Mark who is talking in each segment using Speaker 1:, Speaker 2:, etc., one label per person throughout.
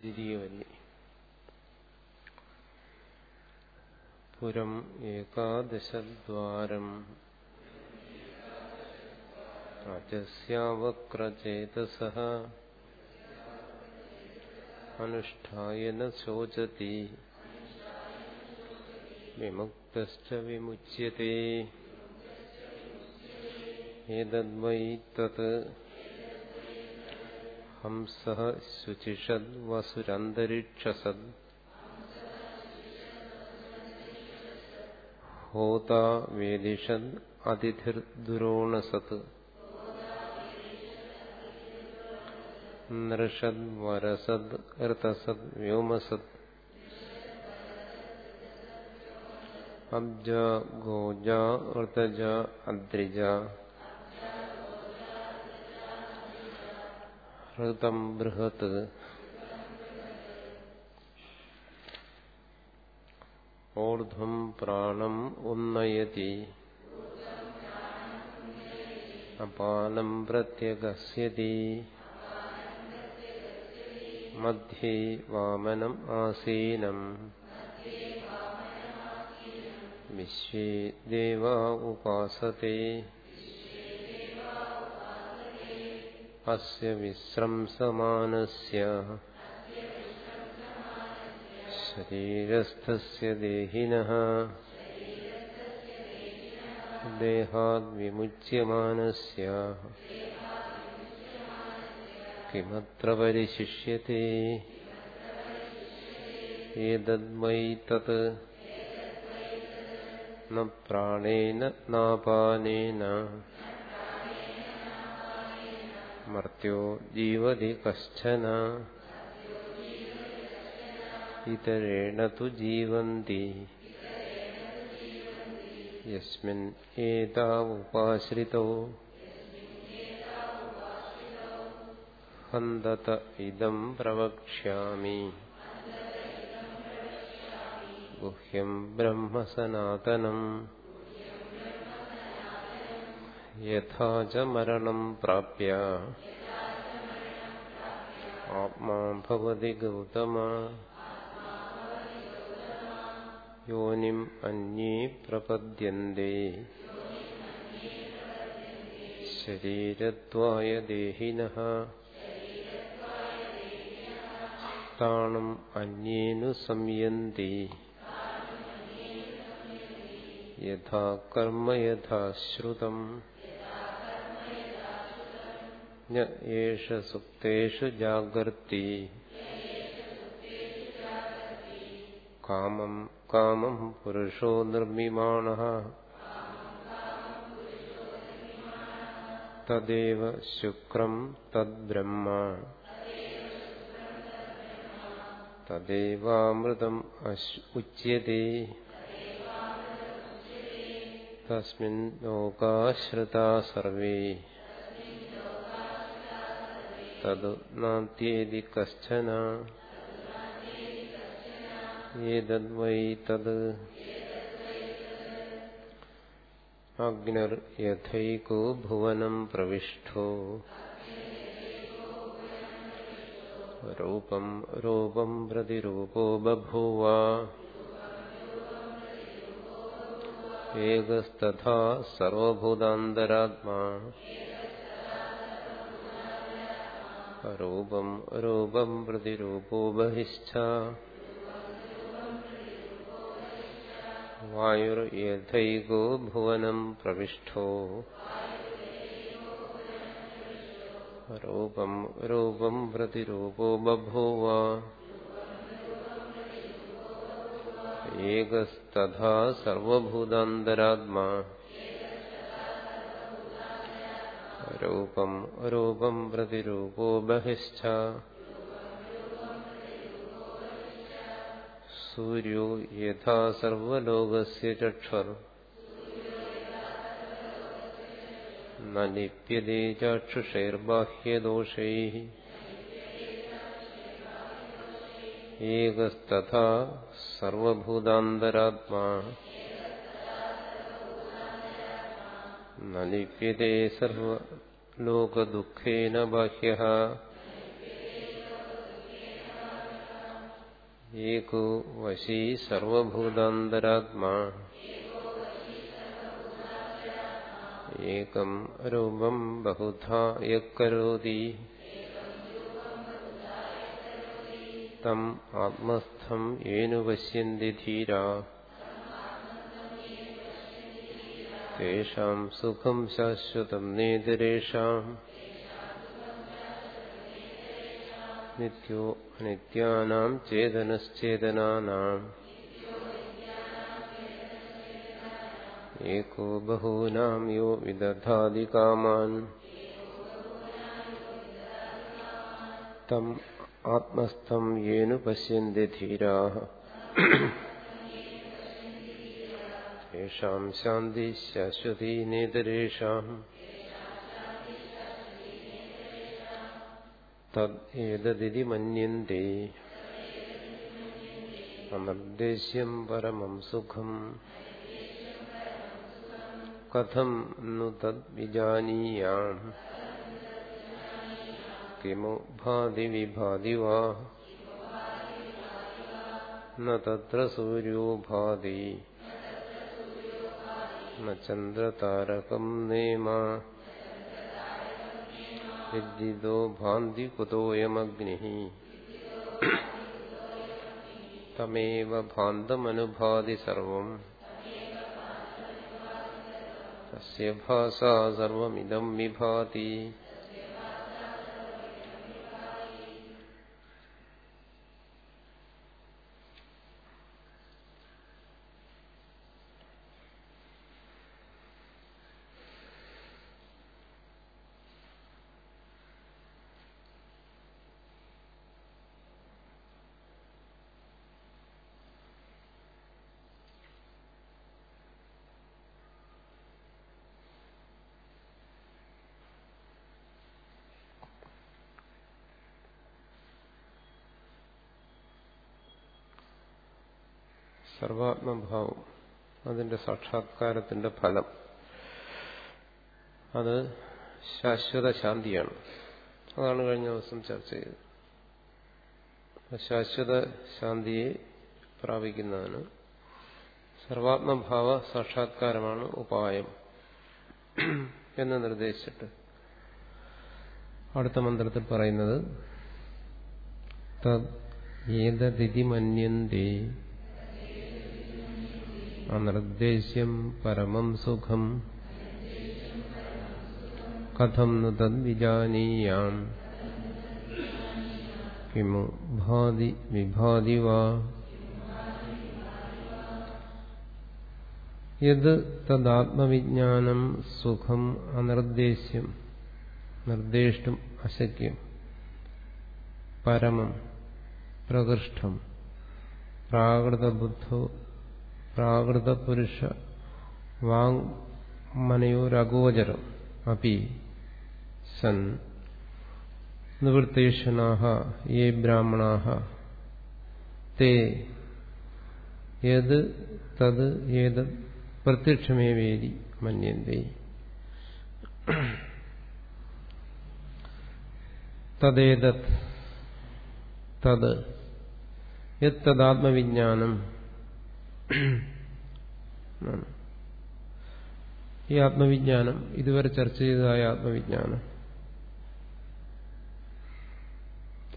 Speaker 1: ദ്വിതീയവല്ലി. പുരം ഏകാദശദ്വാരം. അജസ്യാവക്രചേതസ അനുഷ്ഠായന ശോചതി വിമുക്ത വിമുച്യത്തെ ഏതദ്വൈ തത്. ഹംസ ശുചിഷദ് വസുരന്തരിക്ഷസദ് ഹോത വേദിഷദ് അതിഥിർദുരോണസത് നൃഷദ് വരസദ് ഋതസദ് വ്യോമസദ് അബ്ജ ഗോജ ഋതജ അദ്രിജ ഋതം ബൃഹത്. ഓർധം പ്രാണം ഉന്നയതി. അപാനം പ്രത്യഗസ്യതി. മധ്യേ വാമനം ആസീനം. വിശ്വേ ദേവ ഉപാസത്തെ अस्य विश्रंसमानस्य शरीरस्थस्य देहिनः। देहाद्विमुच्यमानस्य। प्राणेन नापानेन। ना മർത്യോ ജീവതി കശ്ചന ഇതരേണ തു ജീവന്തി യസ്മിൻ ഏതാവുപാശ്രിതോ ഹന്തത ഇദം പ്രവക്ഷ്യാമി ഗുഹ്യം ബ്രഹ്മ സനാതനം യഥാ ച മരണം പ്രാപ്യ ആത്മാ ഭവതി ഗൗതമ യോനിം അന്യേ പ്രപദ്യന്തേ ശരീരത്വായ ദേഹിന സ്ഥാണം അന്യേനു സംയന്തി യഥാ കർമ്മ യഥാ ശ്രുതം യേഷ സുപ്തേഷു ജാഗർത്തി. കാമം കാമം പുരുഷോ നിർമ്മിമാണ. തദേവ ശുക്രം തദ്ബ്രഹ്മ. തദേവാമൃതം ഉച്യത്തെ തസ്മിൻ ലോകാശ്രിതാ സർവേ. തതു നാത്യേതി കശ്ചന ഏതദ്വൈ തത് അഗ്നിർ യഥൈകോ ഭുവനം പ്രവിഷ്ടോ രൂപം രൂപം പ്രതിരൂപോ ബഭൂവ ഏകസ്തഥാ സർവഭൂതാന്തരാത്മാ രൂപം രൂപം പ്രതിരൂപോ ബഹിശ്ച വായുർയഥൈകോ ഭുവനം പ്രവിഷ്ടോ. രൂപം രൂപം പ്രതിരൂപോ ബഭൂവ ഏകസ്തഥാ സർവഭൂതാന്തരാത്മാ. രൂപം രൂപം പ്രതിരൂപോ ബഹിശ്ച സൂര്യോ യഥാ സർവലോകസ്യ ചക്ഷുർ ന ലിപ്യതേ ചക്ഷുഷൈർബാഹ്യദോഷൈः ഏകസ്തഥാ സർവഭൂതാന്തരാത്മാ ന ലിപ്യതേ സർവലോകദുഃഖേന ബാഹ്യः ഏകോ വശീ സർവഭൂതാന്തരാത്മാ ഏകം രൂപം ബഹുധാ യക്കരോതി തം ആത്മസ്ഥം യേനു പശ്യന്തി ധീരാ തേഷാം സുഖം ശാശ്വതം നേതരേഷാം നിത്യോ അനിത്യാനാം ചേതനശ്ചേതനാനാം ഏകോ ബഹൂനാം യോ വിദധാതി കാമാൻ തം ആത്മസ്ഥം യേനു പശ്യന്തി ധീരാः യേഷാം ശാന്തി ശാശ്വതീ നേതരേഷാം തദ്ഏതദിതി മന്യന്തെ അനർദ്ദേശ്യം പരമം സുഖം കഥം നു തദ്വിജാനീയാം കിമു ഭാതി വിഭാതി വാ न तत्र सूर्यो ഭാതി ന ചന്ദ്രതാരകം നേമ വിദ്യുതോ ഭാന്തി കുതോയമഗ്നി തമേവ ഭാന്തമനുഭാതി സർവം തസ്യ ഭാസാ സർവമിദം സർവാത്മഭാവം അതിന്റെ സാക്ഷാത്കാരത്തിന്റെ ഫലം. അത് ശാശ്വത ശാന്തിയാണ്. അതാണ് കഴിഞ്ഞ ദിവസം ചർച്ച ചെയ്തത്. ശാശ്വത ശാന്തിയെ പ്രാപിക്കുന്നതിന് സർവാത്മഭാവ സാക്ഷാത്കാരമാണ് ഉപായം എന്ന് നിർദ്ദേശിച്ചിട്ട് അടുത്ത മന്ത്രത്തിൽ പറയുന്നത് ഏതതിഥി മന്യന്തേ അനിർദ്ദേശ്യം പരമം സുഖം. കഥം ന തദ്വിജാനീയാം കിമു ഭാതി വിഭാതി വാ. യത് തദാത്മവിജ്ഞാനം സുഖം അനിർദ്ദേശ്യം നിർദ്ദേശിട്ടും അശക്യം. പരമം പ്രകൃഷ്ടം പ്രാകൃതബുദ്ധോ പ്രാകൃതപുരുഷ വാങ്മനയോരഗോചരം അപ്പി സൻ നിവൃത്തേഷനാഹ ഏ ബ്രാഹ്മണാഹ തേ ഏത് തത് ഏത് പ്രത്യക്ഷമേവേദി മന്യന്തേ. തദ്ദേതത് തത് യത്തദാത്മവിജ്ഞാനം ഈ ആത്മവിജ്ഞാനം ഇതുവരെ ചർച്ച ചെയ്തതായ ആത്മവിജ്ഞാനം.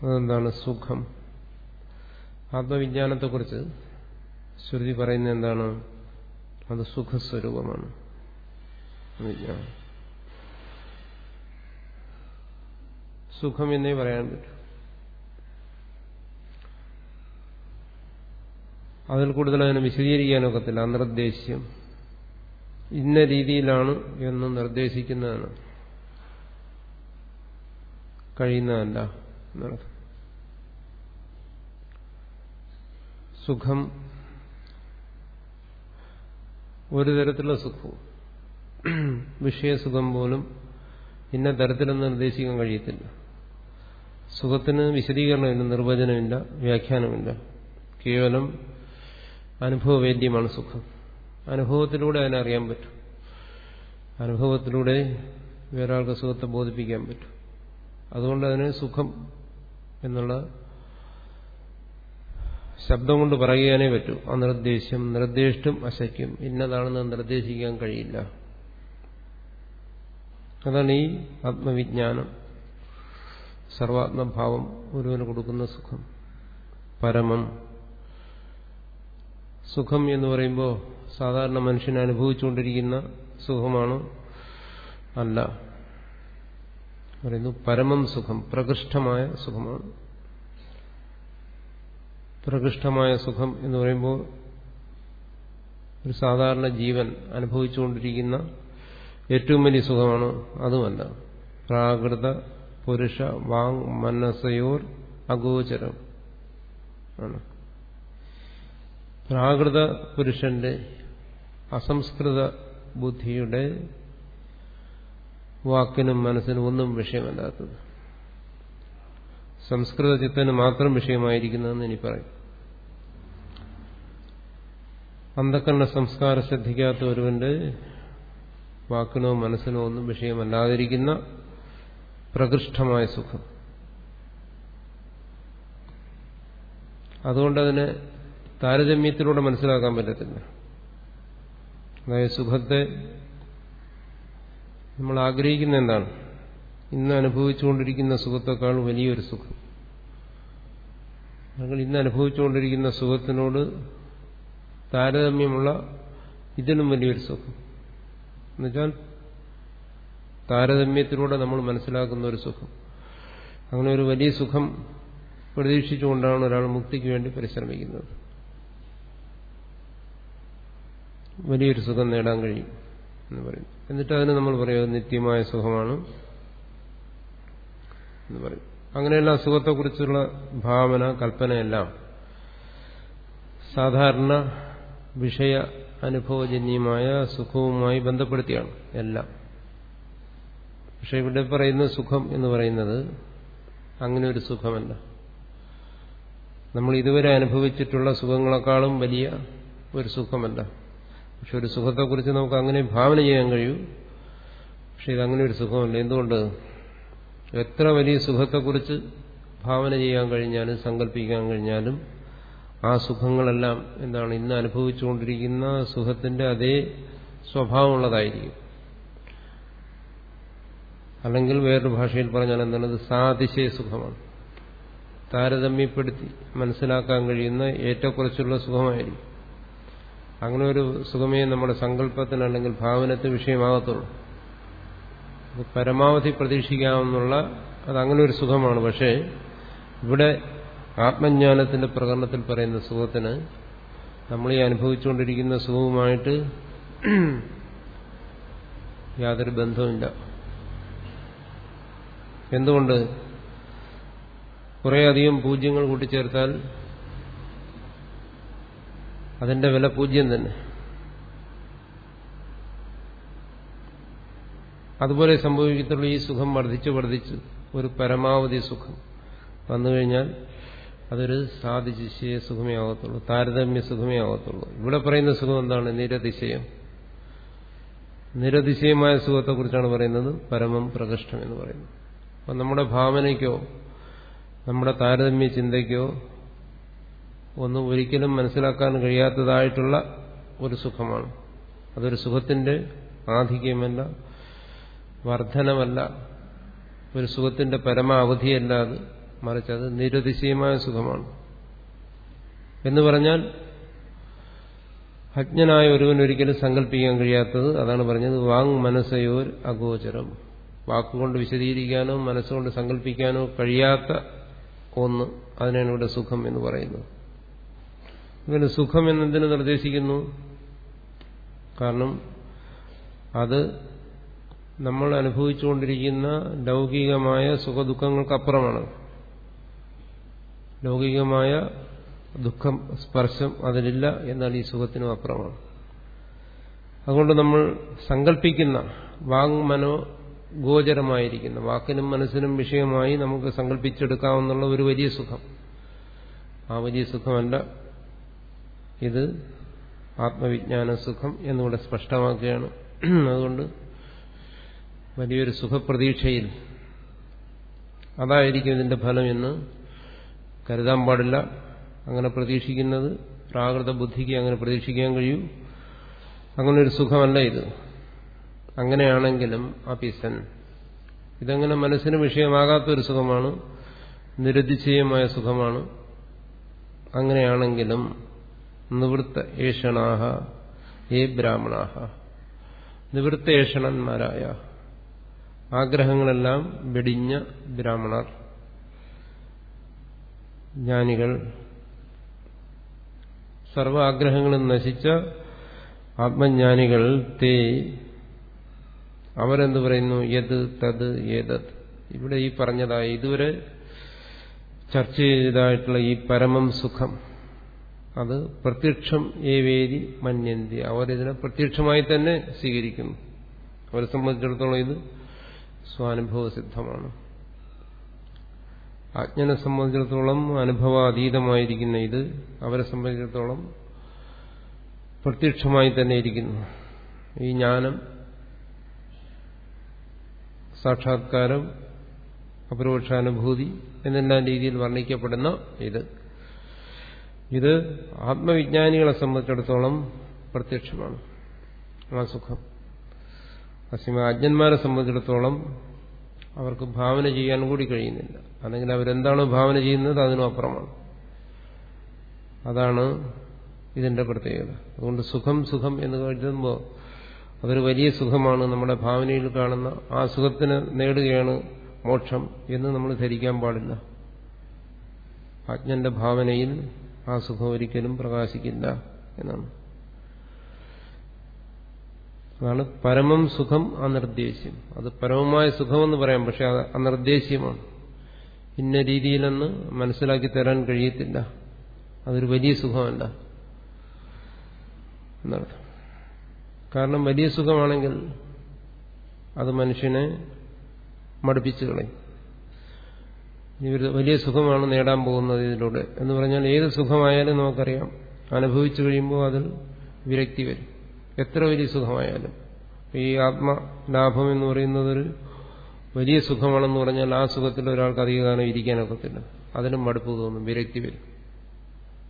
Speaker 1: അതെന്താണ് സുഖം? ആത്മവിജ്ഞാനത്തെക്കുറിച്ച് ശ്രുതി പറയുന്നത് എന്താണ്? അത് സുഖസ്വരൂപമാണ്. വിജ്ഞാനം സുഖം എന്നേ പറയാൻ പറ്റൂ. അതിൽ കൂടുതൽ അതിനെ വിശദീകരിക്കാനൊക്കത്തില്ല. അനിർദ്ദേശ്യം ഇന്ന രീതിയിലാണ് എന്ന് നിർദ്ദേശിക്കുന്നതാണ്. കഴിയുന്നതല്ല എന്നർത്ഥം. സുഖം ഒരു തരത്തിലുള്ള സുഖവും. വിഷയസുഖം പോലും ഇന്ന തരത്തിലൊന്നും നിർദ്ദേശിക്കാൻ കഴിയത്തില്ല. സുഖത്തിന് വിശദീകരണമില്ല നിർവചനമില്ല വ്യാഖ്യാനമില്ല. കേവലം അനുഭവവേദ്യമാണ് സുഖം. അനുഭവത്തിലൂടെ അതിനറിയാൻ പറ്റും. അനുഭവത്തിലൂടെ വേറൊരാൾക്ക് സുഖത്തെ ബോധിപ്പിക്കാൻ പറ്റും. അതുകൊണ്ട് അതിന് സുഖം എന്നുള്ള ശബ്ദം കൊണ്ട് പറയാനേ പറ്റൂ. അനിർദ്ദേശ്യം നിർദ്ദേശിച്ചും അശക്യം. ഇന്നതാണെന്ന് നിർദ്ദേശിക്കാൻ കഴിയില്ല. അതാണ് ഈ ആത്മവിജ്ഞാനം. സർവാത്മഭാവം ഒരുവന് കൊടുക്കുന്ന സുഖം. പരമം സുഖം എന്ന് പറയുമ്പോൾ സാധാരണ മനുഷ്യൻ അനുഭവിച്ചുകൊണ്ടിരിക്കുന്ന സുഖമാണ്. അല്ല. പറയുന്നു പരമം സുഖം പ്രകൃഷ്ടമായ സുഖമാണ്. പ്രകൃഷ്ടമായ സുഖം എന്ന് പറയുമ്പോൾ ഒരു സാധാരണ ജീവൻ അനുഭവിച്ചുകൊണ്ടിരിക്കുന്ന ഏറ്റവും വലിയ സുഖമാണ്. അതുമല്ല. പ്രാകൃത പുരുഷ വാങ് മനസ്സയോർ അഗോചരം ആണ്. പ്രാകൃത പുരുഷന്റെ അസംസ്കൃത ബുദ്ധിയുടെ വാക്കിനും മനസ്സിനും ഒന്നും വിഷയമല്ലാത്തത്. സംസ്കൃത ചിത്തന് മാത്രം വിഷയമായിരിക്കുന്നതെന്ന് ഇനി പറയും. അന്ധക്കണ്ണ സംസ്കാരം ശ്രദ്ധിക്കാത്ത ഒരുവന്റെ വാക്കിനോ മനസ്സിനോ ഒന്നും വിഷയമല്ലാതിരിക്കുന്ന പ്രകൃഷ്ടമായ സുഖം. അതുകൊണ്ടതിനെ താരതമ്യത്തിലൂടെ മനസ്സിലാക്കാൻ പറ്റത്തില്ല. അതായത് സുഖത്തെ നമ്മൾ ആഗ്രഹിക്കുന്ന എന്താണ്? ഇന്ന് അനുഭവിച്ചുകൊണ്ടിരിക്കുന്ന സുഖത്തെക്കാൾ വലിയൊരു സുഖം. ഞങ്ങൾ ഇന്ന് അനുഭവിച്ചുകൊണ്ടിരിക്കുന്ന സുഖത്തിനോട് താരതമ്യമുള്ള ഇതിനും വലിയൊരു സുഖം. എന്നുവെച്ചാൽ താരതമ്യത്തിലൂടെ നമ്മൾ മനസ്സിലാക്കുന്ന ഒരു സുഖം. അങ്ങനെ ഒരു വലിയ സുഖം പ്രതീക്ഷിച്ചുകൊണ്ടാണ് ഒരാൾ മുക്തിക്ക് വേണ്ടി പരിശ്രമിക്കുന്നത്. വലിയൊരു സുഖം നേടാൻ കഴിയും എന്ന് പറയും. എന്നിട്ട് അതിന് നമ്മൾ പറയുന്നത് നിത്യമായ സുഖമാണ് എന്ന് പറയും. അങ്ങനെയുള്ള സുഖത്തെക്കുറിച്ചുള്ള ഭാവന കൽപ്പനയെല്ലാം സാധാരണ വിഷയ അനുഭവജന്യമായ സുഖവുമായി ബന്ധപ്പെടുത്തിയാണ് എല്ലാം. പക്ഷെ ഇവിടെ പറയുന്ന സുഖം എന്ന് പറയുന്നത് അങ്ങനെ ഒരു സുഖമല്ല. നമ്മൾ ഇതുവരെ അനുഭവിച്ചിട്ടുള്ള സുഖങ്ങളെക്കാളും വലിയ ഒരു സുഖമല്ല. പക്ഷെ ഒരു സുഖത്തെക്കുറിച്ച് നമുക്ക് അങ്ങനെ ഭാവന ചെയ്യാൻ കഴിയൂ. പക്ഷെ ഇതങ്ങനെ ഒരു സുഖമല്ല. എന്തുകൊണ്ട്? എത്ര വലിയ സുഖത്തെക്കുറിച്ച് ഭാവന ചെയ്യാൻ കഴിഞ്ഞാലും സങ്കല്പിക്കാൻ കഴിഞ്ഞാലും ആ സുഖങ്ങളെല്ലാം എന്താണ് ഇന്ന് അനുഭവിച്ചുകൊണ്ടിരിക്കുന്ന സുഖത്തിന്റെ അതേ സ്വഭാവമുള്ളതായിരിക്കും. അല്ലെങ്കിൽ വേറൊരു ഭാഷയിൽ പറഞ്ഞാൽ എന്താണ് അത് സാതിശയ സുഖമാണ്. താരതമ്യപ്പെടുത്തി മനസ്സിലാക്കാൻ കഴിയുന്ന ഏറ്റക്കുറച്ചുള്ള സുഖമായിരിക്കും. അങ്ങനെ ഒരു സുഖമേ നമ്മുടെ സങ്കല്പത്തിന് അല്ലെങ്കിൽ ഭാവനത്തിന് വിഷയമാകത്തുള്ളൂ. പരമാവധി പ്രതീക്ഷിക്കാമെന്നുള്ള അത് അങ്ങനെ ഒരു സുഖമാണ്. പക്ഷേ ഇവിടെ ആത്മജ്ഞാനത്തിന്റെ പ്രകടനത്തിൽ പറയുന്ന സുഖത്തിന് നമ്മൾ ഈ അനുഭവിച്ചുകൊണ്ടിരിക്കുന്ന സുഖവുമായിട്ട് യാതൊരു ബന്ധവുമില്ല. എന്തുകൊണ്ട്? കുറേയധികം പൂജ്യങ്ങൾ കൂട്ടിച്ചേർത്താൽ അതിന്റെ വില പൂജ്യം തന്നെ. അതുപോലെ സംഭവിക്കത്തുള്ളൂ ഈ സുഖം വർദ്ധിച്ച് വർദ്ധിച്ച് ഒരു പരമാവധി സുഖം വന്നു കഴിഞ്ഞാൽ അതൊരു സാധിശിശയ സുഖമേ ആകത്തുള്ളൂ താരതമ്യ സുഖമേ ആകത്തുള്ളൂ ഇവിടെ പറയുന്ന സുഖം എന്താണ്? നിരതിശയം. നിരതിശയമായ സുഖത്തെക്കുറിച്ചാണ് പറയുന്നത് പരമം പ്രകൃഷ്ടം എന്ന് പറയുന്നത്. അപ്പം നമ്മുടെ ഭാവനയ്ക്കോ നമ്മുടെ താരതമ്യ ചിന്തയ്ക്കോ ഒന്നും ഒരിക്കലും മനസ്സിലാക്കാൻ കഴിയാത്തതായിട്ടുള്ള ഒരു സുഖമാണ്. അതൊരു സുഖത്തിന്റെ ആധിക്യമല്ല വർധനമല്ല ഒരു സുഖത്തിന്റെ പരമാവധിയല്ല അത്. മറിച്ച് അത് നിരതിശയമായ സുഖമാണ്. എന്ന് പറഞ്ഞാൽ അജ്ഞനായ ഒരുവൻ ഒരിക്കലും സങ്കല്പിക്കാൻ കഴിയാത്തത് അതാണ് പറഞ്ഞത് വാങ് മനസ്സയോർ അഗോചരം. വാക്കുകൊണ്ട് വിശദീകരിക്കാനോ മനസ്സുകൊണ്ട് സങ്കല്പിക്കാനോ കഴിയാത്ത ഒന്ന് അതിനാണ് ഇവിടെ സുഖം എന്ന് പറയുന്നത്. ഇങ്ങനെ സുഖം എന്നതിന് നിർദ്ദേശിക്കുന്നു. കാരണം അത് നമ്മൾ അനുഭവിച്ചുകൊണ്ടിരിക്കുന്ന ലൗകികമായ സുഖദുഃഖങ്ങൾക്കപ്പുറമാണ്. ലൗകികമായ ദുഃഖം സ്പർശം അതിലില്ല എന്നാൽ ഈ സുഖത്തിനും അപ്പുറമാണ്. അതുകൊണ്ട് നമ്മൾ സങ്കല്പിക്കുന്ന വാങ് മനോ ഗോചരമായിരിക്കുന്ന വാക്കിനും മനസ്സിനും വിഷയമായി നമുക്ക് സങ്കല്പിച്ചെടുക്കാവുന്ന ഒരു വലിയ സുഖം. ആ വലിയ സുഖമല്ല ഇത് ആത്മവിജ്ഞാന സുഖം എന്നിവിടെ സ്പഷ്ടമാക്കുകയാണ്. അതുകൊണ്ട് വലിയൊരു സുഖപ്രതീക്ഷയിൽ അതായിരിക്കും ഇതിന്റെ ഫലം എന്ന് കരുതാൻ പാടില്ല. അങ്ങനെ പ്രതീക്ഷിക്കുന്നത് പ്രാകൃത ബുദ്ധിക്ക് അങ്ങനെ പ്രതീക്ഷിക്കാൻ കഴിയൂ. അങ്ങനെ ഒരു സുഖമല്ല ഇത്. അങ്ങനെയാണെങ്കിലും ആ പിസൻ ഇതങ്ങനെ മനസ്സിന് വിഷയമാകാത്തൊരു സുഖമാണ് നിരതിശയമായ സുഖമാണ്. അങ്ങനെയാണെങ്കിലും നിവൃത്ത ഏഷണാഹ ഏ ബ്രാഹ്മണാഹ. നിവൃത്ത ഏഷണന്മാരായ ആഗ്രഹങ്ങളെല്ലാം വെടിഞ്ഞ ബ്രാഹ്മണർ ജ്ഞാനികൾ സർവ ആഗ്രഹങ്ങളും നശിച്ച ആത്മജ്ഞാനികൾ തേ അവരെന്ത് പറയുന്നു? യത് തത് ഏതത്. ഇവിടെ ഈ പറഞ്ഞതായി ഇതുവരെ ചർച്ച ചെയ്തതായിട്ടുള്ള ഈ പരമം സുഖം. അത് പ്രത്യക്ഷം ഏവേരി മന്യന്തി. അവരിതിനെ പ്രത്യക്ഷമായി തന്നെ സ്വീകരിക്കുന്നു. അവരെ സംബന്ധിച്ചിടത്തോളം ഇത് സ്വാനുഭവ സിദ്ധമാണ്. അജ്ഞനെ സംബന്ധിച്ചിടത്തോളം അനുഭവാതീതമായിരിക്കുന്ന ഇത് അവരെ സംബന്ധിച്ചിടത്തോളം പ്രത്യക്ഷമായി തന്നെ ഇരിക്കുന്നു. ഈ ജ്ഞാനം സാക്ഷാത്കാരം അപരോക്ഷാനുഭൂതി എന്നെല്ലാം രീതിയിൽ വർണിക്കപ്പെടുന്ന ഇത്. ഇത് ആത്മവിജ്ഞാനികളെ സംബന്ധിച്ചിടത്തോളം പ്രത്യക്ഷമാണ്. ആ സുഖം. അസിമ അജ്ഞന്മാരെ സംബന്ധിച്ചിടത്തോളം അവർക്ക് ഭാവന ചെയ്യാൻ കൂടി കഴിയുന്നില്ല. അല്ലെങ്കിൽ അവരെന്താണോ ഭാവന ചെയ്യുന്നത് അതിനും അപ്പുറമാണ്. അതാണ് ഇതിന്റെ പ്രത്യേകത. അതുകൊണ്ട് സുഖം സുഖം എന്ന് കരുതുമ്പോൾ അതൊരു വലിയ സുഖമാണ്. നമ്മുടെ ഭാവനയിൽ കാണുന്ന ആ സുഖത്തിന് നേടുകയാണ് മോക്ഷം എന്ന് നമ്മൾ ധരിക്കാൻ പാടില്ല. അജ്ഞന്റെ ഭാവനയിൽ ആ സുഖം ഒരിക്കലും പ്രകാശിക്കില്ല എന്നാണ്. അതാണ് പരമം സുഖം അനിർദ്ദേശ്യം. അത് പരമമായ സുഖമെന്ന് പറയാം പക്ഷെ അത് അനിർദ്ദേശ്യമാണ്. ഇന്ന രീതിയിലെന്ന് മനസ്സിലാക്കി തരാൻ കഴിയത്തില്ല. അതൊരു വലിയ സുഖമല്ല എന്നർത്ഥം കാരണം വലിയ സുഖമാണെങ്കിൽ അത് മനുഷ്യനെ മടുപ്പിച്ചു കളയും. വലിയ സുഖമാണ് നേടാൻ പോകുന്നത് ഇതിലൂടെ. എന്ന് പറഞ്ഞാൽ ഏത് സുഖമായാലും നമുക്കറിയാം. അനുഭവിച്ചു കഴിയുമ്പോൾ അതിൽ വിരക്തി വരും. എത്ര വലിയ സുഖമായാലും. ഈ ആത്മലാഭം എന്ന് പറയുന്നതൊരു വലിയ സുഖമാണെന്ന് പറഞ്ഞാൽ ആ സുഖത്തിൽ ഒരാൾക്ക് അധികകാലം ഇരിക്കാനൊക്കത്തില്ല. അതിനും മടുപ്പ് തോന്നും വിരക്തി വരും.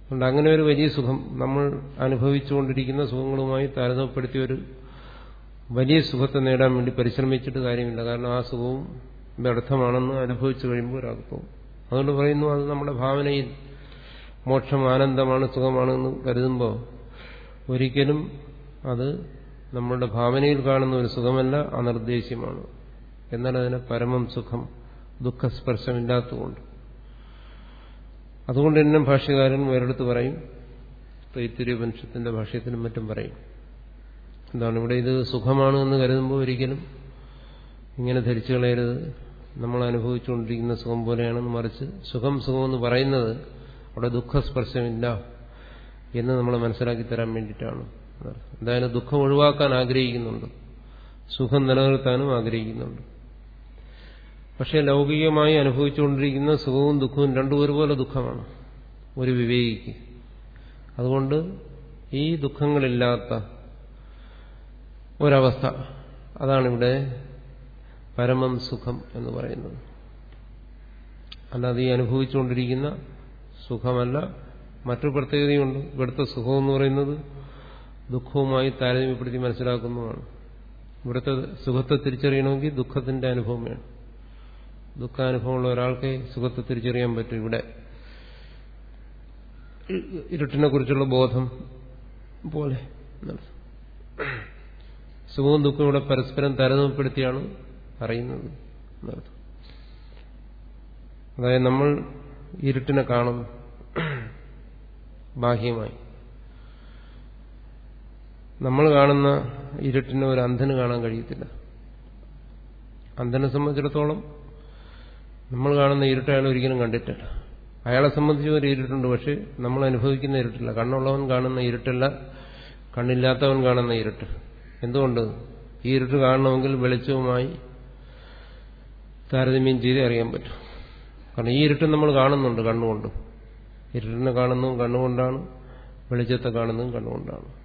Speaker 1: അതുകൊണ്ട് അങ്ങനെ ഒരു വലിയ സുഖം നമ്മൾ അനുഭവിച്ചുകൊണ്ടിരിക്കുന്ന സുഖങ്ങളുമായി താരതമ്യപ്പെടുത്തിയ ഒരു വലിയ സുഖത്തെ നേടാൻ വേണ്ടി പരിശ്രമിച്ചിട്ട് കാര്യമില്ല. കാരണം ആ സുഖവും വ്യർത്ഥമാണെന്ന് അനുഭവിച്ചു കഴിയുമ്പോൾ ഒരാൾക്ക് പോകും. അതുകൊണ്ട് പറയുന്നു അത് നമ്മുടെ ഭാവനയിൽ മോക്ഷം ആനന്ദമാണ് സുഖമാണെന്ന് കരുതുമ്പോൾ ഒരിക്കലും അത് നമ്മളുടെ ഭാവനയിൽ കാണുന്ന ഒരു സുഖമല്ല അനിർദ്ദേശ്യമാണ്. എന്നാൽ അതിന് പരമം സുഖം ദുഃഖസ്പർശമില്ലാത്തതുകൊണ്ട്. അതുകൊണ്ട് തന്നെ ഭാഷ്യകാരൻ വേറെടുത്ത് പറയും തൈത്തിരിപനിഷത്തിന്റെ ഭാഷ്യത്തിനും മറ്റും പറയും. എന്താണ് ഇവിടെ ഇത് സുഖമാണ് എന്ന് കരുതുമ്പോൾ ഒരിക്കലും ഇങ്ങനെ ധരിച്ചു കളയരുത്. നമ്മൾ അനുഭവിച്ചുകൊണ്ടിരിക്കുന്ന സുഖം പോലെയാണെന്ന് മറിച്ച് സുഖം സുഖമെന്ന് പറയുന്നത് അവിടെ ദുഃഖസ്പർശമില്ല എന്ന് നമ്മൾ മനസ്സിലാക്കി തരാൻ വേണ്ടിയിട്ടാണ്. എന്തായാലും ദുഃഖം ഒഴിവാക്കാൻ ആഗ്രഹിക്കുന്നുണ്ട്. സുഖം നിലനിർത്താനും ആഗ്രഹിക്കുന്നുണ്ട്. പക്ഷെ ലൗകികമായി അനുഭവിച്ചുകൊണ്ടിരിക്കുന്ന സുഖവും ദുഃഖവും രണ്ടു ഒരുപോലെ ദുഃഖമാണ്. ഒരു വിവേകിക്ക്. അതുകൊണ്ട് ഈ ദുഃഖങ്ങളില്ലാത്ത ഒരവസ്ഥ അതാണിവിടെ പരമം സുഖം എന്ന് പറയുന്നത്. അല്ലാതെ ഈ അനുഭവിച്ചുകൊണ്ടിരിക്കുന്ന സുഖമല്ല. മറ്റു പ്രത്യേകതയുണ്ട്. ഇവിടുത്തെ സുഖം എന്ന് പറയുന്നത് ദുഃഖവുമായി താരതമ്യപ്പെടുത്തി മനസ്സിലാക്കുന്നതാണ്. ഇവിടുത്തെ സുഖത്തെ തിരിച്ചറിയണമെങ്കിൽ ദുഃഖത്തിന്റെ അനുഭവം വേണം ദുഃഖാനുഭവമുള്ള ഒരാൾക്ക് സുഖത്തെ തിരിച്ചറിയാൻ പറ്റും ഇവിടെ. ഇരുട്ടിനെ കുറിച്ചുള്ള ബോധം പോലെ സുഖവും ദുഃഖവും ഇവിടെ പരസ്പരം താരതമ്യപ്പെടുത്തിയാണ് അറിയുന്നത് അതായത് നമ്മൾ ഇരുട്ടിനെ കാണും ബാഹ്യമായി. നമ്മൾ കാണുന്ന ഇരുട്ടിനെ ഒരു അന്ധന് കാണാൻ കഴിയത്തില്ല. അന്ധനെ സംബന്ധിച്ചിടത്തോളം നമ്മൾ കാണുന്ന ഇരുട്ട് അയാൾ ഒരിക്കലും കണ്ടിട്ടില്ല. അയാളെ സംബന്ധിച്ച് ഒരു ഇരുട്ടുണ്ട് പക്ഷെ നമ്മൾ അനുഭവിക്കുന്ന ഇരുട്ടില്ല. കണ്ണുള്ളവൻ കാണുന്ന ഇരുട്ടല്ല കണ്ണില്ലാത്തവൻ കാണുന്ന ഇരുട്ട്. എന്തുകൊണ്ട്? ഈ ഇരുട്ട് കാണണമെങ്കിൽ വെളിച്ചവുമായി താരതമ്യം ചെയ്ത് അറിയാൻ പറ്റും. കാരണം ഈ ഇരുട്ടും നമ്മൾ കാണുന്നുണ്ട് കണ്ണുകൊണ്ട്. ഇരുട്ടിനെ കാണുന്നതും കണ്ണുകൊണ്ടാണ്. വെളിച്ചത്തെ കാണുന്നതും കണ്ണുകൊണ്ടാണ്.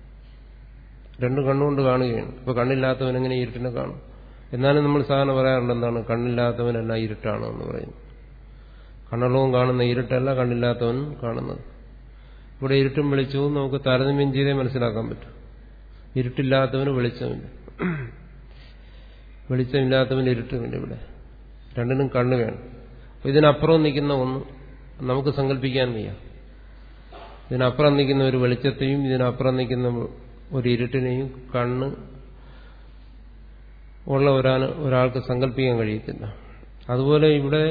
Speaker 1: രണ്ടും കണ്ണുകൊണ്ട് കാണുകയാണ്. ഇപ്പൊ കണ്ണില്ലാത്തവൻ എങ്ങനെ ഇരുട്ടിനെ കാണും? എന്നാലും നമ്മൾ സാധാരണ പറയാറുണ്ട് എന്താണ്? കണ്ണില്ലാത്തവനല്ല ഇരുട്ടാണ് എന്ന് പറയുന്നു. കണ്ണുള്ളവും കാണുന്ന ഇരുട്ടല്ല കണ്ണില്ലാത്തവൻ കാണുന്നത്. ഇവിടെ ഇരുട്ടും വെളിച്ചവും നമുക്ക് താരതമ്യം ചെയ്തേ മനസ്സിലാക്കാൻ പറ്റും. ഇരുട്ടില്ലാത്തവന് വെളിച്ചമില്ല. വെളിച്ചമില്ലാത്തവന് ഇരുട്ടുമില്ല ഇവിടെ. രണ്ടിനും കണ്ണ് വേണം. ഇതിനപ്പുറം നിൽക്കുന്ന ഒന്ന് നമുക്ക് സങ്കല്പിക്കാൻ വയ്യ. ഇതിനപ്പുറം നിൽക്കുന്ന ഒരു വെളിച്ചത്തെയും ഇതിനപ്പുറം നിൽക്കുന്ന ഒരു ഇരുട്ടിനെയും കണ്ണ് ഉള്ള ഒരാൾ ഒരാൾക്ക് സങ്കല്പിക്കാൻ കഴിയത്തില്ല. അതുപോലെ ഇവിടെ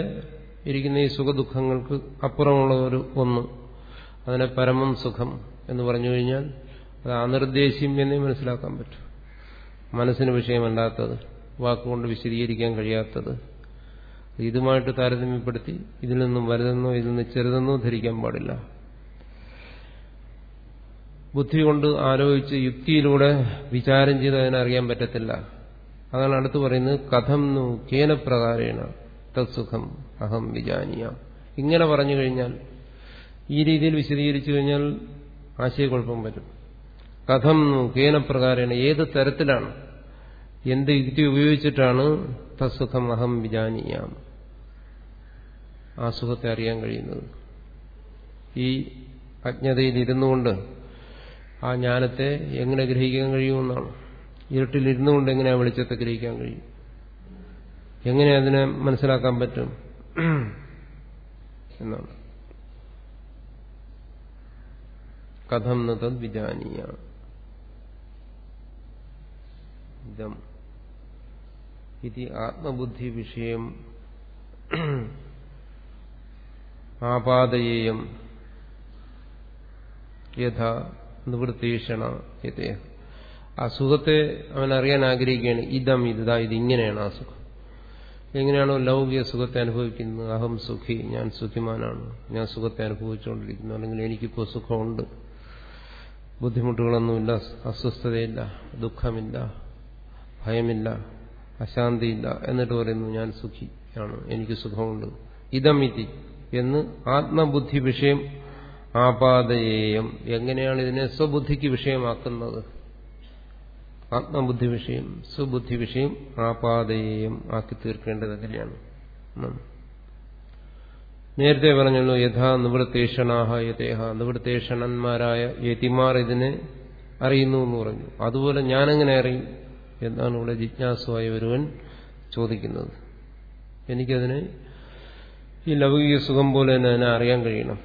Speaker 1: ഇരിക്കുന്ന ഈ സുഖദുഃഖങ്ങൾക്ക് അപ്പുറമുള്ള ഒരു ഒന്ന് അതിനെ പരമം സുഖം എന്ന് പറഞ്ഞു കഴിഞ്ഞാൽ അത് അനിർദ്ദേശ്യം എന്നേ മനസ്സിലാക്കാൻ പറ്റും. മനസ്സിന് വിഷയമല്ലാത്തത് വാക്കുകൊണ്ട് വിശദീകരിക്കാൻ കഴിയാത്തത് ഇതുമായിട്ട് താരതമ്യപ്പെടുത്തി ഇതിൽ നിന്നും വലുതെന്നോ ഇതിൽ നിന്ന് ചെറുതെന്നോ ധരിക്കാൻ പാടില്ല. ബുദ്ധി കൊണ്ട് ആലോചിച്ച് യുക്തിയിലൂടെ വിചാരം ചെയ്ത് അതിനറിയാൻ പറ്റത്തില്ല. അതാണ് അടുത്ത് പറയുന്നത് കഥം നു കേനപ്രകാരേണ തത്സുഖം അഹം വിജാനിയ. ഇങ്ങനെ പറഞ്ഞു കഴിഞ്ഞാൽ ഈ രീതിയിൽ വിശദീകരിച്ചു കഴിഞ്ഞാൽ ആശയക്കുഴപ്പം വരും. കഥം നു കേനപ്രകാരേണ ഏത് തരത്തിലാണ്? എന്ത് യുക്തി ഉപയോഗിച്ചിട്ടാണ് തസുഖം അഹം വിജാനിയാം? ആ സുഖത്തെ അറിയാൻ കഴിയുന്നത്. ഈ അജ്ഞതയിൽ ഇരുന്നുകൊണ്ട് ആ ജ്ഞാനത്തെ എങ്ങനെ ഗ്രഹിക്കാൻ കഴിയുമെന്നാണ്. ഇരുട്ടിലിരുന്നു കൊണ്ട് എങ്ങനെ ആ വെളിച്ചത്തെ ഗ്രഹിക്കാൻ കഴിയും? എങ്ങനെ അതിനെ മനസ്സിലാക്കാൻ പറ്റും? എന്നാണ്. കഥം തത് വിജാനീയ. ആത്മബുദ്ധി വിഷയം ആപാദയേയം യഥ നിവൃത്തീഷണ യഥയ ആ സുഖത്തെ അവൻ അറിയാൻ ആഗ്രഹിക്കുകയാണ്. ഇതം ഇതാ ഇത് ഇങ്ങനെയാണ് ആ സുഖം. എങ്ങനെയാണോ ലൗകിക സുഖത്തെ അനുഭവിക്കുന്നത്? അഹം സുഖി ഞാൻ സുഖിമാനാണ്. ഞാൻ സുഖത്തെ അനുഭവിച്ചുകൊണ്ടിരിക്കുന്നു. അല്ലെങ്കിൽ എനിക്കിപ്പോൾ സുഖമുണ്ട്. ബുദ്ധിമുട്ടുകളൊന്നുമില്ല അസ്വസ്ഥതയില്ല ദുഃഖമില്ല ഭയമില്ല അശാന്തിയില്ല. എന്നിട്ട് പറയുന്നു ഞാൻ സുഖിയാണ് എനിക്ക് സുഖമുണ്ട്. ഇതം ഇതി. എന്ന് ആത്മബുദ്ധി വിഷയം ആപാദയേയം. എങ്ങനെയാണ് ഇതിനെ സ്വബുദ്ധിക്ക് വിഷയമാക്കുന്നത്? ആത്മബുദ്ധി വിഷയം സ്വബുദ്ധി വിഷയം ആപാദേയം ആക്കി തീർക്കേണ്ടത് എങ്ങനെയാണ്? നേരത്തെ പറഞ്ഞല്ലോ യഥാ നിവൃത്തേഷണാഹ യഥേഹ. നിവൃത്തേഷണന്മാരായ യതിമാർ ഇതിനെ അറിയുന്നു എന്ന് പറഞ്ഞു. അതുപോലെ ഞാനെങ്ങനെ അറിയും? എന്നാണ് ഇവിടെ ജിജ്ഞാസുവായ ഒരുവൻ ചോദിക്കുന്നത്. എനിക്കതിനെ ഈ ലൗകിക സുഖം പോലെ തന്നെ അതിനെ അറിയാൻ കഴിയണം.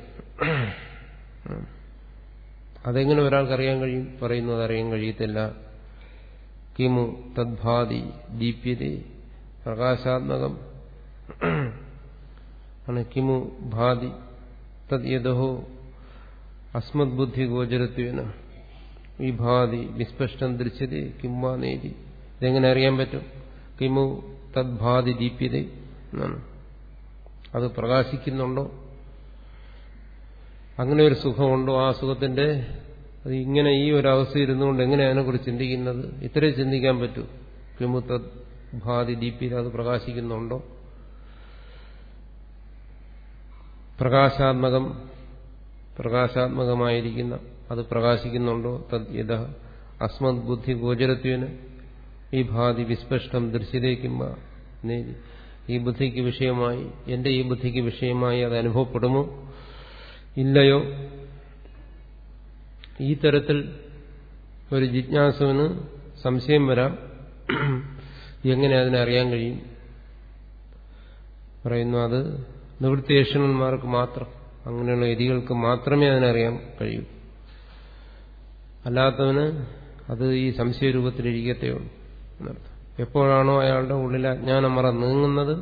Speaker 1: അതെങ്ങനെ ഒരാൾക്ക് അറിയാൻ കഴിയും? പറയുന്നത് അറിയാൻ കഴിയത്തില്ല. കിമു തദ്ഭാതി ദീപ്യത പ്രകാശാത്മകം. ആണ് കിമു ഭാതി തദ് യഥോ അസ്മത് ബുദ്ധി ഗോചരത്വന. ഈ ഭാതി വിസ്പഷ്ടം ദൃശ്യത കിംവാ നേതി ഇതെങ്ങനെ അറിയാൻ പറ്റും? കിമു തദ്ഭാതി ദീപ്യത എന്നാണ്. അത് പ്രകാശിക്കുന്നുണ്ടോ? അങ്ങനെ ഒരു സുഖമുണ്ടോ ആ സുഖത്തിന്റെ? അത് ഇങ്ങനെ ഈ ഒരു അവസ്ഥ ഇരുന്നുകൊണ്ട് എങ്ങനെ അതിനെക്കുറിച്ച് ചിന്തിക്കുന്നത്? ഇത്രേ ചിന്തിക്കാൻ പറ്റൂ. കിമുത്ത ഭാതി ദീപിയിൽ അത് പ്രകാശിക്കുന്നുണ്ടോ? പ്രകാശാത്മകം പ്രകാശാത്മകമായിരിക്കുന്ന അത് പ്രകാശിക്കുന്നുണ്ടോ? തദ് യഥ അസ്മത് ബുദ്ധി ഗോചരത്വേന ഈ ഭാതി വിസ്പഷ്ടം ദൃശ്യതയ്ക്കുമ്പ ഈ ബുദ്ധിക്ക് വിഷയമായി എന്റെ ഈ ബുദ്ധിക്ക് വിഷയമായി അത് അനുഭവപ്പെടുമോ? ഇല്ലയോ? ഈ തരത്തിൽ ഒരു ജിജ്ഞാസുവിന് സംശയം വരാം. എങ്ങനെ അതിനെ അറിയാൻ കഴിയും? പറയുന്നു അത് നിവൃത്തിയേഷണന്മാർക്ക് മാത്രം അങ്ങനെയുള്ള എതികൾക്ക് മാത്രമേ അതിനറിയാൻ കഴിയൂ. അല്ലാത്തവന് അത് ഈ സംശയരൂപത്തിലിരിക്കത്തേ ഉള്ളൂ എന്നർത്ഥം. എപ്പോഴാണോ അയാളുടെ ഉള്ളിൽ അജ്ഞാനമറ നീങ്ങുന്നത്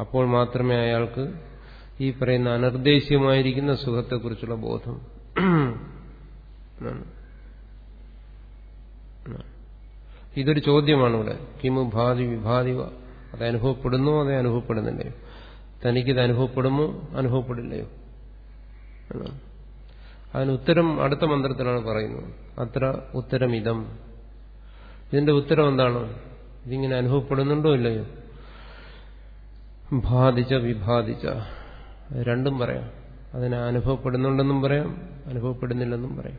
Speaker 1: അപ്പോൾ മാത്രമേ അയാൾക്ക് ഈ പറയുന്ന അനിർദ്ദേശ്യമായിരിക്കുന്ന സുഖത്തെക്കുറിച്ചുള്ള ബോധം ഇതൊരു ചോദ്യമാണ് ഇവിടെ. കിമു ഭാതി വിഭാതിവ അത് അനുഭവപ്പെടുന്നു അതേ അനുഭവപ്പെടുന്നില്ലയോ തനിക്കിത് അനുഭവപ്പെടുമോ? അനുഭവപ്പെടില്ലയോ? അതിന് ഉത്തരം അടുത്ത മന്ത്രത്തിലാണ് പറയുന്നത്. അത്ര ഉത്തരം ഉത്തരമിതം. ഇതിന്റെ ഉത്തരം എന്താണ്? ഇതിങ്ങനെ അനുഭവപ്പെടുന്നുണ്ടോ ഇല്ലയോ? ബാധിച്ച വിഭാതിച്ച രണ്ടും പറയാം. അതിനെ അനുഭവപ്പെടുന്നുണ്ടെന്നും പറയാം അനുഭവപ്പെടുന്നില്ലെന്നും പറയാം.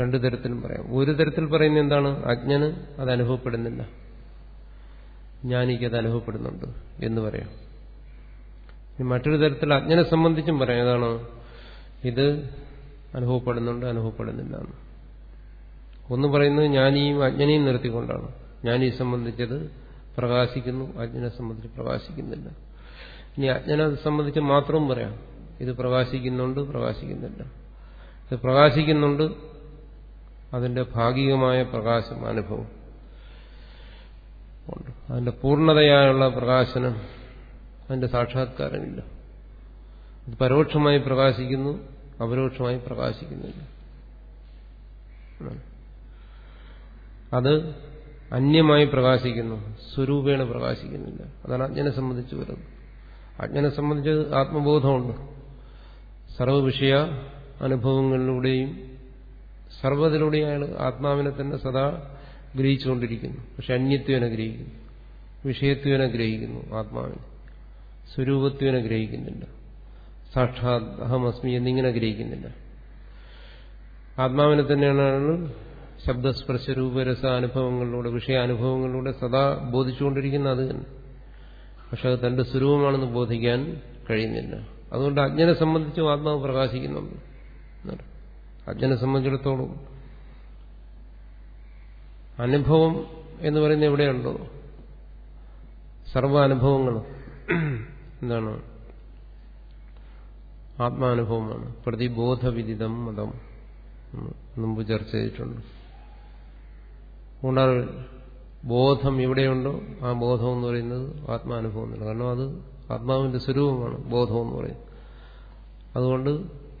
Speaker 1: രണ്ടു തരത്തിലും പറയാം. ഒരു തരത്തിൽ പറയുന്ന എന്താണ്? അജ്ഞന് അത് അനുഭവപ്പെടുന്നില്ല. ജ്ഞാനിക്ക് അത് അനുഭവപ്പെടുന്നുണ്ട് എന്ന് പറയാം. മറ്റൊരു തരത്തിൽ അജ്ഞനെ സംബന്ധിച്ചും പറയാം. ഏതാണ്? ഇത് അനുഭവപ്പെടുന്നുണ്ട് അനുഭവപ്പെടുന്നില്ല എന്ന്. ഒന്ന് പറയുന്നത് ജ്ഞാനിയും അജ്ഞനെയും നിർത്തിക്കൊണ്ടാണ്. ജ്ഞാനിയെ സംബന്ധിച്ചത് പ്രകാശിക്കുന്നു അജ്ഞനെ സംബന്ധിച്ച് പ്രകാശിക്കുന്നില്ല. ഇനി അജ്ഞനെ സംബന്ധിച്ച് മാത്രം പറയാം. ഇത് പ്രകാശിക്കുന്നുണ്ട് പ്രകാശിക്കുന്നില്ല. ഇത് പ്രകാശിക്കുന്നുണ്ട് അതിന്റെ ഭാഗികമായ പ്രകാശം അനുഭവം. ഉണ്ട്. അതിന്റെ പൂർണതയായുള്ള പ്രകാശനം അതിന്റെ സാക്ഷാത്കാരമില്ല. ഇത് പരോക്ഷമായി പ്രകാശിക്കുന്നു അപരോക്ഷമായി പ്രകാശിക്കുന്നില്ല. അത് അന്യമായി പ്രകാശിക്കുന്നു. സ്വരൂപേണ പ്രകാശിക്കുന്നില്ല. അതാണ് അജ്ഞനെ സംബന്ധിച്ച് വരുന്നത്. അജ്ഞനെ സംബന്ധിച്ച് ആത്മബോധമുണ്ട്. സർവവിഷയ അനുഭവങ്ങളിലൂടെയും സർവതിലൂടെയും അയാൾ ആത്മാവിനെ തന്നെ സദാ ഗ്രഹിച്ചുകൊണ്ടിരിക്കുന്നു. പക്ഷെ അന്യത്വനെ ഗ്രഹിക്കുന്നു വിഷയത്വനെ ഗ്രഹിക്കുന്നു ആത്മാവിനെ. സ്വരൂപത്വനെ ഗ്രഹിക്കുന്നില്ല സാക്ഷാത് അഹമസ്മി എന്നിങ്ങനെ ഗ്രഹിക്കുന്നില്ല. ആത്മാവിനെ തന്നെയാണ് ശബ്ദസ്പർശ രൂപരസ അനുഭവങ്ങളിലൂടെ വിഷയാനുഭവങ്ങളിലൂടെ സദാ ബോധിച്ചുകൊണ്ടിരിക്കുന്ന അത് തന്നെ. പക്ഷെ അത് തന്റെ സ്വരൂപമാണെന്ന് ബോധിക്കാൻ കഴിയുന്നില്ല. അതുകൊണ്ട് അജ്ഞനെ സംബന്ധിച്ചും ആത്മാവ് പ്രകാശിക്കുന്നുണ്ട്. അജ്ഞനെ സംബന്ധിച്ചിടത്തോളം അനുഭവം എന്ന് പറയുന്നത് എവിടെയുണ്ടോ? സർവാനുഭവങ്ങളും എന്താണ്? ആത്മാനുഭവമാണ്. പ്രതിബോധവിദിതം മതം. മുമ്പ് ചർച്ച ചെയ്തിട്ടുണ്ട്. ഉണർവ് ബോധം എവിടെയുണ്ടോ ആ ബോധം എന്ന് പറയുന്നത് ആത്മാനുഭവം തന്നെ. കാരണം അത് ആത്മാവിന്റെ സ്വരൂപമാണ് ബോധം എന്ന് പറയുന്നത്. അതുകൊണ്ട്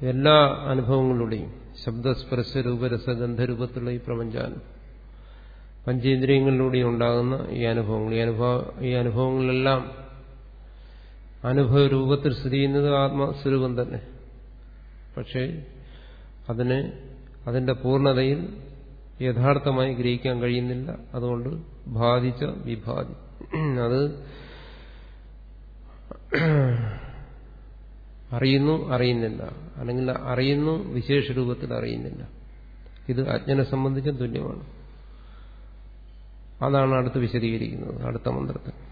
Speaker 1: എല്ലാ അനുഭവങ്ങളിലൂടെയും ശബ്ദസ്പർശ രൂപരസ ഗന്ധരൂപത്തിലുള്ള ഈ പ്രപഞ്ചാനം പഞ്ചേന്ദ്രിയങ്ങളിലൂടെ ഉണ്ടാകുന്ന ഈ അനുഭവങ്ങൾ. ഈ അനുഭവ ഈ അനുഭവങ്ങളെല്ലാം അനുഭവ രൂപത്തിൽ സ്ഥിതി ചെയ്യുന്നത് ആത്മസ്വരൂപം തന്നെ. പക്ഷേ അതിനെ അതിന്റെ പൂർണതയിൽ യഥാർത്ഥമായി ഗ്രഹിക്കാൻ കഴിയുന്നില്ല. അതുകൊണ്ട് ബാധിച്ച വിഭാതി. അത് അറിയുന്നു അറിയുന്നില്ല. അല്ലെങ്കിൽ അറിയുന്നു വിശേഷ രൂപത്തിൽ അറിയുന്നില്ല. ഇത് അജ്ഞനെ സംബന്ധിച്ചും തുല്യമാണ്. അതാണ് അടുത്ത് വിശദീകരിക്കുന്നത് അടുത്ത മന്ത്രത്തിൽ.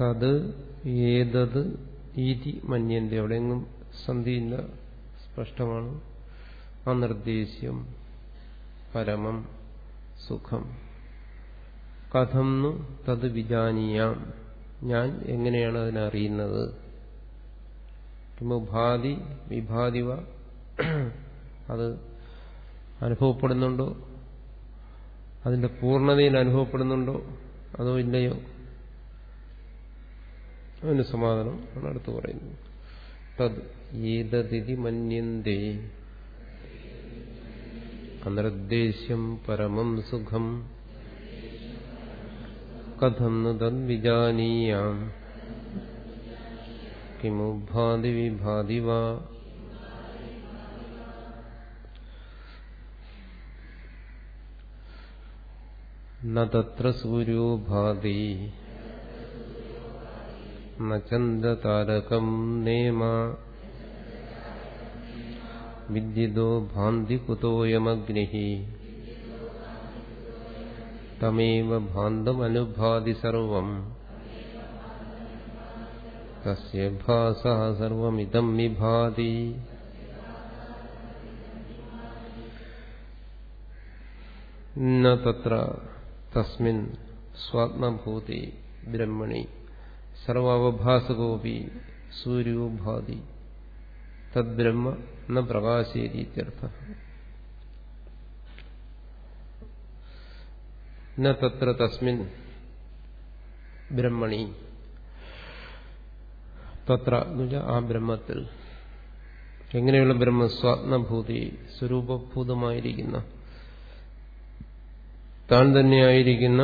Speaker 1: തത് ഏതത് ഈതി മഞ്ഞന്റെ എവിടെയെങ്കിലും സന്ധിയില്ല സ്പഷ്ടമാണ്. അനിർദ്ദേശ്യം പരമം സുഖം. കഥം തത് വിജാനീയാം. ഞാൻ എങ്ങനെയാണ് അതിനെ അറിയുന്നത്? ഭാതി വിഭാതിവ അത് അനുഭവപ്പെടുന്നുണ്ടോ? അതിന്റെ പൂർണതയിൽ അനുഭവപ്പെടുന്നുണ്ടോ? അതോ ഇല്ലയോ? അതിന് സമാധാനം ആണ് അടുത്ത് പറയുന്നത്. തത് ഏതതിഥി മന്യന്തേ? അനിർദ്ദേശ്യം പരമം സുഖം. കഥം തദ്വിജാനീയാം കിമു ഭാതി വിഭാതി വാ. സൂര്യോ ഭാതി നചന്ദതാരകം നേമ വിദ്യുതോ ഭാന്തി കുതോയമഗ്നി തമേവ ഭാന്തമനുഭാതി സർവം തസ്യ ഭാസ സർവമിതം വിഭാതി ന തത്ര തസ്മിൻ സ്വാത്മഭൂതി ബ്രഹ്മണി സർവാവഭാസകോപി സൂര്യോ ഭാതി. തദ്ബ്രഹ്മ എന്ന ന തത്ര തസ്മിൻ ബ്രഹ്മണി. തത്ര ആ ബ്രഹ്മത്തിൽ. എങ്ങനെയുള്ള ബ്രഹ്മ സ്വാത്മഭൂതി സ്വരൂപഭൂതമായിരിക്കുന്ന. താൻ തന്നെയായിരിക്കുന്ന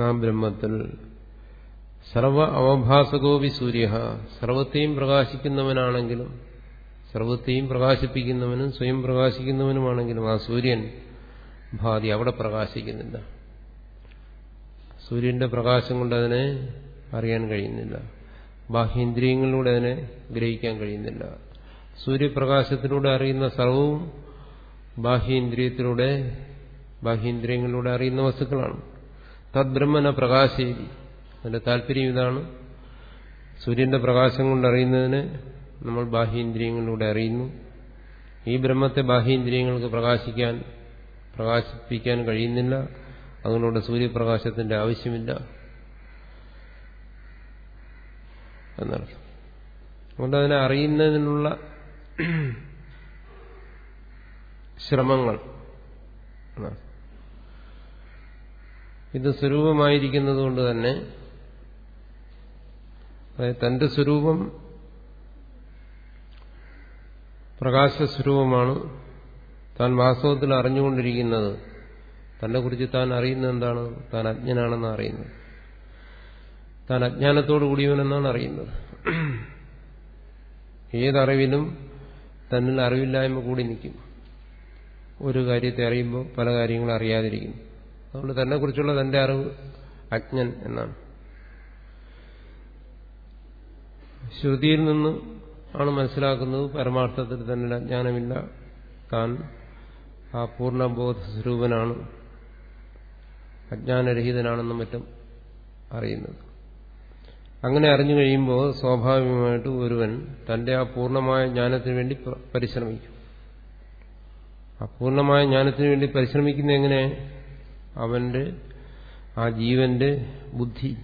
Speaker 1: ആ ബ്രഹ്മത്തിൽ സർവ അവഭാസകോപി സൂര്യ സർവത്തെയും പ്രകാശിക്കുന്നവനാണെങ്കിലും സർവത്തെയും പ്രകാശിപ്പിക്കുന്നവനും സ്വയം പ്രകാശിക്കുന്നവനുമാണെങ്കിലും ആ സൂര്യൻ ഭാതി അവിടെ പ്രകാശിക്കുന്നില്ല. സൂര്യന്റെ പ്രകാശം കൊണ്ട് അതിനെ അറിയാൻ കഴിയുന്നില്ല. ബാഹ്യേന്ദ്രിയങ്ങളിലൂടെ അതിനെ ഗ്രഹിക്കാൻ കഴിയുന്നില്ല. സൂര്യപ്രകാശത്തിലൂടെ അറിയുന്ന സർവവും ബാഹ്യേന്ദ്രിയത്തിലൂടെ ബാഹ്യേന്ദ്രിയങ്ങളിലൂടെ അറിയുന്ന വസ്തുക്കളാണ്. തദ്ബ്രഹ്മന പ്രകാശേരി അതിന്റെ താല്പര്യം ഇതാണ്. സൂര്യന്റെ പ്രകാശം കൊണ്ട് അറിയുന്നതിന് നമ്മൾ ബാഹ്യേന്ദ്രിയങ്ങളിലൂടെ അറിയുന്നു. ഈ ബ്രഹ്മത്തെ ബാഹ്യേന്ദ്രിയങ്ങൾക്ക് പ്രകാശിക്കാൻ പ്രകാശിപ്പിക്കാൻ കഴിയുന്നില്ല. അതുകൊണ്ട് സൂര്യപ്രകാശത്തിന്റെ ആവശ്യമില്ല. എന്നർത്ഥം. അതുകൊണ്ട് അതിനെ അറിയുന്നതിനുള്ള ശ്രമങ്ങൾ. ഇത് സ്വരൂപമായിരിക്കുന്നത് കൊണ്ട് തന്നെ അതായത് തന്റെ സ്വരൂപം പ്രകാശസ്വരൂപമാണ് താൻ വാസ്തവത്തിൽ അറിഞ്ഞുകൊണ്ടിരിക്കുന്നത് തന്നെ കുറിച്ച് താൻ അറിയുന്നത് എന്താണ്? താൻ അജ്ഞനാണെന്ന് അറിയുന്നത്. താൻ അജ്ഞാനത്തോടു കൂടിയവനെന്നാണ് അറിയുന്നത്. ഏതറിവിലും തന്നിൽ അറിവില്ലായ്മ കൂടി നിൽക്കും. ഒരു കാര്യത്തെ അറിയുമ്പോൾ പല കാര്യങ്ങളും അറിയാതിരിക്കുന്നു. അതുകൊണ്ട് തന്നെ കുറിച്ചുള്ള തന്റെ അറിവ് അജ്ഞൻ എന്നാണ്. ശ്രുതിയിൽ നിന്ന് ആണ് മനസ്സിലാക്കുന്നത് പരമാർത്ഥത്തിൽ തന്നെ അജ്ഞാനമില്ല താൻ ആ പൂർണബോധ സ്വരൂപനാണ് അജ്ഞാനരഹിതനാണെന്നും മറ്റും അറിയുന്നത്. അങ്ങനെ അറിഞ്ഞു കഴിയുമ്പോൾ സ്വാഭാവികമായിട്ട് ഒരുവൻ തന്റെ ആ പൂർണമായ ജ്ഞാനത്തിന് വേണ്ടി പരിശ്രമിക്കും. ആ പൂർണമായ ജ്ഞാനത്തിന് വേണ്ടി പരിശ്രമിക്കുന്ന എങ്ങനെ? അവന്റെ ആ ജീവന്റെ ബുദ്ധി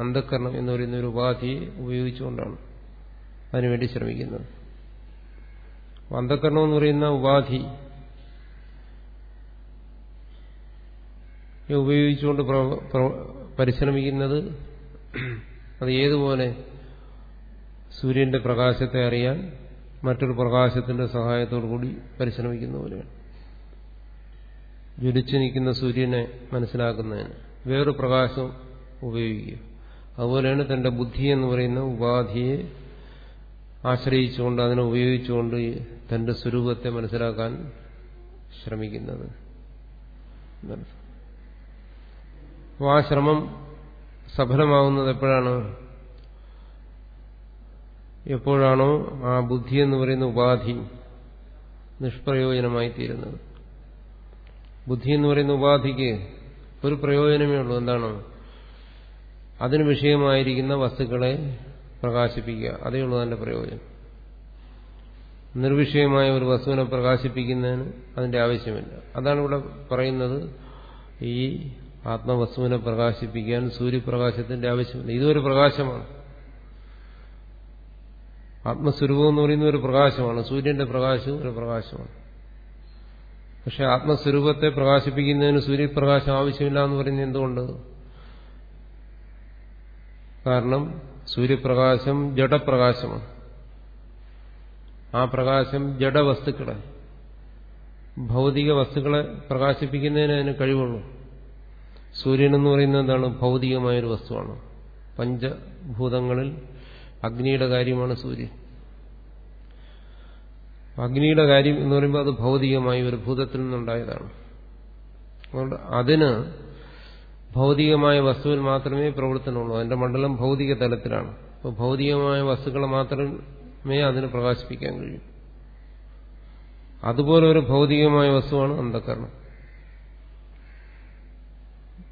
Speaker 1: അന്ധക്കരണം എന്ന് പറയുന്ന ഒരു ഉപാധിയെ ഉപയോഗിച്ചുകൊണ്ടാണ് അതിനുവേണ്ടി ശ്രമിക്കുന്നത്. അന്ധക്കരണം എന്ന് പറയുന്ന ഉപാധി ഉപയോഗിച്ചുകൊണ്ട് പരിശ്രമിക്കുന്നത് അത് ഏതുപോലെ സൂര്യന്റെ പ്രകാശത്തെ അറിയാൻ മറ്റൊരു പ്രകാശത്തിന്റെ സഹായത്തോടു കൂടി പരിശ്രമിക്കുന്ന പോലെയാണ്. ജ്വലിച്ചു നിൽക്കുന്ന സൂര്യനെ മനസ്സിലാക്കുന്നതിന് വേറൊരു പ്രകാശം ഉപയോഗിക്കുക. അതുപോലെയാണ് തന്റെ ബുദ്ധി എന്ന് പറയുന്ന ഉപാധിയെ ആശ്രയിച്ചുകൊണ്ട് അതിനെ ഉപയോഗിച്ചുകൊണ്ട് തന്റെ സ്വരൂപത്തെ മനസ്സിലാക്കാൻ ശ്രമിക്കുന്നത്. ആ ശ്രമം സഫലമാവുന്നത് എപ്പോഴാണ്? എപ്പോഴാണോ ആ ബുദ്ധി എന്ന് പറയുന്ന ഉപാധി നിഷ്പ്രയോജനമായി തീരുന്നത് ബുദ്ധി എന്ന് പറയുന്ന ഉപാധിക്ക് ഒരു പ്രയോജനമേ ഉള്ളൂ. എന്താണ്? അതിന് വിഷയമായിരിക്കുന്ന വസ്തുക്കളെ പ്രകാശിപ്പിക്കുക. അതേ ഉള്ളൂ അതിന്റെ പ്രയോജനം. നിർവിഷയമായ ഒരു വസ്തുവിനെ പ്രകാശിപ്പിക്കുന്നതിന് അതിന്റെ ആവശ്യമില്ല. അതാണ് ഇവിടെ പറയുന്നത് ഈ ആത്മവസ്തുവിനെ പ്രകാശിപ്പിക്കാൻ സൂര്യപ്രകാശത്തിന്റെ ആവശ്യമില്ല. ഇതൊരു പ്രകാശമാണ്. ആത്മസ്വരൂപം എന്ന് പറയുന്ന ഒരു പ്രകാശമാണ്. സൂര്യന്റെ പ്രകാശവും ഒരു പ്രകാശമാണ്. പക്ഷെ ആത്മസ്വരൂപത്തെ പ്രകാശിപ്പിക്കുന്നതിന് സൂര്യപ്രകാശം ആവശ്യമില്ല എന്ന് പറയുന്നത് എന്തുകൊണ്ട്? കാരണം സൂര്യപ്രകാശം ജഡപ്രകാശമാണ്. ആ പ്രകാശം ജഡവസ്തുക്കളെ ഭൗതിക വസ്തുക്കളെ പ്രകാശിപ്പിക്കുന്നതിന് അതിന് കഴിവുള്ളൂ. സൂര്യൻ എന്ന് പറയുന്നത് എന്താണ്? ഭൗതികമായൊരു വസ്തുവാണ്. പഞ്ചഭൂതങ്ങളിൽ അഗ്നിയുടെ കാര്യമാണ് സൂര്യൻ. അഗ്നിയുടെ കാര്യം എന്ന് പറയുമ്പോൾ അത് ഭൗതികമായി ഒരു ഭൂതത്തിൽ നിന്നുണ്ടായതാണ്. അതുകൊണ്ട് അതിന് ഭൗതികമായ വസ്തുവിൽ മാത്രമേ പ്രവർത്തനമുള്ളൂ. അതിന്റെ മണ്ഡലം ഭൗതിക തലത്തിലാണ്. അപ്പോൾ ഭൗതികമായ വസ്തുക്കളെ മാത്രമേ അതിന് പ്രകാശിപ്പിക്കാൻ കഴിയൂ. അതുപോലെ ഒരു ഭൗതികമായ വസ്തുവാണ് അന്ധകരണം.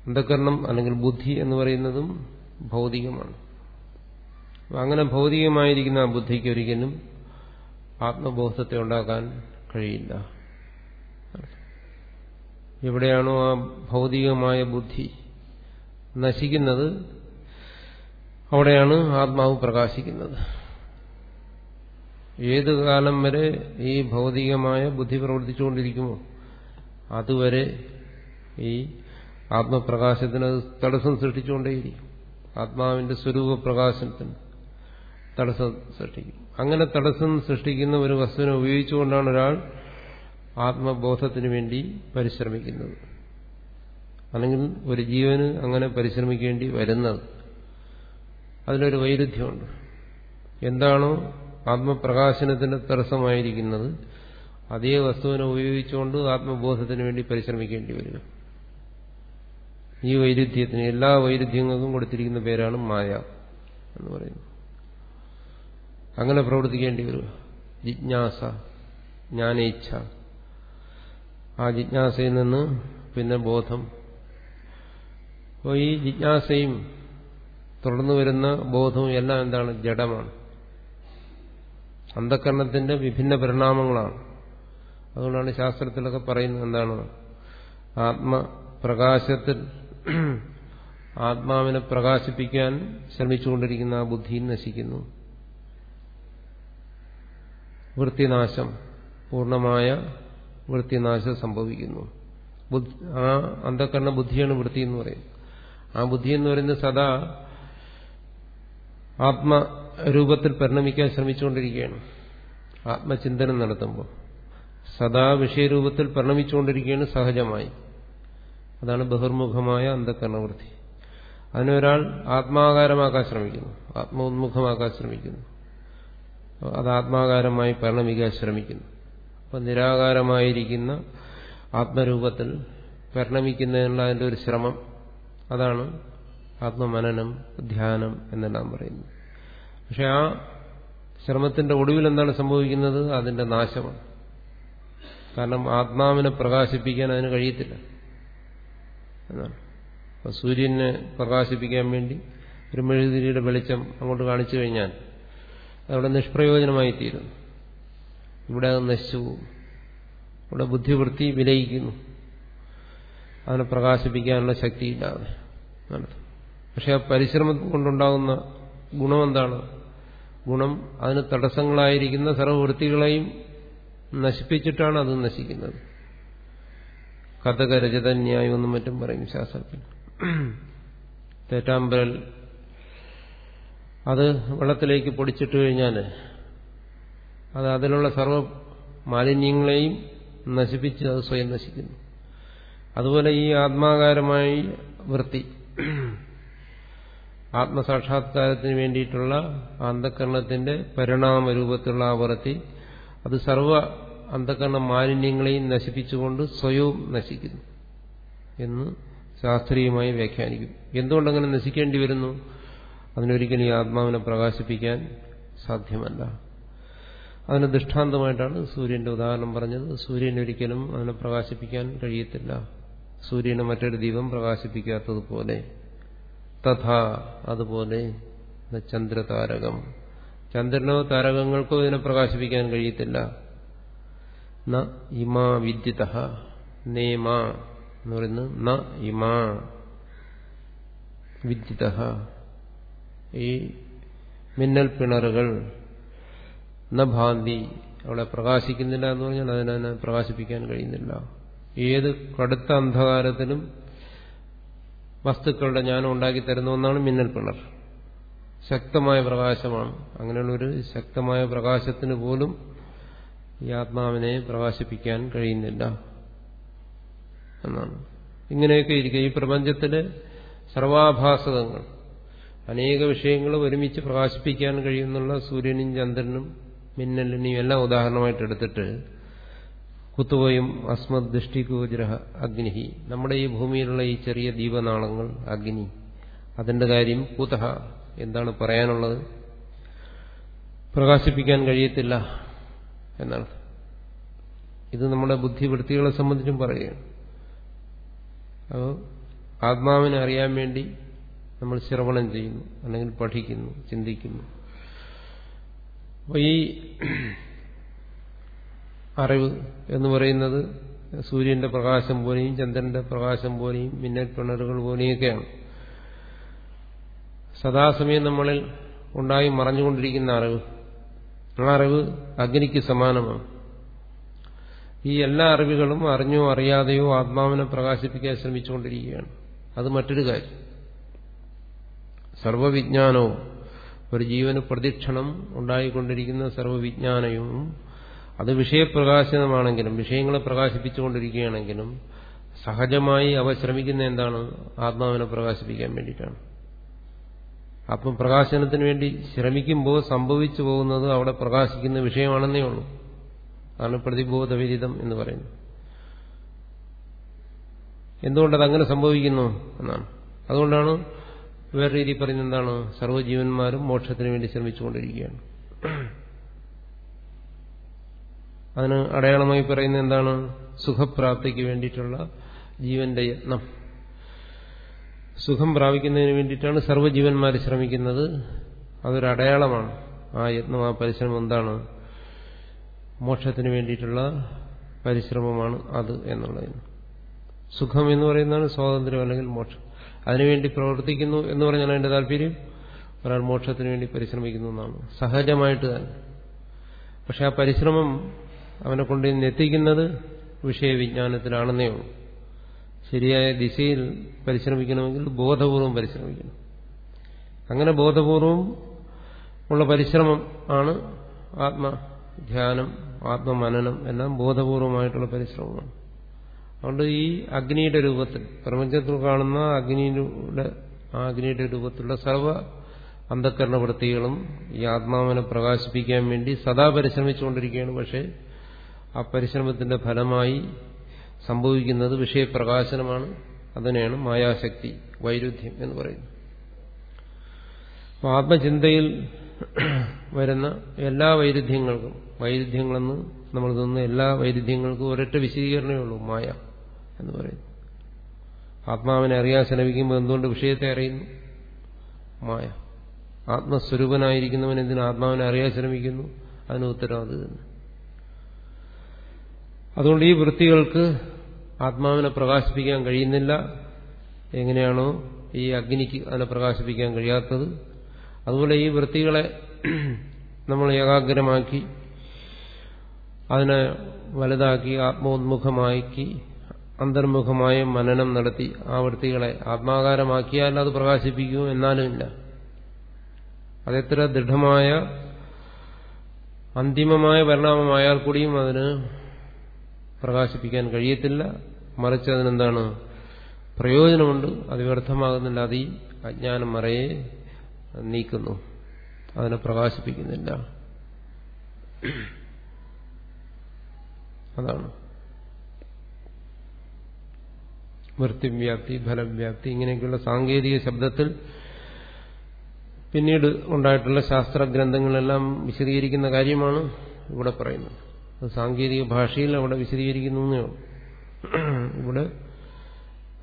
Speaker 1: അന്ധകരണം അല്ലെങ്കിൽ ബുദ്ധി എന്ന് പറയുന്നതും ഭൗതികമാണ്. അങ്ങനെ ഭൗതികമായിരിക്കുന്ന ആ ബുദ്ധിക്ക് ഒരിക്കലും ആത്മബോധത്തെ ഉണ്ടാക്കാൻ കഴിയില്ല. എവിടെയാണോ ആ ഭൗതികമായ ബുദ്ധി നശിക്കുന്നത്? അവിടെയാണ് ആത്മാവ് പ്രകാശിക്കുന്നത്. ഏത് കാലം വരെ ഈ ഭൗതികമായ ബുദ്ധി പ്രവർത്തിച്ചുകൊണ്ടിരിക്കുമോ അതുവരെ ഈ ആത്മപ്രകാശത്തിന് തടസ്സം സൃഷ്ടിച്ചുകൊണ്ടേയിരിക്കും. ആത്മാവിന്റെ സ്വരൂപ പ്രകാശനത്തിന് തടസ്സം സൃഷ്ടിക്കും. അങ്ങനെ തടസ്സം സൃഷ്ടിക്കുന്ന ഒരു വസ്തുവിനെ ഉപയോഗിച്ചുകൊണ്ടാണ് ഒരാൾ ആത്മബോധത്തിന് വേണ്ടി പരിശ്രമിക്കുന്നത്. അല്ലെങ്കിൽ ഒരു ജീവന് അങ്ങനെ പരിശ്രമിക്കേണ്ടി വരുന്നത്. അതിലൊരു വൈരുദ്ധ്യമുണ്ട്. എന്താണോ ആത്മപ്രകാശനത്തിന് തടസ്സമായിരിക്കുന്നത് അതേ വസ്തുവിനെ ഉപയോഗിച്ചുകൊണ്ട് ആത്മബോധത്തിന് വേണ്ടി പരിശ്രമിക്കേണ്ടി വരിക ഈ വൈരുദ്ധ്യത്തിന് എല്ലാ വൈരുദ്ധ്യങ്ങൾക്കും കൊടുത്തിരിക്കുന്ന പേരാണ് മായ എന്ന് പറയുന്നത്. അങ്ങനെ പ്രവർത്തിക്കേണ്ടി വരിക ജിജ്ഞാസ ജ്ഞാനേച്ഛ. ആ ജിജ്ഞാസയിൽ നിന്ന് പിന്നെ ബോധം. അപ്പോൾ ഈ ജിജ്ഞാസയും തുടർന്നു വരുന്ന ബോധവും എല്ലാം എന്താണ്? ജഡമാണ്. അന്ധകരണത്തിന്റെ വിഭിന്ന പരിണാമങ്ങളാണ്. അതുകൊണ്ടാണ് ശാസ്ത്രത്തിലൊക്കെ പറയുന്നത് എന്താണ്? ആത്മപ്രകാശത്തിൽ ആത്മാവിനെ പ്രകാശിപ്പിക്കാൻ ശ്രമിച്ചുകൊണ്ടിരിക്കുന്ന ആ ബുദ്ധി നശിക്കുന്നു. വൃത്തിനാശം പൂർണമായ വൃത്തിനാശം സംഭവിക്കുന്നു. ആ അന്ധകരണ ബുദ്ധിയാണ് വൃത്തി എന്ന് പറയുന്നത്. ആ ബുദ്ധി എന്ന് പറയുന്നത് സദാ ആത്മരൂപത്തിൽ പരിണമിക്കാൻ ശ്രമിച്ചുകൊണ്ടിരിക്കുകയാണ്. ആത്മചിന്തനം നടത്തുമ്പോൾ സദാ വിഷയരൂപത്തിൽ പരിണമിച്ചുകൊണ്ടിരിക്കുകയാണ് സഹജമായി. അതാണ് ബഹിർമുഖമായ അന്ധകരണവൃത്തി. അതിനൊരാൾ ആത്മാകാരമാക്കാൻ ശ്രമിക്കുന്നു ആത്മോന്മുഖമാക്കാൻ ശ്രമിക്കുന്നു. അത് ആത്മാകാരമായി പരിണമിക്കാൻ ശ്രമിക്കുന്നു. അപ്പം നിരാകാരമായിരിക്കുന്ന ആത്മരൂപത്തിൽ പരിണമിക്കുന്നതിനുള്ള അതിന്റെ ഒരു ശ്രമം അതാണ് ആത്മമനനം ധ്യാനം എന്നെല്ലാം പറയുന്നത്. പക്ഷെ ആ ശ്രമത്തിന്റെ ഒടുവിൽ എന്താണ് സംഭവിക്കുന്നത്? അതിന്റെ നാശമാണ്. കാരണം ആത്മാവിനെ പ്രകാശിപ്പിക്കാൻ അതിന് കഴിയത്തില്ല. എന്നാണ്. സൂര്യനെ പ്രകാശിപ്പിക്കാൻ വേണ്ടി ഒരു മെഴുകുതിരിയുടെ വെളിച്ചം അങ്ങോട്ട് കാണിച്ചു കഴിഞ്ഞാൽ അതവിടെ നിഷ്പ്രയോജനമായി തീരുന്നു. ഇവിടെ അത് നശിച്ചു പോകും. ഇവിടെ ബുദ്ധിവൃത്തി വിലയിക്കുന്നു. അതിനെ പ്രകാശിപ്പിക്കാനുള്ള ശക്തിയില്ലാതെ പക്ഷെ ആ പരിശ്രമം കൊണ്ടുണ്ടാകുന്ന ഗുണം എന്താണ്? ഗുണം അതിന് തടസ്സങ്ങളായിരിക്കുന്ന സർവവൃത്തികളെയും നശിപ്പിച്ചിട്ടാണ് അത് നശിക്കുന്നത്. കഥകരചിതന്യായം എന്നും മറ്റും പറയും ശാസ്ത്രത്തിൽ. തേറ്റാമ്പരൽ അത് വെള്ളത്തിലേക്ക് പൊടിച്ചിട്ട് കഴിഞ്ഞാൽ അത് അതിലുള്ള സർവ മാലിന്യങ്ങളെയും നശിപ്പിച്ച് അത് സ്വയം നശിക്കുന്നു. അതുപോലെ ഈ ആത്മാകാരമായി വൃത്തി ആത്മസാക്ഷാത്കാരത്തിന് വേണ്ടിയിട്ടുള്ള അന്ധകരണത്തിന്റെ പരിണാമരൂപത്തിലുള്ള ആ വൃത്തി അത് സർവ അന്ധകരണ മാലിന്യങ്ങളെയും നശിപ്പിച്ചുകൊണ്ട് സ്വയവും നശിക്കുന്നു എന്ന് ശാസ്ത്രീയമായി വ്യാഖ്യാനിക്കും എന്തുകൊണ്ടങ്ങനെ നശിക്കേണ്ടി വരുന്നു? അതിനൊരിക്കലും ഈ ആത്മാവിനെ പ്രകാശിപ്പിക്കാൻ സാധ്യമല്ല. അതിന് ദൃഷ്ടാന്തമായിട്ടാണ് സൂര്യന്റെ ഉദാഹരണം പറഞ്ഞത്. സൂര്യനൊരിക്കലും അതിനെ പ്രകാശിപ്പിക്കാൻ കഴിയത്തില്ല. സൂര്യനെ മറ്റൊരു ദീപം പ്രകാശിപ്പിക്കാത്തതുപോലെ തഥാ അതുപോലെ ചന്ദ്രതാരകം. ചന്ദ്രനോ താരകങ്ങൾക്കോ ഇതിനെ പ്രകാശിപ്പിക്കാൻ കഴിയത്തില്ല. ന ഇമാ വിദ്യുത. നേമാ എന്ന് പറയുന്നത് ന ഇമാ വിദ്യുത. ഈ മിന്നൽ പിണറുകൾ ഭാന്തി അവിടെ പ്രകാശിക്കുന്നില്ല എന്ന് പറഞ്ഞാൽ അതിനെ പ്രകാശിപ്പിക്കാൻ കഴിയുന്നില്ല. ഏത് കടുത്ത അന്ധകാരത്തിലും വസ്തുക്കളുടെ ജ്ഞാനം ഉണ്ടാക്കി തരുന്ന ഒന്നാണ് മിന്നൽ പിണർ. ശക്തമായ പ്രകാശമാണ്. അങ്ങനെയുള്ളൊരു ശക്തമായ പ്രകാശത്തിന് പോലും ഈ ആത്മാവിനെ പ്രകാശിപ്പിക്കാൻ കഴിയുന്നില്ല എന്നാണ്. ഇങ്ങനെയൊക്കെ ഇരിക്കുക ഈ പ്രപഞ്ചത്തിലെ സർവാഭാസകങ്ങൾ അനേക വിഷയങ്ങൾ ഒരുമിച്ച് പ്രകാശിപ്പിക്കാൻ കഴിയുന്നുള്ള സൂര്യനും ചന്ദ്രനും മിന്നലിനെയും എല്ലാം ഉദാഹരണമായിട്ട് എടുത്തിട്ട് കുത്തുവയും അസ്മത് ദൃഷ്ടിഗോചരഹ അഗ്നിഹി. നമ്മുടെ ഈ ഭൂമിയിലുള്ള ഈ ചെറിയ ദീപനാളങ്ങൾ അഗ്നി അതിന്റെ കാര്യം കുതഹ എന്താണ് പറയാനുള്ളത്? പ്രകാശിപ്പിക്കാൻ കഴിയത്തില്ല എന്നാണ്. ഇത് നമ്മുടെ ബുദ്ധിവൃത്തികളെ സംബന്ധിച്ചും പറയുകയാണ്. അപ്പോൾ ആത്മാവിനെ അറിയാൻ വേണ്ടി നമ്മൾ ശ്രവണം ചെയ്യുന്നു അല്ലെങ്കിൽ പഠിക്കുന്നു ചിന്തിക്കുന്നു. അപ്പോൾ ഈ അറിവ് എന്ന് പറയുന്നത് സൂര്യന്റെ പ്രകാശം പോലെയും ചന്ദ്രന്റെ പ്രകാശം പോലെയും മിന്നൽ കിണറുകൾ പോലെയൊക്കെയാണ്. സദാസമയം നമ്മളിൽ ഉണ്ടായി മറഞ്ഞുകൊണ്ടിരിക്കുന്ന അറിവ് ആ അറിവ് അഗ്നിക്ക് സമാനമാണ്. ഈ എല്ലാ അറിവുകളും അറിഞ്ഞോ അറിയാതെയോ ആത്മാവിനെ പ്രകാശിപ്പിക്കാൻ ശ്രമിച്ചുകൊണ്ടിരിക്കുകയാണ്. അത് മറ്റൊരു കാര്യം. സർവവിജ്ഞാനവും ഒരു ജീവന് പ്രതിക്ഷണം ഉണ്ടായിക്കൊണ്ടിരിക്കുന്ന സർവവിജ്ഞാനവും അത് വിഷയപ്രകാശനമാണെങ്കിലും വിഷയങ്ങളെ പ്രകാശിപ്പിച്ചുകൊണ്ടിരിക്കുകയാണെങ്കിലും സഹജമായി അവ ശ്രമിക്കുന്ന എന്താണ്? ആത്മാവിനെ പ്രകാശിപ്പിക്കാൻ വേണ്ടിയിട്ടാണ്. പ്രകാശനത്തിന് വേണ്ടി ശ്രമിക്കുമ്പോൾ സംഭവിച്ചു പോകുന്നത് അവിടെ പ്രകാശിക്കുന്ന വിഷയമാണെന്നേ ഉള്ളൂ. അതാണ് പ്രതിബോധവിരിതം എന്ന് പറയുന്നത്. എന്തുകൊണ്ടത് അങ്ങനെ സംഭവിക്കുന്നു എന്നാണ്. അതുകൊണ്ടാണ് വേറെ രീതി പറയുന്നത് എന്താണ്? സർവജീവന്മാരും മോക്ഷത്തിന് വേണ്ടി ശ്രമിച്ചുകൊണ്ടിരിക്കുകയാണ്. അതിന് അടയാളമായി പറയുന്നത് എന്താണ്? സുഖപ്രാപ്തിക്ക് വേണ്ടിയിട്ടുള്ള ജീവന്റെ യത്നം. സുഖം പ്രാപിക്കുന്നതിന് വേണ്ടിയിട്ടാണ് സർവജീവന്മാർ ശ്രമിക്കുന്നത്. അതൊരടയാളമാണ് ആ യത്നം ആ പരിശ്രമം എന്താണ്? മോക്ഷത്തിന് വേണ്ടിയിട്ടുള്ള പരിശ്രമമാണ് അത് എന്നുള്ളതിന്. സുഖം എന്ന് പറയുന്നതാണ് സ്വാതന്ത്ര്യം അല്ലെങ്കിൽ മോക്ഷം. അതിനുവേണ്ടി പ്രവർത്തിക്കുന്നു എന്ന് പറഞ്ഞാൽ അതിന്റെ താല്പര്യം? ഒരാൾ മോക്ഷത്തിന് വേണ്ടി പരിശ്രമിക്കുന്നു എന്നാണ്. സഹജമായിട്ട് തന്നെ. പക്ഷെ ആ പരിശ്രമം അവനെ കൊണ്ട് എത്തിക്കുന്നത് വിഷയവിജ്ഞാനത്തിലാണെന്നേ ഉള്ളൂ. ശരിയായ ദിശയിൽ പരിശ്രമിക്കണമെങ്കിൽ ബോധപൂർവം പരിശ്രമിക്കണം. അങ്ങനെ ബോധപൂർവം ഉള്ള പരിശ്രമം ആണ് ആത്മധ്യാനം ആത്മമനനം എല്ലാം ബോധപൂർവമായിട്ടുള്ള പരിശ്രമമാണ്. അതുകൊണ്ട് ഈ അഗ്നിയുടെ രൂപത്തിൽ പ്രപഞ്ചത്തിൽ കാണുന്ന അഗ്നിയുടെ ആ അഗ്നിയുടെ രൂപത്തിലുള്ള സർവ അന്ധക്കരണ വൃത്തികളും ഈ ആത്മാവിനെ പ്രകാശിപ്പിക്കാൻ വേണ്ടി സദാ പരിശ്രമിച്ചുകൊണ്ടിരിക്കുകയാണ്. പക്ഷേ ആ പരിശ്രമത്തിന്റെ ഫലമായി സംഭവിക്കുന്നത് വിഷയപ്രകാശനമാണ്. അതിനെയാണ് മായാശക്തി വൈരുദ്ധ്യം എന്ന് പറയുന്നത്. ആത്മചിന്തയിൽ വരുന്ന എല്ലാ വൈരുദ്ധ്യങ്ങൾക്കും വൈരുദ്ധ്യങ്ങളെന്ന് നമ്മൾ തോന്നുന്ന എല്ലാ വൈരുദ്ധ്യങ്ങൾക്കും ഒരൊറ്റ വിശദീകരണമേ ഉള്ളൂ മായ. എന്ന് പറയുന്നു. ആത്മാവിനെ അറിയാൻ ശ്രമിക്കുമ്പോൾ എന്തുകൊണ്ട് വിഷയത്തെ അറിയുന്നു? മായ. ആത്മസ്വരൂപനായിരിക്കുന്നവൻ എന്തിനു ആത്മാവിനെ അറിയാൻ ശ്രമിക്കുന്നു? അതിന് ഉത്തരം അത് തന്നെ അതുകൊണ്ട് ഈ വൃത്തികൾക്ക് ആത്മാവിനെ പ്രകാശിപ്പിക്കാൻ കഴിയുന്നില്ല. എങ്ങനെയാണോ ഈ അഗ്നിക്ക് അതിനെ പ്രകാശിപ്പിക്കാൻ കഴിയാത്തത്. അതുപോലെ ഈ വൃത്തികളെ നമ്മൾ ഏകാഗ്രമാക്കി അതിനെ വലുതാക്കി ആത്മോന്മുഖമാക്കി അന്തർമുഖമായ മനനം നടത്തി ആ വൃത്തികളെ ആത്മാകാരമാക്കിയാൽ അത് പ്രകാശിപ്പിക്കൂ എന്നാലും ഇല്ല അതെത്ര ദൃഢമായ അന്തിമമായ പരിണാമമായാൽ കൂടിയും അതിന് പ്രകാശിപ്പിക്കാൻ കഴിയത്തില്ല. മറിച്ച് അതിനെന്താണ് പ്രയോജനമുണ്ട്? അത് വ്യർത്ഥമാകുന്നില്ല. അത് ഈ അജ്ഞാനം മറയെ നീക്കുന്നു. അതിനെ പ്രകാശിപ്പിക്കുന്നില്ല. അതാണ്. വൃത്തിവ്യാപ്തി ഫലവ്യാപ്തി ഇങ്ങനെയൊക്കെയുള്ള സാങ്കേതിക ശബ്ദത്തിൽ പിന്നീട് ഉണ്ടായിട്ടുള്ള ശാസ്ത്ര ഗ്രന്ഥങ്ങളെല്ലാം വിശദീകരിക്കുന്ന കാര്യമാണ് ഇവിടെ പറയുന്നത്. അത് സാങ്കേതിക ഭാഷയിൽ അവിടെ വിശദീകരിക്കുന്നു ഇവിടെ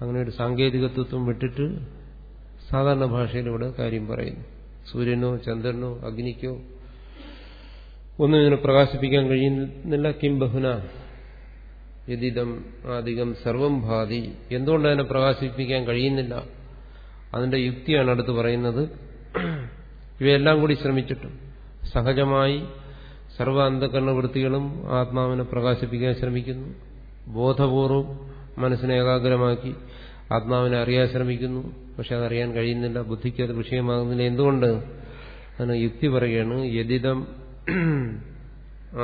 Speaker 1: അങ്ങനെ ഒരു സാങ്കേതികത്വം വിട്ടിട്ട് സാധാരണ ഭാഷയിൽ ഇവിടെ കാര്യം പറയുന്നു. സൂര്യനോ ചന്ദ്രനോ അഗ്നിക്കോ ഒന്നും ഇതിനെ പ്രകാശിപ്പിക്കാൻ കഴിയുന്നില്ല. കിം ബഹുന യതിദം ആദികം സർവം ഭാതി. എന്തുകൊണ്ട് അതിനെ പ്രകാശിപ്പിക്കാൻ കഴിയുന്നില്ല? അതിന്റെ യുക്തിയാണ് അടുത്ത് പറയുന്നത്. ഇവയെല്ലാം കൂടി ശ്രമിച്ചിട്ടും സഹജമായി സർവ അന്ധകരണ വൃത്തികളും ആത്മാവിനെ പ്രകാശിപ്പിക്കാൻ ശ്രമിക്കുന്നു. ബോധപൂർവം മനസ്സിനെ ഏകാഗ്രമാക്കി ആത്മാവിനെ അറിയാൻ ശ്രമിക്കുന്നു. പക്ഷെ അതറിയാൻ കഴിയുന്നില്ല ബുദ്ധിക്ക് അത് വിഷയമാകുന്നില്ല. എന്തുകൊണ്ട്? അതിന് യുക്തി പറയുകയാണ് യതിദം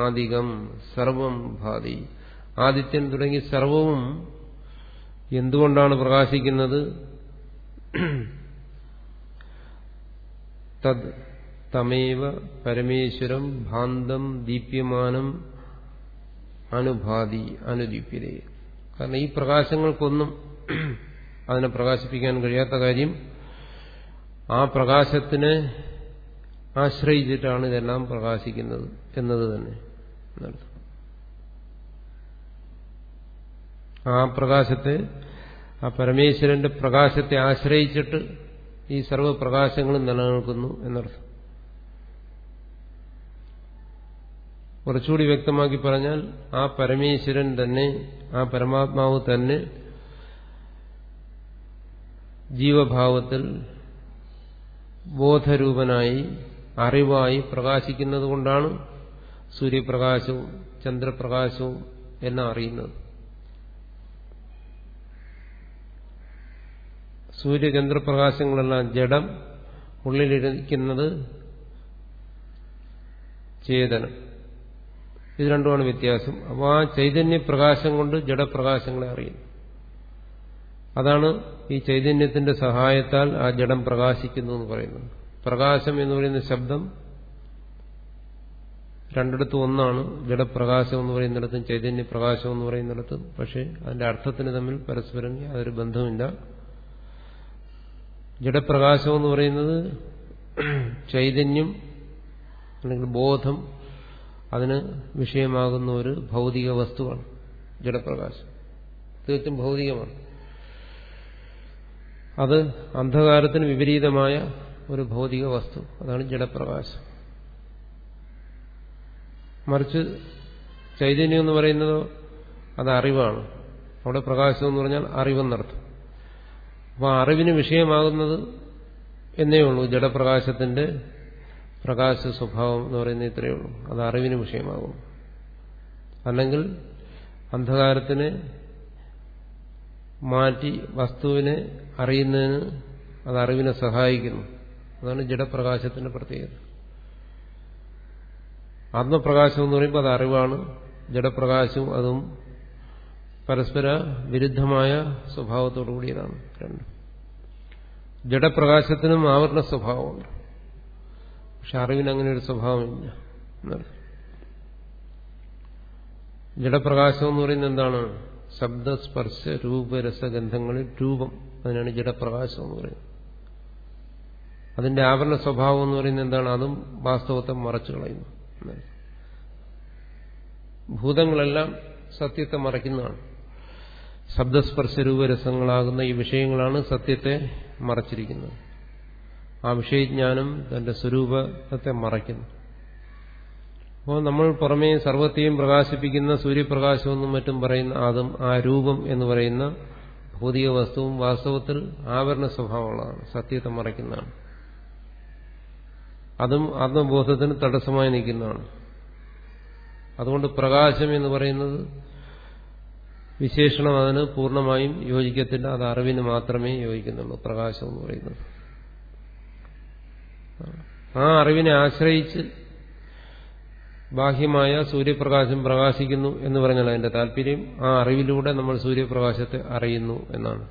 Speaker 1: ആദികം സർവം ഭാതി. ആദിത്യൻ തുടങ്ങി സർവവും എന്തുകൊണ്ടാണ് പ്രകാശിക്കുന്നത്? തദ് തമേവ പരമേശ്വരം ഭാന്തം ദീപ്യമാനം അനുഭാതി അനുദീപ്യതയെ കാരണം ഈ പ്രകാശങ്ങൾക്കൊന്നും അതിനെ പ്രകാശിപ്പിക്കാൻ കഴിയാത്ത കാര്യം ആ പ്രകാശത്തിനെ ആശ്രയിച്ചിട്ടാണ് ഇതെല്ലാം പ്രകാശിക്കുന്നത് എന്നത് തന്നെ. ആ പ്രകാശത്തെ ആ പരമേശ്വരന്റെ പ്രകാശത്തെ ആശ്രയിച്ചിട്ട് ഈ സർവപ്രകാശങ്ങളും നിലനിൽക്കുന്നു എന്നർത്ഥം. കുറച്ചുകൂടി വ്യക്തമാക്കി പറഞ്ഞാൽ ആ പരമേശ്വരൻ തന്നെ ആ പരമാത്മാവ് തന്നെ ജീവഭാവത്തിൽ ബോധരൂപനായി അറിവായി പ്രകാശിക്കുന്നതുകൊണ്ടാണ് സൂര്യപ്രകാശവും ചന്ദ്രപ്രകാശവും എല്ലാം അറിയുന്നത്. സൂര്യചന്ദ്രപ്രകാശങ്ങളെല്ലാം ജഡം ഉള്ളിലിരിക്കുന്നത് ചേതനം. ഇത് രണ്ടുമാണ് വ്യത്യാസം. അപ്പോൾ ആ ചൈതന്യപ്രകാശം കൊണ്ട് ജഡപ്രകാശങ്ങളെ അറിയുന്നു അതാണ് ഈ ചൈതന്യത്തിന്റെ സഹായത്താൽ ആ ജഡം പ്രകാശിക്കുന്നു എന്ന് പറയുന്നത്. പ്രകാശം എന്ന് പറയുന്ന ശബ്ദം രണ്ടിടത്തും ഒന്നാണ്. ജഡപ്രകാശം എന്ന് പറയുന്നിടത്തും ചൈതന്യപ്രകാശം എന്ന് പറയുന്നിടത്തും. പക്ഷേ അതിന്റെ അർത്ഥത്തിന് തമ്മിൽ പരസ്പരം യാതൊരു ബന്ധമില്ല ജഡപ്രകാശം എന്ന് പറയുന്നത് ചൈതന്യം അല്ലെങ്കിൽ ബോധം അതിന് വിഷയമാകുന്ന ഒരു ഭൗതിക വസ്തുവാണ് ജഡപ്രകാശം. തീർത്തും ഭൗതികമാണ്. അത് അന്ധകാരത്തിന് വിപരീതമായ ഒരു ഭൗതിക വസ്തു. അതാണ് ജഡപ്രകാശം. മറിച്ച് ചൈതന്യം എന്ന് പറയുന്നത് അത് അറിവാണ്. അവിടെ പ്രകാശം എന്ന് പറഞ്ഞാൽ അറിവെന്നർത്ഥം. അപ്പോൾ അറിവിന് വിഷയമാകുന്നത് എന്നേ ഉള്ളൂ. ജഡപ്രകാശത്തിന്റെ പ്രകാശ സ്വഭാവം എന്ന് പറയുന്നത് ഇത്രയേ ഉള്ളൂ. അത് അറിവിന് വിഷയമാകും. അല്ലെങ്കിൽ അന്ധകാരത്തിന് മാറ്റി വസ്തുവിനെ അറിയുന്നതിന് അത് അറിവിനെ സഹായിക്കുന്നു. അതാണ് ജഡപ്രകാശത്തിന്റെ പ്രത്യേകത. ആത്മപ്രകാശം എന്ന് പറയുമ്പോൾ അത് അറിവാണ്. ജഡപ്രകാശവും അതും പരസ്പര വിരുദ്ധമായ സ്വഭാവത്തോടു കൂടിയതാണ്. രണ്ടും. ജഡപ്രകാശത്തിനും ആവരണ സ്വഭാവമുണ്ട്. പക്ഷെ അറിവിന് അങ്ങനെ ഒരു സ്വഭാവമില്ല. ജഡപ്രകാശം എന്ന് പറയുന്നത് എന്താണ്? ശബ്ദസ്പർശ രൂപരസഗന്ധങ്ങളിൽ രൂപം അതിനാണ് ജഡപ്രകാശം എന്ന് പറയുന്നത്. അതിന്റെ ആവരണ സ്വഭാവം എന്ന് പറയുന്നത് എന്താണ്? അതും വാസ്തവത്തെ മറച്ചു കളയുന്നു. ഭൂതങ്ങളെല്ലാം സത്യത്തെ മറയ്ക്കുന്നതാണ്. ശബ്ദസ്പർശ രൂപരസങ്ങളാകുന്ന ഈ വിഷയങ്ങളാണ് സത്യത്തെ മറച്ചിരിക്കുന്നത് ആ വിഷയജ്ഞാനം തന്റെ സ്വരൂപത്തെ മറയ്ക്കുന്നു. അപ്പോൾ നമ്മൾ പുറമേ സർവത്തെയും പ്രകാശിപ്പിക്കുന്ന സൂര്യപ്രകാശമെന്നും മറ്റും പറയുന്ന അതും ആ രൂപം എന്ന് പറയുന്ന ഭൗതിക വസ്തുവും വാസ്തവത്തിൽ ആവരണ സ്വഭാവമുള്ളതാണ് സത്യത്തെ മറയ്ക്കുന്നതാണ്. അതും ആത്മബോധത്തിന് തടസ്സമായി നിൽക്കുന്നതാണ്. അതുകൊണ്ട് പ്രകാശം എന്ന് പറയുന്നത് വിശേഷണം അതിന് പൂർണമായും യോജിക്കത്തില്ല. അത് അറിവിന് മാത്രമേ യോജിക്കുന്നുള്ളൂ. പ്രകാശം എന്ന് പറയുന്നത്. ആ അറിവിനെ ആശ്രയിച്ച് ബാഹ്യമായ സൂര്യപ്രകാശം പ്രകാശിക്കുന്നു എന്ന് പറഞ്ഞാൽ അതിന്റെ താല്പര്യം ആ അറിവിലൂടെ നമ്മൾ സൂര്യപ്രകാശത്തെ അറിയുന്നു എന്നാണ്.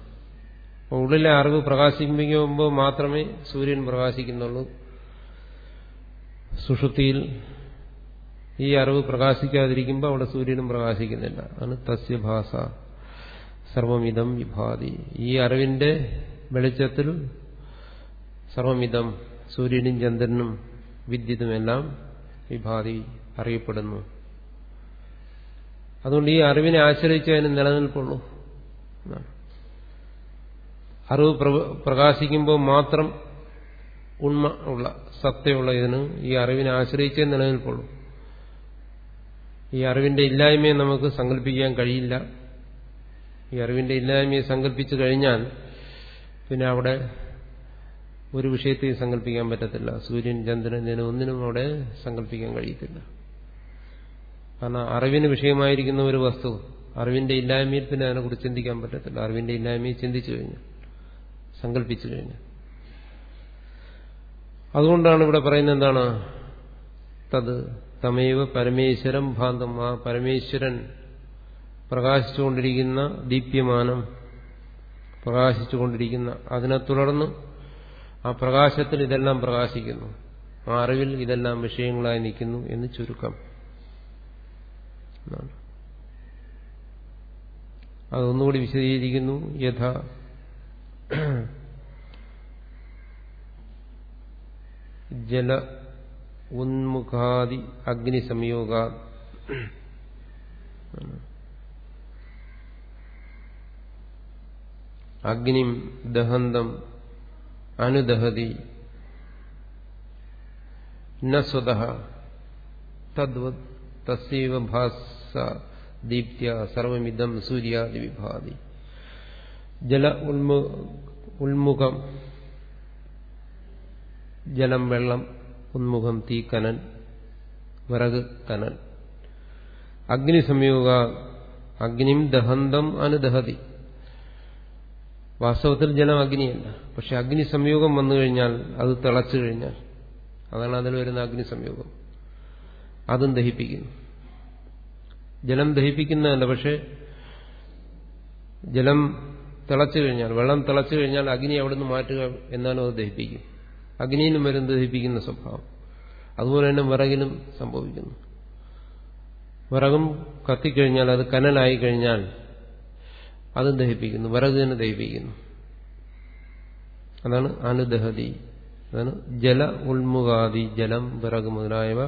Speaker 1: ഉള്ളിലെ അറിവ് പ്രകാശിപ്പിക്കുമ്പോൾ മാത്രമേ സൂര്യൻ പ്രകാശിക്കുന്നുള്ളൂ. സുഷുതിയിൽ ഈ അറിവ് പ്രകാശിക്കാതിരിക്കുമ്പോൾ അവിടെ സൂര്യനും പ്രകാശിക്കുന്നില്ല. അതാണ് തസ്യഭാസ സർവമിതം വിഭാതി. ഈ അറിവിന്റെ വെളിച്ചത്തിൽ സർവമിതം സൂര്യനും ചന്ദ്രനും വിദ്യുതുമെല്ലാം വിഭാതി അറിയപ്പെടുന്നു. അതുകൊണ്ട് ഈ അറിവിനെ ആശ്രയിച്ച് അതിന് നിലനിൽപ്പുള്ളൂ. അറിവ് പ്രകാശിക്കുമ്പോൾ മാത്രം ഉണ്മ ഉള്ള സത്യമുള്ള ഇതിന് ഈ അറിവിനെ ആശ്രയിച്ചേ നിലനിൽപ്പുള്ളൂ. ഈ അറിവിന്റെ ഇല്ലായ്മയെ നമുക്ക് സങ്കല്പിക്കാൻ കഴിയില്ല. ഈ അറിവിന്റെ ഇല്ലായ്മയെ സങ്കല്പിച്ചു കഴിഞ്ഞാൽ പിന്നെ അവിടെ ഒരു വിഷയത്തെയും സങ്കല്പിക്കാൻ പറ്റത്തില്ല. സൂര്യൻ ചന്ദ്രൻ ഇതിന് ഒന്നിനും അവിടെ സങ്കല്പിക്കാൻ കഴിയത്തില്ല. കാരണം അറിവിന് വിഷയമായിരിക്കുന്ന ഒരു വസ്തു അറിവിന്റെ ഇല്ലായ്മയിൽ പിന്നെ അതിനെക്കുറിച്ച് ചിന്തിക്കാൻ പറ്റത്തില്ല. അറിവിന്റെ ഇല്ലായ്മയെ ചിന്തിച്ചു കഴിഞ്ഞാൽ സങ്കല്പിച്ചു കഴിഞ്ഞാൽ. അതുകൊണ്ടാണ് ഇവിടെ പറയുന്നത് എന്താണ്? തത് തമേവ പരമേശ്വരം ഭാന്തം ആ പരമേശ്വരൻ പ്രകാശിച്ചുകൊണ്ടിരിക്കുന്ന ദീപ്യമാനം പ്രകാശിച്ചുകൊണ്ടിരിക്കുന്ന അതിനെ തുടർന്ന് ആ പ്രകാശത്തിൽ ഇതെല്ലാം പ്രകാശിക്കുന്നു. ആ അറിവിൽ ഇതെല്ലാം വിഷയങ്ങളായി നിൽക്കുന്നു എന്ന് ചുരുക്കം. അതൊന്നുകൂടി വിശദീകരിക്കുന്നു. യഥ ജല ഉന്മുഖാദി അഗ്നിസംയോഗ അഗ്നി ദഹന്തം അനുദഹതി. നസ്വത തദ്വത് തസ്സൈവ ഭാസ ദീപ്യ സർവമിതം സൂര്യാദി വിഭാതി. ജല ഉന്മുഖം. ജലം വെള്ളം ഉന്മുഖം തീ കനൽ വിറക് കനൽ. അഗ്നി സംയോഗ അഗ്നിം ദഹന്തം അനുദഹതി. വാസ്തവത്തിൽ ജലം അഗ്നിയല്ല. പക്ഷെ അഗ്നി സംയോഗം വന്നു കഴിഞ്ഞാൽ അത് തിളച്ചു കഴിഞ്ഞാൽ അതാണ് അതിൽ വരുന്ന അഗ്നി സംയോഗം. അതും ദഹിപ്പിക്കുന്നു. ജലം ദഹിപ്പിക്കുന്നതല്ല പക്ഷെ ജലം തിളച്ചു കഴിഞ്ഞാൽ വെള്ളം തിളച്ചു കഴിഞ്ഞാൽ അഗ്നി അവിടുന്ന് മാറ്റുക എന്നാലും അത് ദഹിപ്പിക്കും. അഗ്നിയിലും വരും ദഹിപ്പിക്കുന്ന സ്വഭാവം. അതുപോലെ തന്നെ വിറകിലും സംഭവിക്കുന്നു. വിറകും കത്തിക്കഴിഞ്ഞാൽ അത് കനലായി കഴിഞ്ഞാൽ അതും ദഹിപ്പിക്കുന്നു. വിറക് തന്നെ ദഹിപ്പിക്കുന്നു. അതാണ് അനുദഹതി. അതാണ് ജല ഉൾമുഖാദി ജലം വിറക് മുതലായവ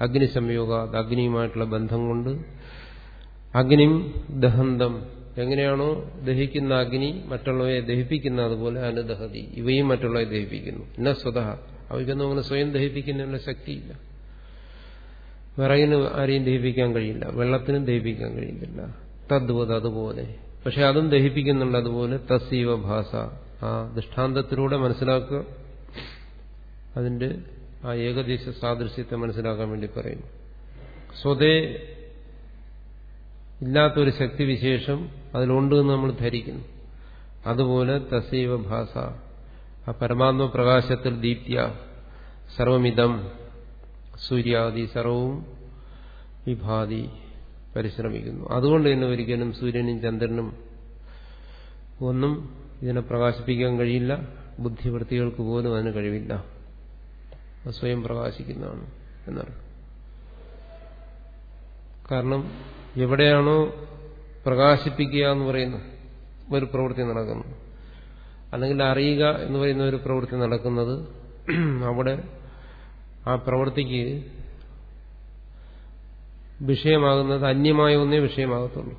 Speaker 1: അഗ്നി സംയോഗ അഗ്നിയുമായിട്ടുള്ള ബന്ധം കൊണ്ട്. അഗ്നിം ദഹന്തം. എങ്ങനെയാണോ ദഹിക്കുന്ന അഗ്നി മറ്റുള്ളവയെ ദഹിപ്പിക്കുന്ന അതുപോലെ അനുദഹതി ഇവയും മറ്റുള്ളവയെ ദഹിപ്പിക്കുന്നു. ഇന്ന സ്വതഹ. അവയ്ക്കൊന്നും അങ്ങനെ സ്വയം ദഹിപ്പിക്കുന്നതിനുള്ള ശക്തിയില്ല. വിറകിന് ആരെയും ദഹിപ്പിക്കാൻ കഴിയില്ല. വെള്ളത്തിനും ദഹിപ്പിക്കാൻ കഴിയുന്നില്ല തദ്വത് അതുപോലെ. പക്ഷെ അതും ദഹിപ്പിക്കുന്നുണ്ട് അതുപോലെ തസീവ ഭാഷ ആ ദൃഷ്ടാന്തത്തിലൂടെ മനസ്സിലാക്കുക. അതിന്റെ ആ ഏകദേശ സാദൃശ്യത്തെ മനസ്സിലാക്കാൻ വേണ്ടി പറയുന്നു. സ്വതേ ഇല്ലാത്തൊരു ശക്തിവിശേഷം അതിലുണ്ട് എന്ന് നമ്മൾ ധരിക്കുന്നു. അതുപോലെ തസൈവ ഭാസ. ആ പരമാത്മ പ്രകാശത്തിൽ ദീപ്യ. സർവമിതം സൂര്യാദി സർവവും വിഭാതി പരിശ്രമിക്കുന്നു. അതുകൊണ്ട് തന്നെ ഒരിക്കലും സൂര്യനും ചന്ദ്രനും ഒന്നും ഇതിനെ പ്രകാശിപ്പിക്കാൻ കഴിയില്ല. ബുദ്ധിവൃത്തികൾക്ക് പോലും അതിന് കഴിവില്ല. സ്വയം പ്രകാശിക്കുന്നതാണ് എന്നറിയാം കാരണം എവിടെയാണോ പ്രകാശിപ്പിക്കുക എന്ന് പറയുന്ന ഒരു പ്രവൃത്തി നടക്കുന്നു. അല്ലെങ്കിൽ അറിയുക എന്ന് പറയുന്ന ഒരു പ്രവൃത്തി നടക്കുന്നത് അവിടെ ആ പ്രവൃത്തിക്ക് വിഷയമാകുന്നത് അന്യമായ ഒന്നേ വിഷയമാകത്തുള്ളൂ.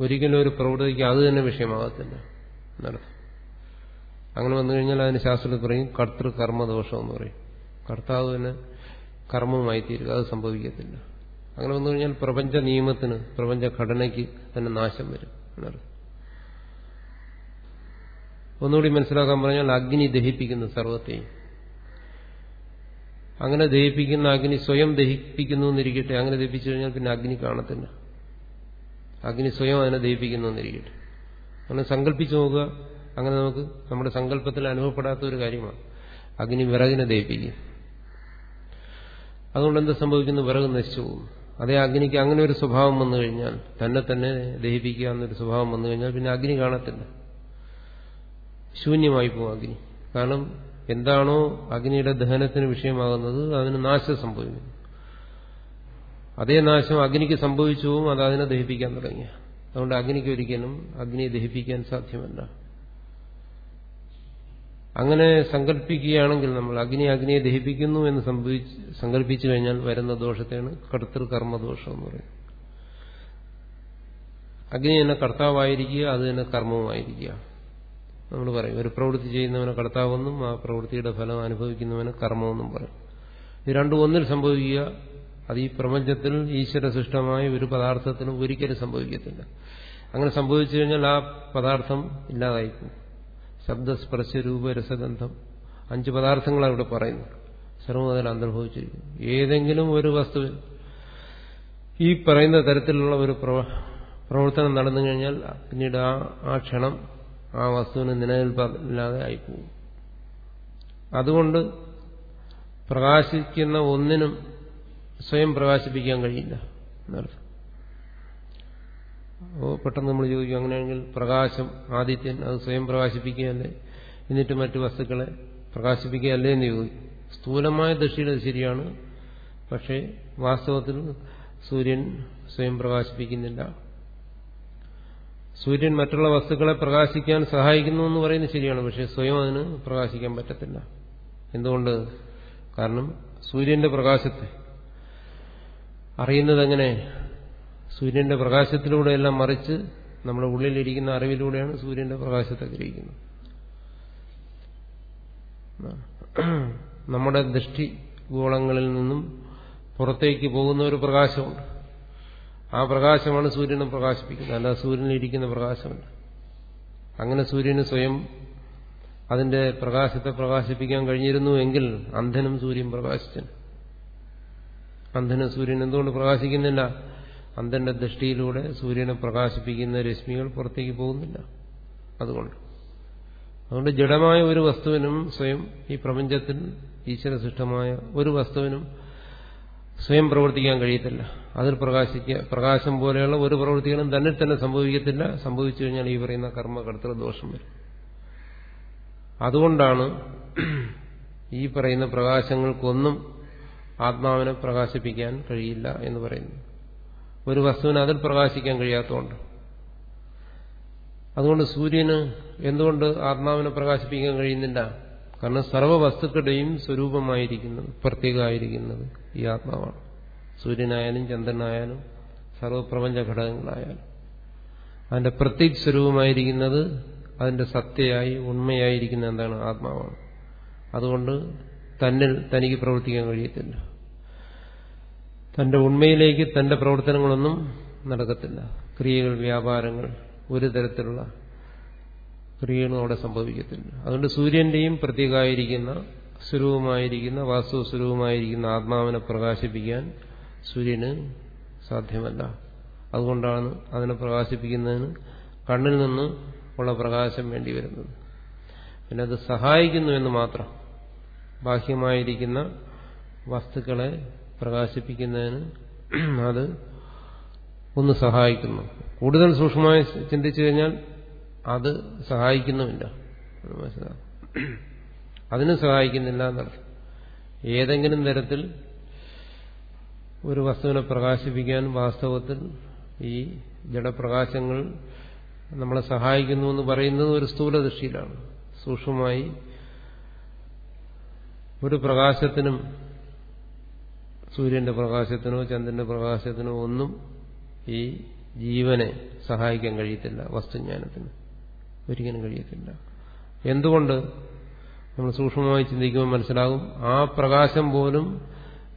Speaker 1: ഒരിക്കലും ഒരു പ്രവൃത്തിക്ക് അത് തന്നെ വിഷയമാകത്തില്ല അങ്ങനെ വന്നു കഴിഞ്ഞാൽ അതിന് ശാസ്ത്രത്തിൽ പറയും കർത്തൃ കർമ്മദോഷം എന്ന് പറയും. കർത്താവ് തന്നെ കർമ്മമായി തീരുക അത് സംഭവിക്കത്തില്ല. അങ്ങനെ വന്നു കഴിഞ്ഞാൽ പ്രപഞ്ച നിയമത്തിന് പ്രപഞ്ച ഘടനയ്ക്ക് തന്നെ നാശം വരും. ഒന്നുകൂടി മനസ്സിലാക്കാൻ പറഞ്ഞാൽ അഗ്നി ദഹിപ്പിക്കുന്നു സർവത്തെയും. അങ്ങനെ ദഹിപ്പിക്കുന്ന അഗ്നി സ്വയം ദഹിപ്പിക്കുന്നു എന്നിരിക്കട്ടെ. അങ്ങനെ ദഹിപ്പിച്ചു കഴിഞ്ഞാൽ പിന്നെ അഗ്നി കാണത്തില്ല. അഗ്നി സ്വയം അതിനെ ദഹിപ്പിക്കുന്നു എന്നിരിക്കട്ടെ. അങ്ങനെ സങ്കല്പിച്ചു നോക്കുക. അങ്ങനെ നമുക്ക് നമ്മുടെ സങ്കല്പത്തിൽ അനുഭവപ്പെടാത്ത ഒരു കാര്യമാണ്. അഗ്നി വിറകിനെ ദഹിപ്പിക്കും. അതുകൊണ്ട് എന്ത് സംഭവിക്കുന്നു വിറക് നശിച്ചു പോകും. അതേ അഗ്നിക്ക് അങ്ങനെ ഒരു സ്വഭാവം വന്നു കഴിഞ്ഞാൽ തന്നെ തന്നെ ദഹിപ്പിക്കുക എന്നൊരു സ്വഭാവം വന്നു കഴിഞ്ഞാൽ പിന്നെ അഗ്നി കാണത്തില്ല. ശൂന്യമായി പോകും അഗ്നി. കാരണം എന്താണോ അഗ്നിയുടെ ദഹനത്തിന് വിഷയമാകുന്നത് അതിന് നാശം സംഭവിക്കുന്നു അതേ നാശം അഗ്നിക്ക് സംഭവിച്ചു പോകും അത് അതിനെ ദഹിപ്പിക്കാൻ തുടങ്ങിയ. അതുകൊണ്ട് അഗ്നിക്ക് ഒരിക്കലും അഗ്നിയെ ദഹിപ്പിക്കാൻ സാധ്യമല്ല. അങ്ങനെ സങ്കല്പിക്കുകയാണെങ്കിൽ നമ്മൾ അഗ്നി അഗ്നിയെ ദഹിപ്പിക്കുന്നു എന്ന് സങ്കല്പിച്ചു കഴിഞ്ഞാൽ വരുന്ന ദോഷത്തെയാണ് കർത്തൃകർമ്മദോഷം എന്ന് പറയുന്നത്. അഗ്നി തന്നെ കർത്താവായിരിക്കുക അത് തന്നെ കർമ്മവുമായിരിക്കുക. നമ്മൾ പറയും ഒരു പ്രവൃത്തി ചെയ്യുന്നവനെ കർത്താവെന്നും ആ പ്രവൃത്തിയുടെ ഫലം അനുഭവിക്കുന്നവന് കർമ്മമെന്നും പറയും. ഇത് രണ്ടും ഒന്നിൽ സംഭവിക്കുക. അത് ഈ പ്രപഞ്ചത്തിൽ ഈശ്വര സൃഷ്ടമായ ഒരു പദാർത്ഥത്തിനും ഒരിക്കലും സംഭവിക്കത്തില്ല. അങ്ങനെ സംഭവിച്ചു കഴിഞ്ഞാൽ ആ പദാർത്ഥം ഇല്ലാതായിപ്പോകും. ശബ്ദസ്പർശ രൂപ രസഗന്ധം അഞ്ച് പദാർത്ഥങ്ങളാണ് ഇവിടെ പറയുന്നത്. സർവം അതിൽ അന്തർഭവിച്ചിരിക്കുന്നു. ഏതെങ്കിലും ഒരു വസ്തുവിൽ ഈ പറയുന്ന തരത്തിലുള്ള ഒരു പ്രവർത്തനം നടന്നു കഴിഞ്ഞാൽ പിന്നീട് ആ ആ ക്ഷണം ആ വസ്തുവിന് നിലനിൽപ്പില്ലാതെ ആയിപ്പോകും. അതുകൊണ്ട് പ്രകാശിക്കുന്ന ഒന്നിനും സ്വയം പ്രകാശിപ്പിക്കാൻ കഴിയില്ല എന്നർത്ഥം. പെട്ടെന്ന് നമ്മൾ ചോദിക്കും അങ്ങനെയാണെങ്കിൽ പ്രകാശം ആദിത്യൻ അത് സ്വയം പ്രകാശിപ്പിക്കുകയല്ലേ? എന്നിട്ട് മറ്റു വസ്തുക്കളെ പ്രകാശിപ്പിക്കുകയല്ലേ? എന്ന് ചോദിക്കും. സ്ഥൂലമായ ദൃഷ്ടിയിൽ അത് ശരിയാണ്. പക്ഷേ വാസ്തവത്തിൽ സൂര്യൻ സ്വയം പ്രകാശിപ്പിക്കുന്നില്ല. സൂര്യൻ മറ്റുള്ള വസ്തുക്കളെ പ്രകാശിക്കാൻ സഹായിക്കുന്നു എന്ന് പറയുന്നത് ശരിയാണ്. പക്ഷെ സ്വയം അതിന് പ്രകാശിക്കാൻ പറ്റത്തില്ല. എന്തുകൊണ്ട്? കാരണം സൂര്യന്റെ പ്രകാശത്തെ അറിയുന്നത് എങ്ങനെ? സൂര്യന്റെ പ്രകാശത്തിലൂടെയെല്ലാം മറിച്ച് നമ്മുടെ ഉള്ളിലിരിക്കുന്ന അറിവിലൂടെയാണ് സൂര്യന്റെ പ്രകാശത്തെ ഗ്രഹിക്കുന്നത് നമ്മുടെ ദൃഷ്ടി ഗോളങ്ങളിൽ നിന്നും പുറത്തേക്ക് പോകുന്ന ഒരു പ്രകാശമുണ്ട്. ആ പ്രകാശമാണ് സൂര്യനെ പ്രകാശിപ്പിക്കുന്നത്. അല്ല സൂര്യനിലിരിക്കുന്ന പ്രകാശമല്ല. അങ്ങനെ സൂര്യന് സ്വയം അതിന്റെ പ്രകാശത്തെ പ്രകാശിപ്പിക്കാൻ കഴിഞ്ഞിരുന്നു എങ്കിൽ അന്ധനും സൂര്യൻ പ്രകാശിച്ചു അന്ധനും സൂര്യൻ എന്തുകൊണ്ട് പ്രകാശിക്കുന്നില്ല? അന്ധന്റെ ദൃഷ്ടിയിലൂടെ സൂര്യനെ പ്രകാശിപ്പിക്കുന്ന രശ്മികൾ പുറത്തേക്ക് പോകുന്നില്ല. അതുകൊണ്ട്. അതുകൊണ്ട് ജഡമായ ഒരു വസ്തുവിനും സ്വയം ഈ പ്രപഞ്ചത്തിൽ ഈശ്വരസിഷ്ടമായ ഒരു വസ്തുവിനും സ്വയം പ്രവർത്തിക്കാൻ കഴിയത്തില്ല. അതിൽ പ്രകാശിക്ക പ്രകാശം പോലെയുള്ള ഒരു പ്രവൃത്തികളും തന്നെ തന്നെ സംഭവിക്കത്തില്ല. സംഭവിച്ചു കഴിഞ്ഞാൽ ഈ പറയുന്ന കർമ്മകർത്തൃ ദോഷം വരും. അതുകൊണ്ടാണ് ഈ പറയുന്ന പ്രകാശങ്ങൾക്കൊന്നും ആത്മാവിനെ പ്രകാശിപ്പിക്കാൻ കഴിയില്ല എന്ന് പറയുന്നു ഒരു വസ്തുവിന് അതിൽ പ്രകാശിക്കാൻ കഴിയാത്തതുകൊണ്ട്. അതുകൊണ്ട് സൂര്യന് എന്തുകൊണ്ട് ആത്മാവിനെ പ്രകാശിപ്പിക്കാൻ കഴിയുന്നില്ല? കാരണം സർവ വസ്തുക്കളുടെയും സ്വരൂപമായിരിക്കുന്നത് പ്രത്യേകമായിരിക്കുന്നത് ഈ ആത്മാവാണ്. സൂര്യനായാലും ചന്ദ്രനായാലും സർവപ്രപഞ്ച ഘടകങ്ങളായാലും. അതിന്റെ പ്രത്യേക സ്വരൂപമായിരിക്കുന്നത് അതിന്റെ സത്യയായി ഉണ്മയായിരിക്കുന്ന എന്താണ്? ആത്മാവാണ്. അതുകൊണ്ട് തന്നിൽ തനിക്ക് പ്രവർത്തിക്കാൻ കഴിയത്തില്ല. തന്റെ ഉണ്മയിലേക്ക് തന്റെ പ്രവർത്തനങ്ങളൊന്നും നടക്കത്തില്ല. ക്രിയകൾ വ്യാപാരങ്ങൾ ഒരു തരത്തിലുള്ള ക്രിയകളും അവിടെ സംഭവിക്കത്തില്ല. അതുകൊണ്ട് സൂര്യന്റെയും പ്രത്യേകമായിരിക്കുന്ന സ്വരൂപമായിരിക്കുന്ന വാസ്തു സ്വരൂപമായിരിക്കുന്ന ആത്മാവിനെ പ്രകാശിപ്പിക്കാൻ സൂര്യന് സാധ്യമല്ല. അതുകൊണ്ടാണ് അതിനെ പ്രകാശിപ്പിക്കുന്നതിന് കണ്ണിൽ നിന്ന് ഉള്ള പ്രകാശം വേണ്ടി വരുന്നത്. പിന്നെ അത് സഹായിക്കുന്നു എന്ന് മാത്രം ബാഹ്യമായിരിക്കുന്ന വസ്തുക്കളെ പ്രകാശിപ്പിക്കുന്നതിന് അത് ഒന്ന് സഹായിക്കുന്നു. കൂടുതൽ സൂക്ഷ്മമായി ചിന്തിച്ചു കഴിഞ്ഞാൽ അത് സഹായിക്കുന്നുമില്ല. അതിനും സഹായിക്കുന്നില്ല എന്നർത്ഥം ഏതെങ്കിലും തരത്തിൽ ഒരു വസ്തുവിനെ പ്രകാശിപ്പിക്കാൻ വാസ്തവത്തിൽ ഈ ജഡപ്രകാശങ്ങൾ നമ്മളെ സഹായിക്കുന്നു എന്ന് പറയുന്നത് ഒരു സ്ഥൂലദൃഷ്ടിയിലാണ്. സൂക്ഷ്മമായി ഒരു പ്രകാശത്തിനും സൂര്യന്റെ പ്രകാശത്തിനോ ചന്ദ്രന്റെ പ്രകാശത്തിനോ ഒന്നും ഈ ജീവനെ സഹായിക്കാൻ കഴിയത്തില്ല വസ്തുജ്ഞാനത്തിന്. ഒരിക്കലും കഴിയത്തില്ല. എന്തുകൊണ്ട്? നമ്മൾ സൂക്ഷ്മമായി ചിന്തിക്കുമ്പോൾ മനസ്സിലാകും ആ പ്രകാശം പോലും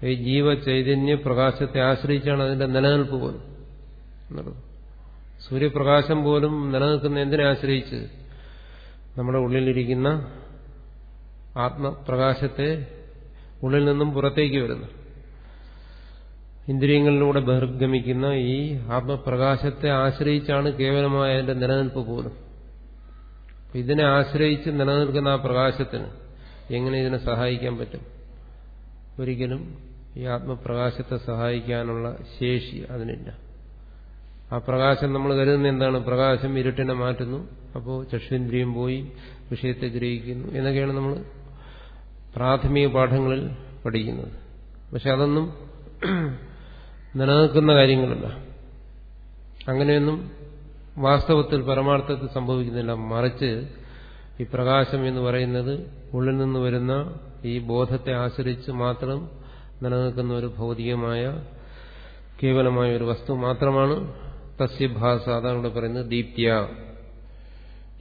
Speaker 1: ഈ ജീവചൈതന്യ പ്രകാശത്തെ ആശ്രയിച്ചാണ് അതിന്റെ നിലനിൽപ്പ് പോലും സൂര്യപ്രകാശം പോലും നിലനിൽക്കുന്ന എന്തിനെ ആശ്രയിച്ച്? നമ്മുടെ ഉള്ളിലിരിക്കുന്ന ആത്മപ്രകാശത്തെ ഉള്ളിൽ നിന്നും പുറത്തേക്ക് വരുന്നു. ഇന്ദ്രിയങ്ങളിലൂടെ ബഹിർഗമിക്കുന്ന ഈ ആത്മപ്രകാശത്തെ ആശ്രയിച്ചാണ് കേവലമായ അതിന്റെ നിലനിൽപ്പ് പോലും. ഇതിനെ ആശ്രയിച്ച് നിലനിൽക്കുന്ന ആ പ്രകാശത്തിന് എങ്ങനെ ഇതിനെ സഹായിക്കാൻ പറ്റും? ഒരിക്കലും ഈ ആത്മപ്രകാശത്തെ സഹായിക്കാനുള്ള ശേഷി അതിനില്ല. ആ പ്രകാശം നമ്മൾ കരുതുന്ന എന്താണ്? പ്രകാശം ഇരുട്ടിനെ മാറ്റുന്നു. അപ്പോൾ ചക്ഷുന്ദ്രിയം പോയി വിഷയത്തെ ഗ്രഹിക്കുന്നു എന്നൊക്കെയാണ് നമ്മൾ പ്രാഥമിക പാഠങ്ങളിൽ പഠിക്കുന്നത്. പക്ഷെ അതൊന്നും നിലനിൽക്കുന്ന കാര്യങ്ങളല്ല. അങ്ങനെയൊന്നും വാസ്തവത്തിൽ പരമാർത്ഥത്തിൽ സംഭവിക്കുന്നില്ല. മറിച്ച് ഈ പ്രകാശം എന്ന് പറയുന്നത് ഉള്ളിൽ നിന്ന് വരുന്ന ഈ ബോധത്തെ ആശ്രയിച്ച് മാത്രം നിലനിൽക്കുന്ന ഒരു ഭൗതികമായ കേവലമായ ഒരു വസ്തു മാത്രമാണ് തസ്യഭാസ അതാണ് ഇവിടെ പറയുന്നത് ദീപ്തിയ.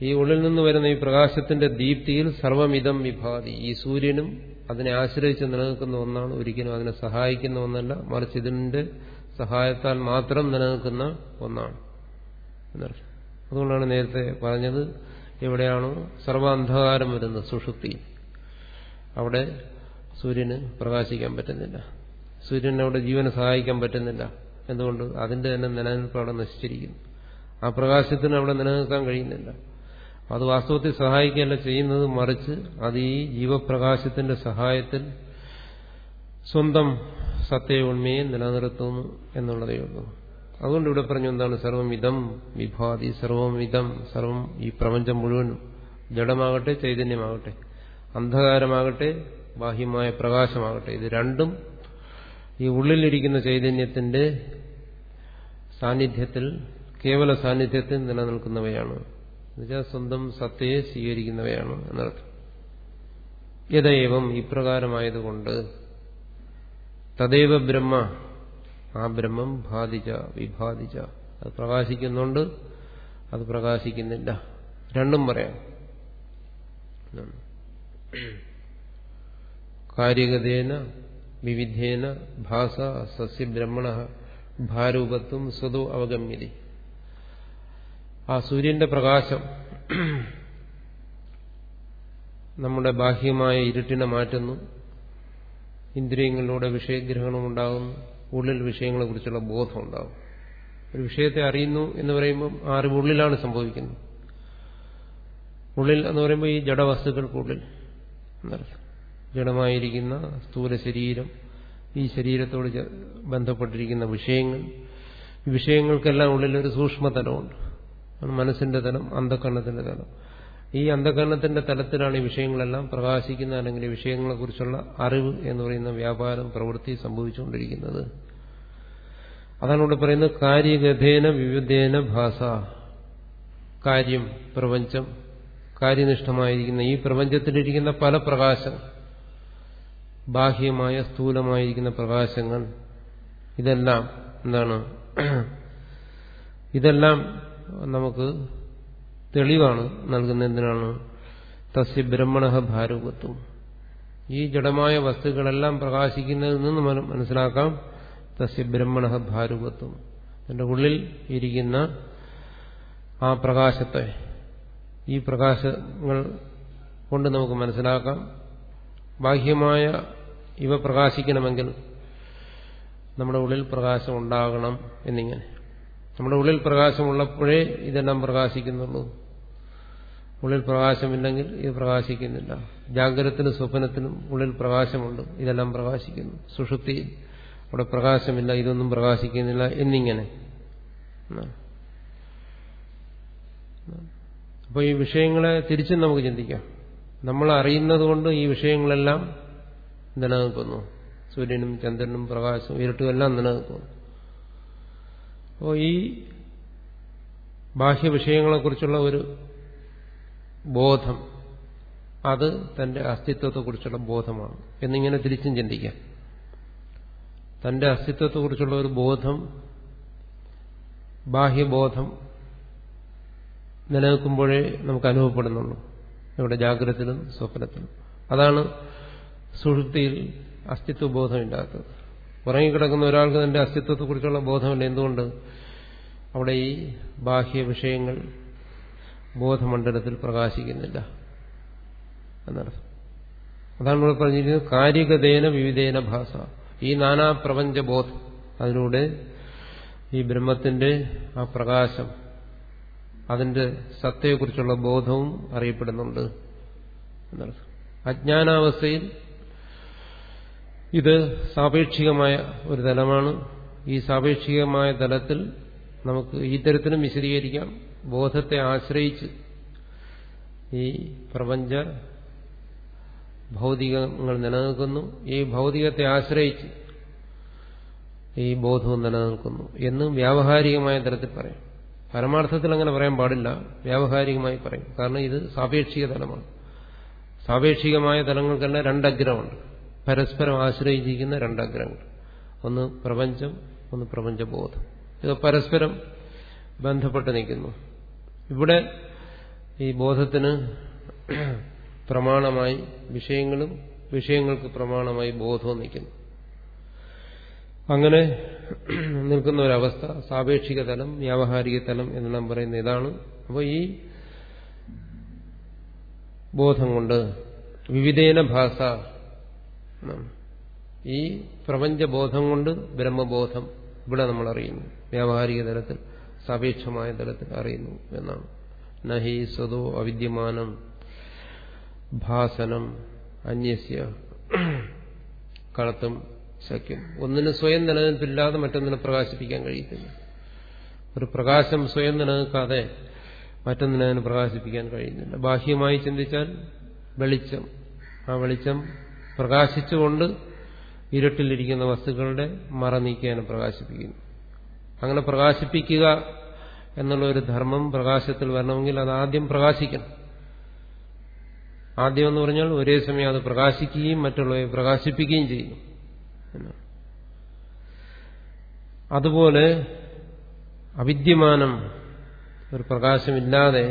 Speaker 1: ഈ ഉള്ളിൽ നിന്ന് വരുന്ന ഈ പ്രകാശത്തിന്റെ ദീപ്തിയിൽ സർവമിതം വിഭാതി. ഈ സൂര്യനും അതിനെ ആശ്രയിച്ച് നിലനിൽക്കുന്ന ഒന്നാണ്. ഒരിക്കലും അതിനെ സഹായിക്കുന്ന ഒന്നല്ല. മറിച്ച് ഇതിന്റെ സഹായത്താൽ മാത്രം നിലനിൽക്കുന്ന ഒന്നാണ്. അതുകൊണ്ടാണ് നേരത്തെ പറഞ്ഞത് എവിടെയാണോ സർവാന്ധകാരം വരുന്ന സുഷുപ്തി. അവിടെ സൂര്യന് പ്രകാശിക്കാൻ പറ്റുന്നില്ല. സൂര്യന് അവിടെ ജീവനെ സഹായിക്കാൻ പറ്റുന്നില്ല. എന്തുകൊണ്ട്? അതിന്റെ തന്നെ നിലനിൽപ്പ് അവിടെ നശിച്ചിരിക്കുന്നു. ആ പ്രകാശത്തിന് അവിടെ നിലനിൽക്കാൻ കഴിയുന്നില്ല. അത് വാസ്തവത്തിൽ സഹായിക്കുകയല്ല ചെയ്യുന്നത് മറിച്ച് അത് ഈ ജീവപ്രകാശത്തിന്റെ സഹായത്തിൽ സ്വന്തം സത്യഗുണ്മയെ നിലനിർത്തുന്നു എന്നുള്ളതേ ഉള്ളൂ. അതുകൊണ്ട് ഇവിടെ പറഞ്ഞു എന്താണ്? സർവമിതം വിഭാതി സർവമിതം സർവം ഈ പ്രപഞ്ചം മുഴുവൻ ജഡമാകട്ടെ ചൈതന്യമാകട്ടെ അന്ധകാരമാകട്ടെ ബാഹ്യമായ പ്രകാശമാകട്ടെ. ഇത് രണ്ടും ഈ ഉള്ളിലിരിക്കുന്ന ചൈതന്യത്തിന്റെ സാന്നിധ്യത്തിൽ കേവല സാന്നിധ്യത്തിൽ നിലനിൽക്കുന്നവയാണ്. എന്നുവെച്ചാൽ സ്വന്തം സത്തയെ സ്വീകരിക്കുന്നവയാണ് എന്നർത്ഥം. യഥേവം ഇപ്രകാരമായതുകൊണ്ട് തദൈവ ബ്രഹ്മ ആ ബ്രഹ്മം ബാധിച്ച വിഭാദിച്ച അത് പ്രകാശിക്കുന്നുണ്ട് അത് പ്രകാശിക്കുന്നില്ല. രണ്ടും പറയാം. കാര്യഗതേന വിവിധേന ഭാസ സസ്യബ്രഹ്മണ ഭാരൂപത്വം സ്വതോ അവഗമ്യതി. ആ സൂര്യന്റെ പ്രകാശം നമ്മുടെ ബാഹ്യമായ ഇരുട്ടിനെ മാറ്റുന്നു. ഇന്ദ്രിയങ്ങളിലൂടെ വിഷയഗ്രഹണം ഉണ്ടാകുന്നു. ഉള്ളിൽ വിഷയങ്ങളെ കുറിച്ചുള്ള ബോധം ഉണ്ടാകും. ഒരു വിഷയത്തെ അറിയുന്നു എന്ന് പറയുമ്പം ആ അറിവ് ഉള്ളിലാണ് സംഭവിക്കുന്നത്. ഉള്ളിൽ എന്ന് പറയുമ്പോൾ ഈ ജഡവസ്തുക്കൾക്കുള്ളിൽ എന്നർത്ഥം. ജഡമായിരിക്കുന്ന സ്ഥൂല ശരീരം ഈ ശരീരത്തോട് ബന്ധപ്പെട്ടിരിക്കുന്ന വിഷയങ്ങൾ. ഈ വിഷയങ്ങൾക്കെല്ലാം ഒരു സൂക്ഷ്മതലമുണ്ട്. മനസ്സിന്റെ തലം അന്ധകരണത്തിന്റെ തലം. ഈ അന്ധകരണത്തിന്റെ തലത്തിലാണ് ഈ വിഷയങ്ങളെല്ലാം പ്രകാശിക്കുന്ന അല്ലെങ്കിൽ വിഷയങ്ങളെ വിഷയങ്ങളെക്കുറിച്ചുള്ള അറിവ് എന്ന് പറയുന്ന വ്യാപാരം പ്രവൃത്തി സംഭവിച്ചുകൊണ്ടിരിക്കുന്നത്. അതാണ് ഇവിടെ പറയുന്നത് കാര്യഗതേന വിവിധേന ഭാഷ കാര്യം പ്രപഞ്ചം കാര്യനിഷ്ഠമായിരിക്കുന്ന ഈ പ്രപഞ്ചത്തിലിരിക്കുന്ന പല പ്രകാശം ബാഹ്യമായ സ്ഥൂലമായിരിക്കുന്ന പ്രകാശങ്ങൾ ഇതെല്ലാം എന്താണ്? ഇതെല്ലാം നമുക്ക് തെളിവാണ് നൽകുന്ന എന്തിനാണ് തസ്യ ബ്രഹ്മണ ഭാരൂപത്വം ഈ ജഡമായ വസ്തുക്കളെല്ലാം പ്രകാശിക്കുന്നതിൽ നിന്ന് മനസ്സിലാക്കാം. തസ്യ ബ്രഹ്മണ ഭാരൂപത്വം എന്റെ ഉള്ളിൽ ഇരിക്കുന്ന ആ പ്രകാശത്തെ ഈ പ്രകാശങ്ങൾ കൊണ്ട് നമുക്ക് മനസ്സിലാക്കാം. ബാഹ്യമായ ഇവ പ്രകാശിക്കണമെങ്കിൽ നമ്മുടെ ഉള്ളിൽ പ്രകാശം ഉണ്ടാകണം എന്നിങ്ങനെ. നമ്മുടെ ഉള്ളിൽ പ്രകാശമുള്ളപ്പോഴേ ഇതെല്ലാം പ്രകാശിക്കുന്നുള്ളൂ. ഉള്ളിൽ പ്രകാശമില്ലെങ്കിൽ ഇത് പ്രകാശിക്കുന്നില്ല. ജാഗ്രതത്തിനും സ്വപ്നത്തിനും ഉള്ളിൽ പ്രകാശമുണ്ട്. ഇതെല്ലാം പ്രകാശിക്കുന്നു. സുഷുപ്തിയിൽ അവിടെ പ്രകാശമില്ല ഇതൊന്നും പ്രകാശിക്കുന്നില്ല എന്നിങ്ങനെ. അപ്പോൾ ഈ വിഷയങ്ങളെ തിരിച്ചും നമുക്ക് ചിന്തിക്കാം. നമ്മൾ അറിയുന്നത് കൊണ്ട് ഈ വിഷയങ്ങളെല്ലാം നിലനിൽക്കുന്നു. സൂര്യനും ചന്ദ്രനും പ്രകാശവും ഇരുട്ടുമെല്ലാം നിലനിൽക്കുന്നു. അപ്പോൾ ഈ ബാഹ്യ വിഷയങ്ങളെക്കുറിച്ചുള്ള ഒരു ബോധം അത് തന്റെ അസ്തിത്വത്തെക്കുറിച്ചുള്ള ബോധമാണ് എന്നിങ്ങനെ തിരിച്ചും ചിന്തിക്കാം. തന്റെ അസ്തിത്വത്തെക്കുറിച്ചുള്ള ഒരു ബോധം ബാഹ്യബോധം നിലനിൽക്കുമ്പോഴേ നമുക്ക് അനുഭവപ്പെടുന്നുള്ളൂ. നമ്മുടെ ജാഗ്രതത്തിലും സ്വപ്നത്തിലും. അതാണ് സുഹൃത്തിയിൽ അസ്തിത്വബോധമില്ലാത്തത്. ഉറങ്ങിക്കിടക്കുന്ന ഒരാൾക്ക് തന്റെ അസ്തിത്വത്തെക്കുറിച്ചുള്ള ബോധമില്ല. എന്തുകൊണ്ട്? അവിടെ ഈ ബാഹ്യ വിഷയങ്ങൾ ബോധമണ്ഡലത്തിൽ പ്രകാശിക്കുന്നില്ല എന്നർത്ഥം. അതാണ് ഇവിടെ പറഞ്ഞിരിക്കുന്നത് കാരികതേന വിവിധേന ഭാഷ ഈ നാനാപ്രപഞ്ചബോധം അതിലൂടെ ഈ ബ്രഹ്മത്തിന്റെ ആ പ്രകാശം അതിന്റെ സത്തയെക്കുറിച്ചുള്ള ബോധവും അറിയപ്പെടുന്നുണ്ട്. എന്നർത്ഥം. അജ്ഞാനാവസ്ഥയിൽ ഇത് സാപേക്ഷികമായ ഒരു തലമാണ്. ഈ സാപേക്ഷികമായ തലത്തിൽ നമുക്ക് ഈ തരത്തിലും വിശദീകരിക്കാം. ബോധത്തെ ആശ്രയിച്ച് ഈ പ്രപഞ്ച ഭൗതികങ്ങൾ നിലനിൽക്കുന്നു. ഈ ഭൗതികത്തെ ആശ്രയിച്ച് ഈ ബോധവും നിലനിൽക്കുന്നു എന്ന് വ്യാവഹാരികമായ തലത്തിൽ പറയാം. പരമാർത്ഥത്തിൽ അങ്ങനെ പറയാൻ പാടില്ല. വ്യാവഹാരികമായി പറയും. കാരണം ഇത് സാപേക്ഷിക തലമാണ്. സാപേക്ഷികമായ തലങ്ങൾക്കെല്ലാം രണ്ടഗ്രഹമുണ്ട്. പരസ്പരം ആശ്രയിച്ചിരിക്കുന്ന രണ്ടഗ്രഹങ്ങൾ. ഒന്ന് പ്രപഞ്ചം ഒന്ന് പ്രപഞ്ചബോധം. ഇത് പരസ്പരം ബന്ധപ്പെട്ട് നിൽക്കുന്നു. ഇവിടെ ഈ ബോധത്തിന് പ്രമാണമായി വിഷയങ്ങളും വിഷയങ്ങൾക്ക് പ്രമാണമായി ബോധവും നിൽക്കുന്നു. അങ്ങനെ നിൽക്കുന്ന ഒരവസ്ഥ സാപേക്ഷിക തലം വ്യാവഹാരിക തലം എന്നെല്ലാം പറയുന്ന ഇതാണ്. അപ്പോൾ ഈ ബോധം കൊണ്ട് വിവിധേന ഭാഷ ഈ പ്രപഞ്ചബോധം കൊണ്ട് ബ്രഹ്മബോധം ഇവിടെ നമ്മൾ അറിയുന്നു. വ്യാവഹാരിക തലത്തിൽ സാപേക്ഷമായ തലത്തിൽ അറിയുന്നു എന്നാണ്. നഹി സ്വതോ അവിദ്യമാനം ഭാസനം അന്യസ്യ കളത്തും ശക്യം ഒന്നിന് സ്വയം നിലനിൽപ്പില്ലാതെ മറ്റൊന്നിനെ പ്രകാശിപ്പിക്കാൻ കഴിയത്തില്ല. ഒരു പ്രകാശം സ്വയം നിലനിൽക്കാതെ മറ്റൊന്നിനെ പ്രകാശിപ്പിക്കാൻ കഴിയുന്നില്ല. ബാഹ്യമായി ചിന്തിച്ചാൽ വെളിച്ചം. ആ വെളിച്ചം പ്രകാശിച്ചുകൊണ്ട് ഇരുട്ടിലിരിക്കുന്ന വസ്തുക്കളുടെ മറ നീക്കാനും പ്രകാശിപ്പിക്കുന്നു. അങ്ങനെ പ്രകാശിപ്പിക്കുക എന്നുള്ള ഒരു ധർമ്മം പ്രകാശത്തിൽ വരണമെങ്കിൽ അത് ആദ്യം പ്രകാശിക്കണം. ആദ്യം എന്ന് പറഞ്ഞാൽ ഒരേ സമയം അത് പ്രകാശിക്കുകയും മറ്റുള്ളവയെ പ്രകാശിപ്പിക്കുകയും ചെയ്യുന്നു അതുപോലെ അവിദ്യമാനം ഒരു പ്രകാശമില്ലാതെ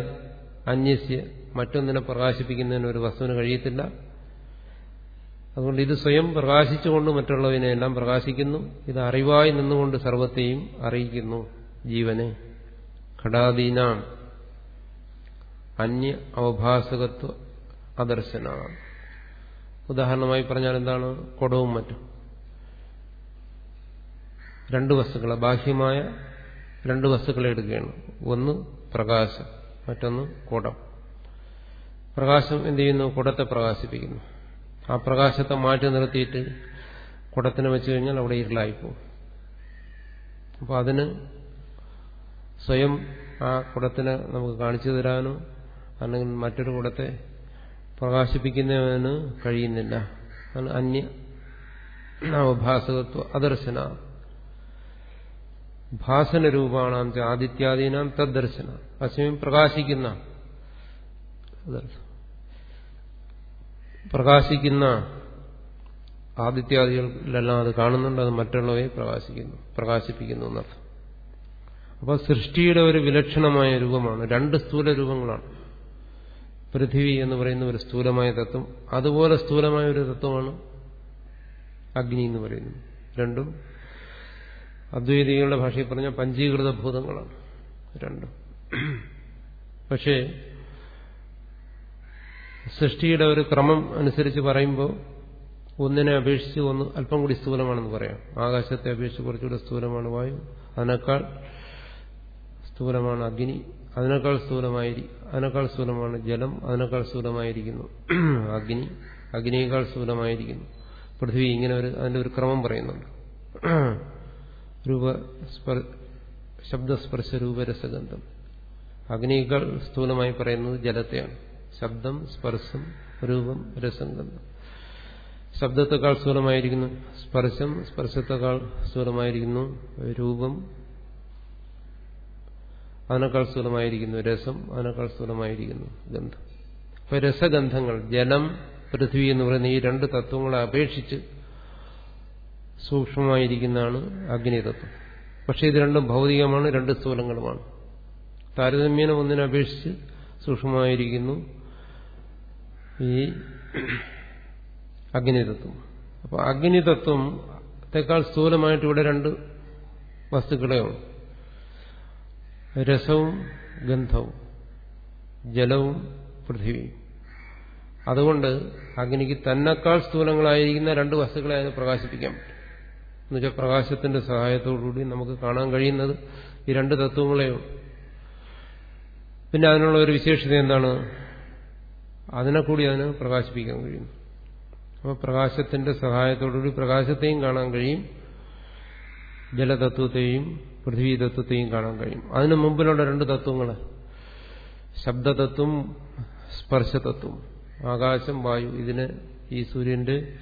Speaker 1: അന്യസ്യ മറ്റൊന്നിനെ പ്രകാശിപ്പിക്കുന്നതിന് ഒരു വസ്തുവിന് കഴിയത്തില്ല. അതുകൊണ്ട് ഇത് സ്വയം പ്രകാശിച്ചുകൊണ്ട് മറ്റുള്ളവനെല്ലാം പ്രകാശിക്കുന്നു. ഇത് അറിവായി നിന്നുകൊണ്ട് സർവത്തെയും അറിയിക്കുന്നു. ജീവനെ ഘടാദീന. അന്യ അവഭാസകത്വ അദർശന. ഉദാഹരണമായി പറഞ്ഞാൽ എന്താണ്? കൊടവും മറ്റും. രണ്ട് വസ്തുക്കളെ. ബാഹ്യമായ രണ്ട് വസ്തുക്കളെ എടുക്കുകയാണ്. ഒന്ന് പ്രകാശം മറ്റൊന്ന് കുടം. പ്രകാശം എന്ത് ചെയ്യുന്നു? കുടത്തെ പ്രകാശിപ്പിക്കുന്നു. ആ പ്രകാശത്തെ മാറ്റി നിർത്തിയിട്ട് കുടത്തിന് വെച്ച് കഴിഞ്ഞാൽ അവിടെ ഇരുളായിപ്പോവും. അപ്പോൾ അതിന് സ്വയം ആ കുടത്തിനെ നമുക്ക് കാണിച്ചു തരാനോ അല്ലെങ്കിൽ മറ്റൊരു കുടത്തെ പ്രകാശിപ്പിക്കുന്നതിന് കഴിയുന്നില്ല. അന്യ നവഭാസകത്വ അദർശന. ഭാസന രൂപാണാം ആദിത്യാദീനാം തദ്ദർശന അസമയം പ്രകാശിക്കുന്ന അതർത്ഥം പ്രകാശിക്കുന്ന ആദിത്യാദികളിലെല്ലാം അത് കാണുന്നുണ്ട് അത് മറ്റുള്ളവയെ പ്രകാശിക്കുന്നു പ്രകാശിപ്പിക്കുന്നു എന്നർത്ഥം. അപ്പോൾ സൃഷ്ടിയുടെ ഒരു വിലക്ഷണമായ രൂപമാണ്. രണ്ട് സ്ഥൂല രൂപങ്ങളാണ്. പൃഥിവി എന്ന് പറയുന്ന ഒരു സ്ഥൂലമായ തത്വം അതുപോലെ സ്ഥൂലമായ ഒരു തത്വമാണ് അഗ്നി എന്ന് പറയുന്നത്. രണ്ടും അദ്വൈതികളുടെ ഭാഷയിൽ പറഞ്ഞ പഞ്ചീകൃത ഭൂതങ്ങളാണ്. രണ്ടും. പക്ഷേ സൃഷ്ടിയുടെ ഒരു ക്രമം അനുസരിച്ച് പറയുമ്പോൾ ഒന്നിനെ അപേക്ഷിച്ച് ഒന്ന് അല്പം കൂടി സ്ഥൂലമാണെന്ന് പറയാം. ആകാശത്തെ അപേക്ഷിച്ച് കുറച്ചുകൂടി സ്ഥൂലമാണ് വായു അതിനേക്കാൾ സ്ഥൂലമാണ് അഗ്നി അതിനേക്കാൾ സ്ഥൂലമായി അതിനേക്കാൾ സ്ഥൂലമാണ് ജലം അതിനേക്കാൾ സ്ഥൂലമായിരിക്കുന്നു അഗ്നി അഗ്നിയേക്കാൾ സ്ഥൂലമായിരിക്കുന്നു. പൃഥ്വി ഇങ്ങനെ ഒരു അതിന്റെ ഒരു ക്രമം പറയുന്നുണ്ട്. രൂപ ശബ്ദസ്പർശ രൂപരസഗന്ധം. അഗ്നിയേക്കാൾ സ്ഥൂലമായി പറയുന്നത് ജലത്തെയാണ്. ശബ്ദം സ്പർശം രൂപം രസം ഗന്ധം ശബ്ദത്തെക്കാൾ സ്ഥൂലമായിരിക്കുന്നു സ്പർശം സ്പർശത്തെക്കാൾ സ്ഥൂലമായിരിക്കുന്നു രൂപം. അതിനേക്കാൾ സ്ഥൂലമായിരിക്കുന്നു രസം. അതിനേക്കാൾ സ്ഥൂലമായിരിക്കുന്നു ഗന്ധം. അപ്പൊ രസഗന്ധങ്ങൾ ജലം പൃഥ്വി എന്ന് പറയുന്ന ഈ രണ്ട് തത്വങ്ങളെ അപേക്ഷിച്ച് സൂക്ഷ്മമായിരിക്കുന്നതാണ് അഗ്നിതത്വം പക്ഷെ ഇത് രണ്ടും ഭൗതികമാണ് രണ്ട് സ്ഥൂലങ്ങളുമാണ്. താരതമ്യേന ഒന്നിനെ അപേക്ഷിച്ച് സൂക്ഷ്മമായിരിക്കുന്നു ഈ അഗ്നിതത്വം അപ്പൊ അഗ്നിതത്വത്തെക്കാൾ സ്ഥൂലമായിട്ട് ഇവിടെ രണ്ട് വസ്തുക്കളേ ഉള്ളൂ. രസവും ഗന്ധവും ജലവും പൃഥിവിയും. അതുകൊണ്ട് അഗ്നിക്ക് തന്നെക്കാൾ സ്ഥൂലങ്ങളായിരിക്കുന്ന രണ്ട് വസ്തുക്കളെ അതിനെ പ്രകാശിപ്പിക്കാൻ പറ്റും. എന്നുവെച്ചാൽ പ്രകാശത്തിന്റെ സഹായത്തോടുകൂടി നമുക്ക് കാണാൻ കഴിയുന്നത് ഈ രണ്ട് തത്വങ്ങളെയും പിന്നെ അതിനുള്ള ഒരു വിശേഷത എന്താണ്? അതിനെ കൂടി അതിന് പ്രകാശിപ്പിക്കാൻ കഴിയുന്നു അപ്പോൾ പ്രകാശത്തിന്റെ സഹായത്തോടുകൂടി പ്രകാശത്തെയും കാണാൻ കഴിയും. ജലതത്വത്തെയും പൃഥ്വി തത്വത്തെയും കാണാൻ കഴിയും. അതിനു മുമ്പിലുള്ള രണ്ട് തത്വങ്ങൾ ശബ്ദതത്വം സ്പർശതത്വം. ആകാശം വായു. ഇതിന് ഈ സൂര്യന്റെ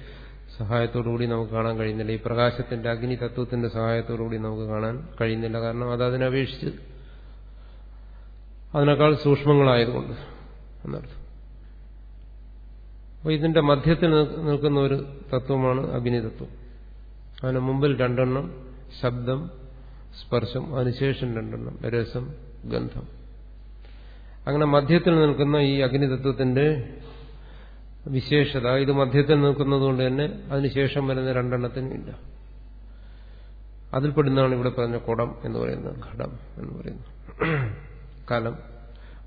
Speaker 1: സഹായത്തോടുകൂടി നമുക്ക് കാണാൻ കഴിയുന്നില്ല. ഈ പ്രകാശത്തിന്റെ അഗ്നി തത്വത്തിന്റെ സഹായത്തോടുകൂടി നമുക്ക് കാണാൻ കഴിയുന്നില്ല. കാരണം അത് അതിനപേക്ഷിച്ച് അതിനേക്കാൾ സൂക്ഷ്മങ്ങളായതുകൊണ്ട്. എന്നർത്ഥം. അപ്പോൾ ഇതിന്റെ മധ്യത്തിൽ നിൽക്കുന്ന ഒരു തത്വമാണ് അഭിനിതത്വം അതിന് മുമ്പിൽ രണ്ടെണ്ണം ശബ്ദം സ്പർശം അതിനുശേഷം രണ്ടെണ്ണം രസം ഗന്ധം. അങ്ങനെ മധ്യത്തിൽ നിൽക്കുന്ന ഈ അഗ്നിതത്വത്തിന്റെ വിശേഷത ഇത് മധ്യത്തിൽ നിൽക്കുന്നതുകൊണ്ട് തന്നെ അതിനുശേഷം വരുന്ന രണ്ടെണ്ണത്തിനും ഇല്ല. അതിൽപ്പെടുന്നതാണ് ഇവിടെ പറഞ്ഞ കുടം എന്ന് പറയുന്നത് ഘടം എന്ന് പറയുന്നത്. കലം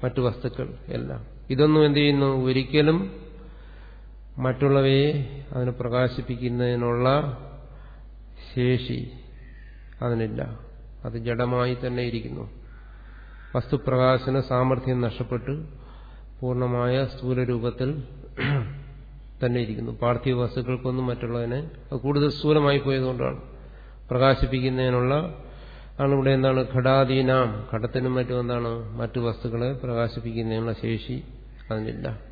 Speaker 1: മറ്റു വസ്തുക്കൾ എല്ലാം. ഇതൊന്നും എന്ത് ചെയ്യുന്നു? ഒരിക്കലും മറ്റുള്ളവയെ അതിനെ പ്രകാശിപ്പിക്കുന്നതിനുള്ള ശേഷി അതിനില്ല. അത് ജഡമായി തന്നെ ഇരിക്കുന്നു. വസ്തുപ്രകാശന സാമർഥ്യം നഷ്ടപ്പെട്ട് പൂർണമായ സ്ഥൂലരൂപത്തിൽ തന്നെ ഇരിക്കുന്നു. പാർത്ഥിവ വസ്തുക്കൾക്കൊന്നും മറ്റുള്ളതിനെ അത് കൂടുതൽ സ്ഥൂലമായി പോയതുകൊണ്ടാണ്. പ്രകാശിപ്പിക്കുന്നതിനുള്ള ആണ് ഇവിടെ എന്താണ്? ഘടാധീനാം ഘടത്തിനും മറ്റും എന്താണ്? മറ്റു വസ്തുക്കളെ പ്രകാശിപ്പിക്കുന്നതിനുള്ള ശേഷി അതിനില്ല.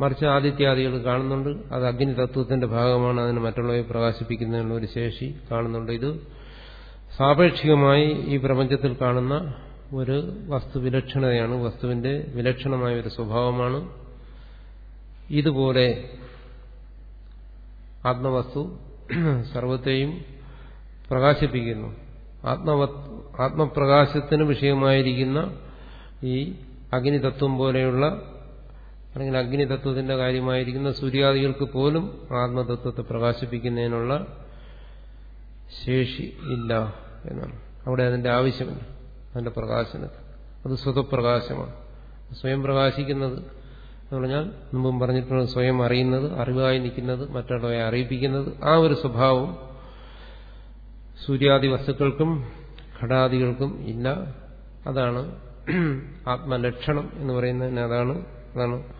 Speaker 1: മറിച്ച് ആദിത്യാദികൾ കാണുന്നുണ്ട്. അത് അഗ്നി തത്വത്തിന്റെ ഭാഗമാണ്. അതിന് മറ്റുള്ളവയെ പ്രകാശിപ്പിക്കുന്നതിനുള്ള ഒരു ശേഷി കാണുന്നുണ്ട്. ഇത് സാപേക്ഷികമായി ഈ പ്രപഞ്ചത്തിൽ കാണുന്ന ഒരു വസ്തു വിലക്ഷണതയാണ്. വസ്തുവിന്റെ വിലക്ഷണമായ ഒരു സ്വഭാവമാണ്. ഇതുപോലെ ആത്മവസ്തു സർവത്തെയും പ്രകാശിപ്പിക്കുന്നു. ആത്മവ ആത്മപ്രകാശത്തിന് വിഷയമായിരിക്കുന്ന ഈ അഗ്നിതത്വം പോലെയുള്ള അല്ലെങ്കിൽ അഗ്നിതത്വത്തിന്റെ കാര്യമായിരിക്കുന്ന സൂര്യാദികൾക്ക് പോലും ആത്മതത്വത്തെ പ്രകാശിപ്പിക്കുന്നതിനുള്ള ശേഷി ഇല്ല എന്നാണ്. അവിടെ അതിന്റെ ആവശ്യമില്ല. അതിന്റെ പ്രകാശന അത് സ്വതപ്രകാശമാണ്. സ്വയം പ്രകാശിക്കുന്നത് എന്ന് പറഞ്ഞാൽ മുമ്പും പറഞ്ഞിട്ടുള്ള സ്വയം അറിയുന്നത് അറിവായി നിൽക്കുന്നത് മറ്റുള്ളവരെ അറിയിപ്പിക്കുന്നത്. ആ ഒരു സ്വഭാവം സൂര്യാദി വസ്തുക്കൾക്കും ഘടാദികൾക്കും ഇല്ല. അതാണ് ആത്മലക്ഷണം എന്ന് പറയുന്നതിന് അതാണ് അതാണ്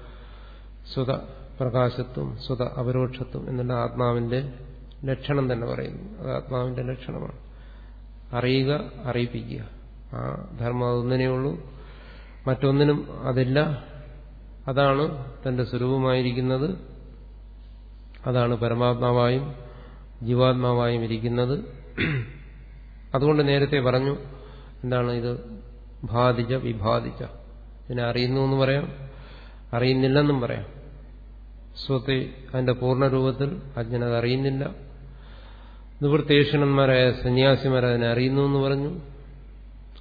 Speaker 1: സ്വത പ്രകാശത്വം സ്വത അപരോക്ഷത്വം എന്നുള്ള ആത്മാവിന്റെ ലക്ഷണം തന്നെ പറയുന്നു. അത് ആത്മാവിന്റെ ലക്ഷണമാണ്. അറിയുക അറിയിപ്പിക്കുക. ആ ധർമ്മം അതൊന്നിനേ ഉള്ളൂ. മറ്റൊന്നിനും അതില്ല. അതാണ് തന്റെ സ്വരൂപമായിരിക്കുന്നത്. അതാണ് പരമാത്മാവായും ജീവാത്മാവായും ഇരിക്കുന്നത്. അതുകൊണ്ട് നേരത്തെ പറഞ്ഞു എന്താണ് ഇത്? ബാധിച്ച വിഭാധിച്ച ഇതിനെ അറിയുന്നു എന്ന് പറയാം. അറിയുന്നില്ലെന്നും പറയാം. സ്വത്തെ അതിന്റെ പൂർണരൂപത്തിൽ അജ്ഞനത് അറിയുന്നില്ല. നിവൃത്തേഷണന്മാരായ സന്യാസിമാർ അതിനെ അറിയുന്നു എന്ന് പറഞ്ഞു.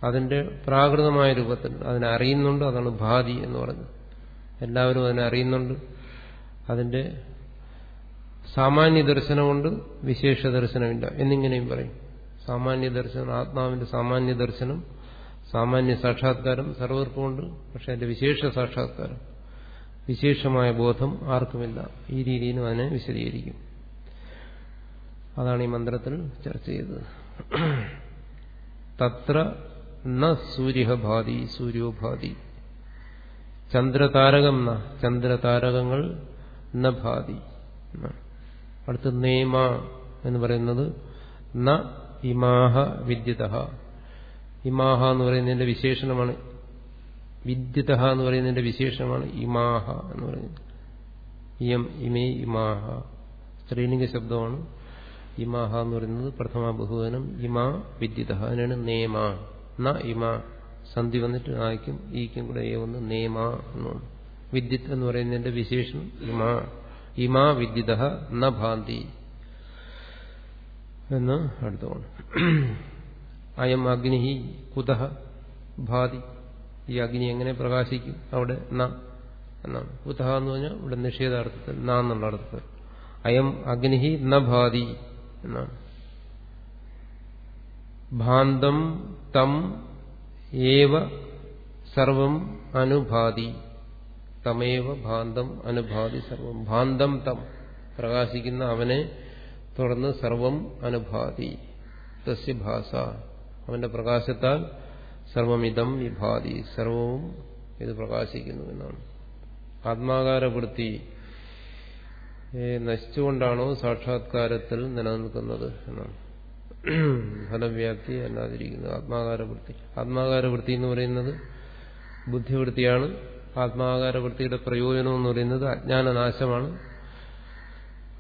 Speaker 1: അതിന്റെ പ്രാകൃതമായ രൂപത്തിൽ അതിനെ അറിയുന്നുണ്ട്. അതാണ് ഭാതി എന്ന് പറഞ്ഞു. എല്ലാവരും അതിനെ അറിയുന്നുണ്ട്. അതിന്റെ സാമാന്യ ദർശനമുണ്ട് വിശേഷ ദർശനമില്ല എന്നിങ്ങനെയും പറയും. സാമാന്യ ദർശനം ആത്മാവിന്റെ സാമാന്യ ദർശനം സാമാന്യ സാക്ഷാത്കാരം സർവർക്കുമുണ്ട് പക്ഷെ അതിന്റെ വിശേഷ സാക്ഷാത്കാരം വിശേഷമായ ബോധം ആർക്കുമില്ല. ഈ രീതിയിലും അതിനെ വിശദീകരിക്കും. അതാണ് ഈ മന്ത്രത്തിൽ ചർച്ച ചെയ്തത്. തത്ര ന സൂര്യഭാതി സൂര്യോഭാതി ചന്ദ്രതാരകം ന ചന്ദ്രതാരകങ്ങൾ ന ഭാതി അടുത്ത് നേമ എന്ന് പറയുന്നത് ന ഇമാഹ വിദ്യുത ഇമാഹ എന്ന് പറയുന്നതിന്റെ വിശേഷണമാണ് വിദ്യുത എന്ന് പറയുന്നതിന്റെ വിശേഷമാണ് ഇമാഹ എന്ന് പറയുന്നത്. ഇയം ഇമേ ഇമാഹ. സ്ത്രീലിംഗ ശബ്ദമാണ് ഇമാഹ എന്ന് പറയുന്നത് പ്രഥമ ബഹുവനം ഇമാ വിദ്യുത അതിനാണ് നേമ. ന ഇമ. സന്ധി വന്നിട്ട് ആയിക്കും ഈക്കും കൂടെ ഏ വന്ന് നേമ എന്നാണ് വിദ്യുത് എന്ന് പറയുന്നതിന്റെ വിശേഷം ഇമാ. ഇമാ വിദ്യുത ന ഭാന്തി. എന്ന് അടുത്തോണം അയം അഗ്നി കുത ഭാതി. ഈ അഗ്നി എങ്ങനെ പ്രകാശിക്കും? അവിടെ ന എന്നാണ് കുതഹ എന്ന് പറഞ്ഞാൽ ഇവിടെ നിഷേധാർത്ഥത്തിൽ ന എന്നുള്ള അർത്ഥത്തിൽ. അയം അഗ്നിഹി ന ഭാതി എന്നാണ്. ഭാന്തം തം ഏവ സർവം അനുഭാതി. തമേവ ഭാന്തം അനുഭാതി സർവം. ഭാന്തം തം പ്രകാശിക്കുന്ന അവനെ തുടർന്ന് സർവം അനുഭാതി. തസ്യ ഭാഷ അവന്റെ പ്രകാശത്താൽ സർവമിതം വിഭാതി സർവവും ഇത് പ്രകാശിക്കുന്നു എന്നാണ്. ആത്മാകാര വൃത്തി നശിച്ചുകൊണ്ടാണോ സാക്ഷാത്കാരത്തിൽ നിലനിൽക്കുന്നത് എന്നാണ്. ഫലവ്യാപ്തി അല്ലാതിരിക്കുന്നത് ആത്മാകാര വൃത്തി ആത്മാകാര വൃത്തി എന്ന് പറയുന്നത് ബുദ്ധിവൃത്തിയാണ്. ആത്മാകാര വൃത്തിയുടെ പ്രയോജനം എന്ന് പറയുന്നത് അജ്ഞാനനാശമാണ്.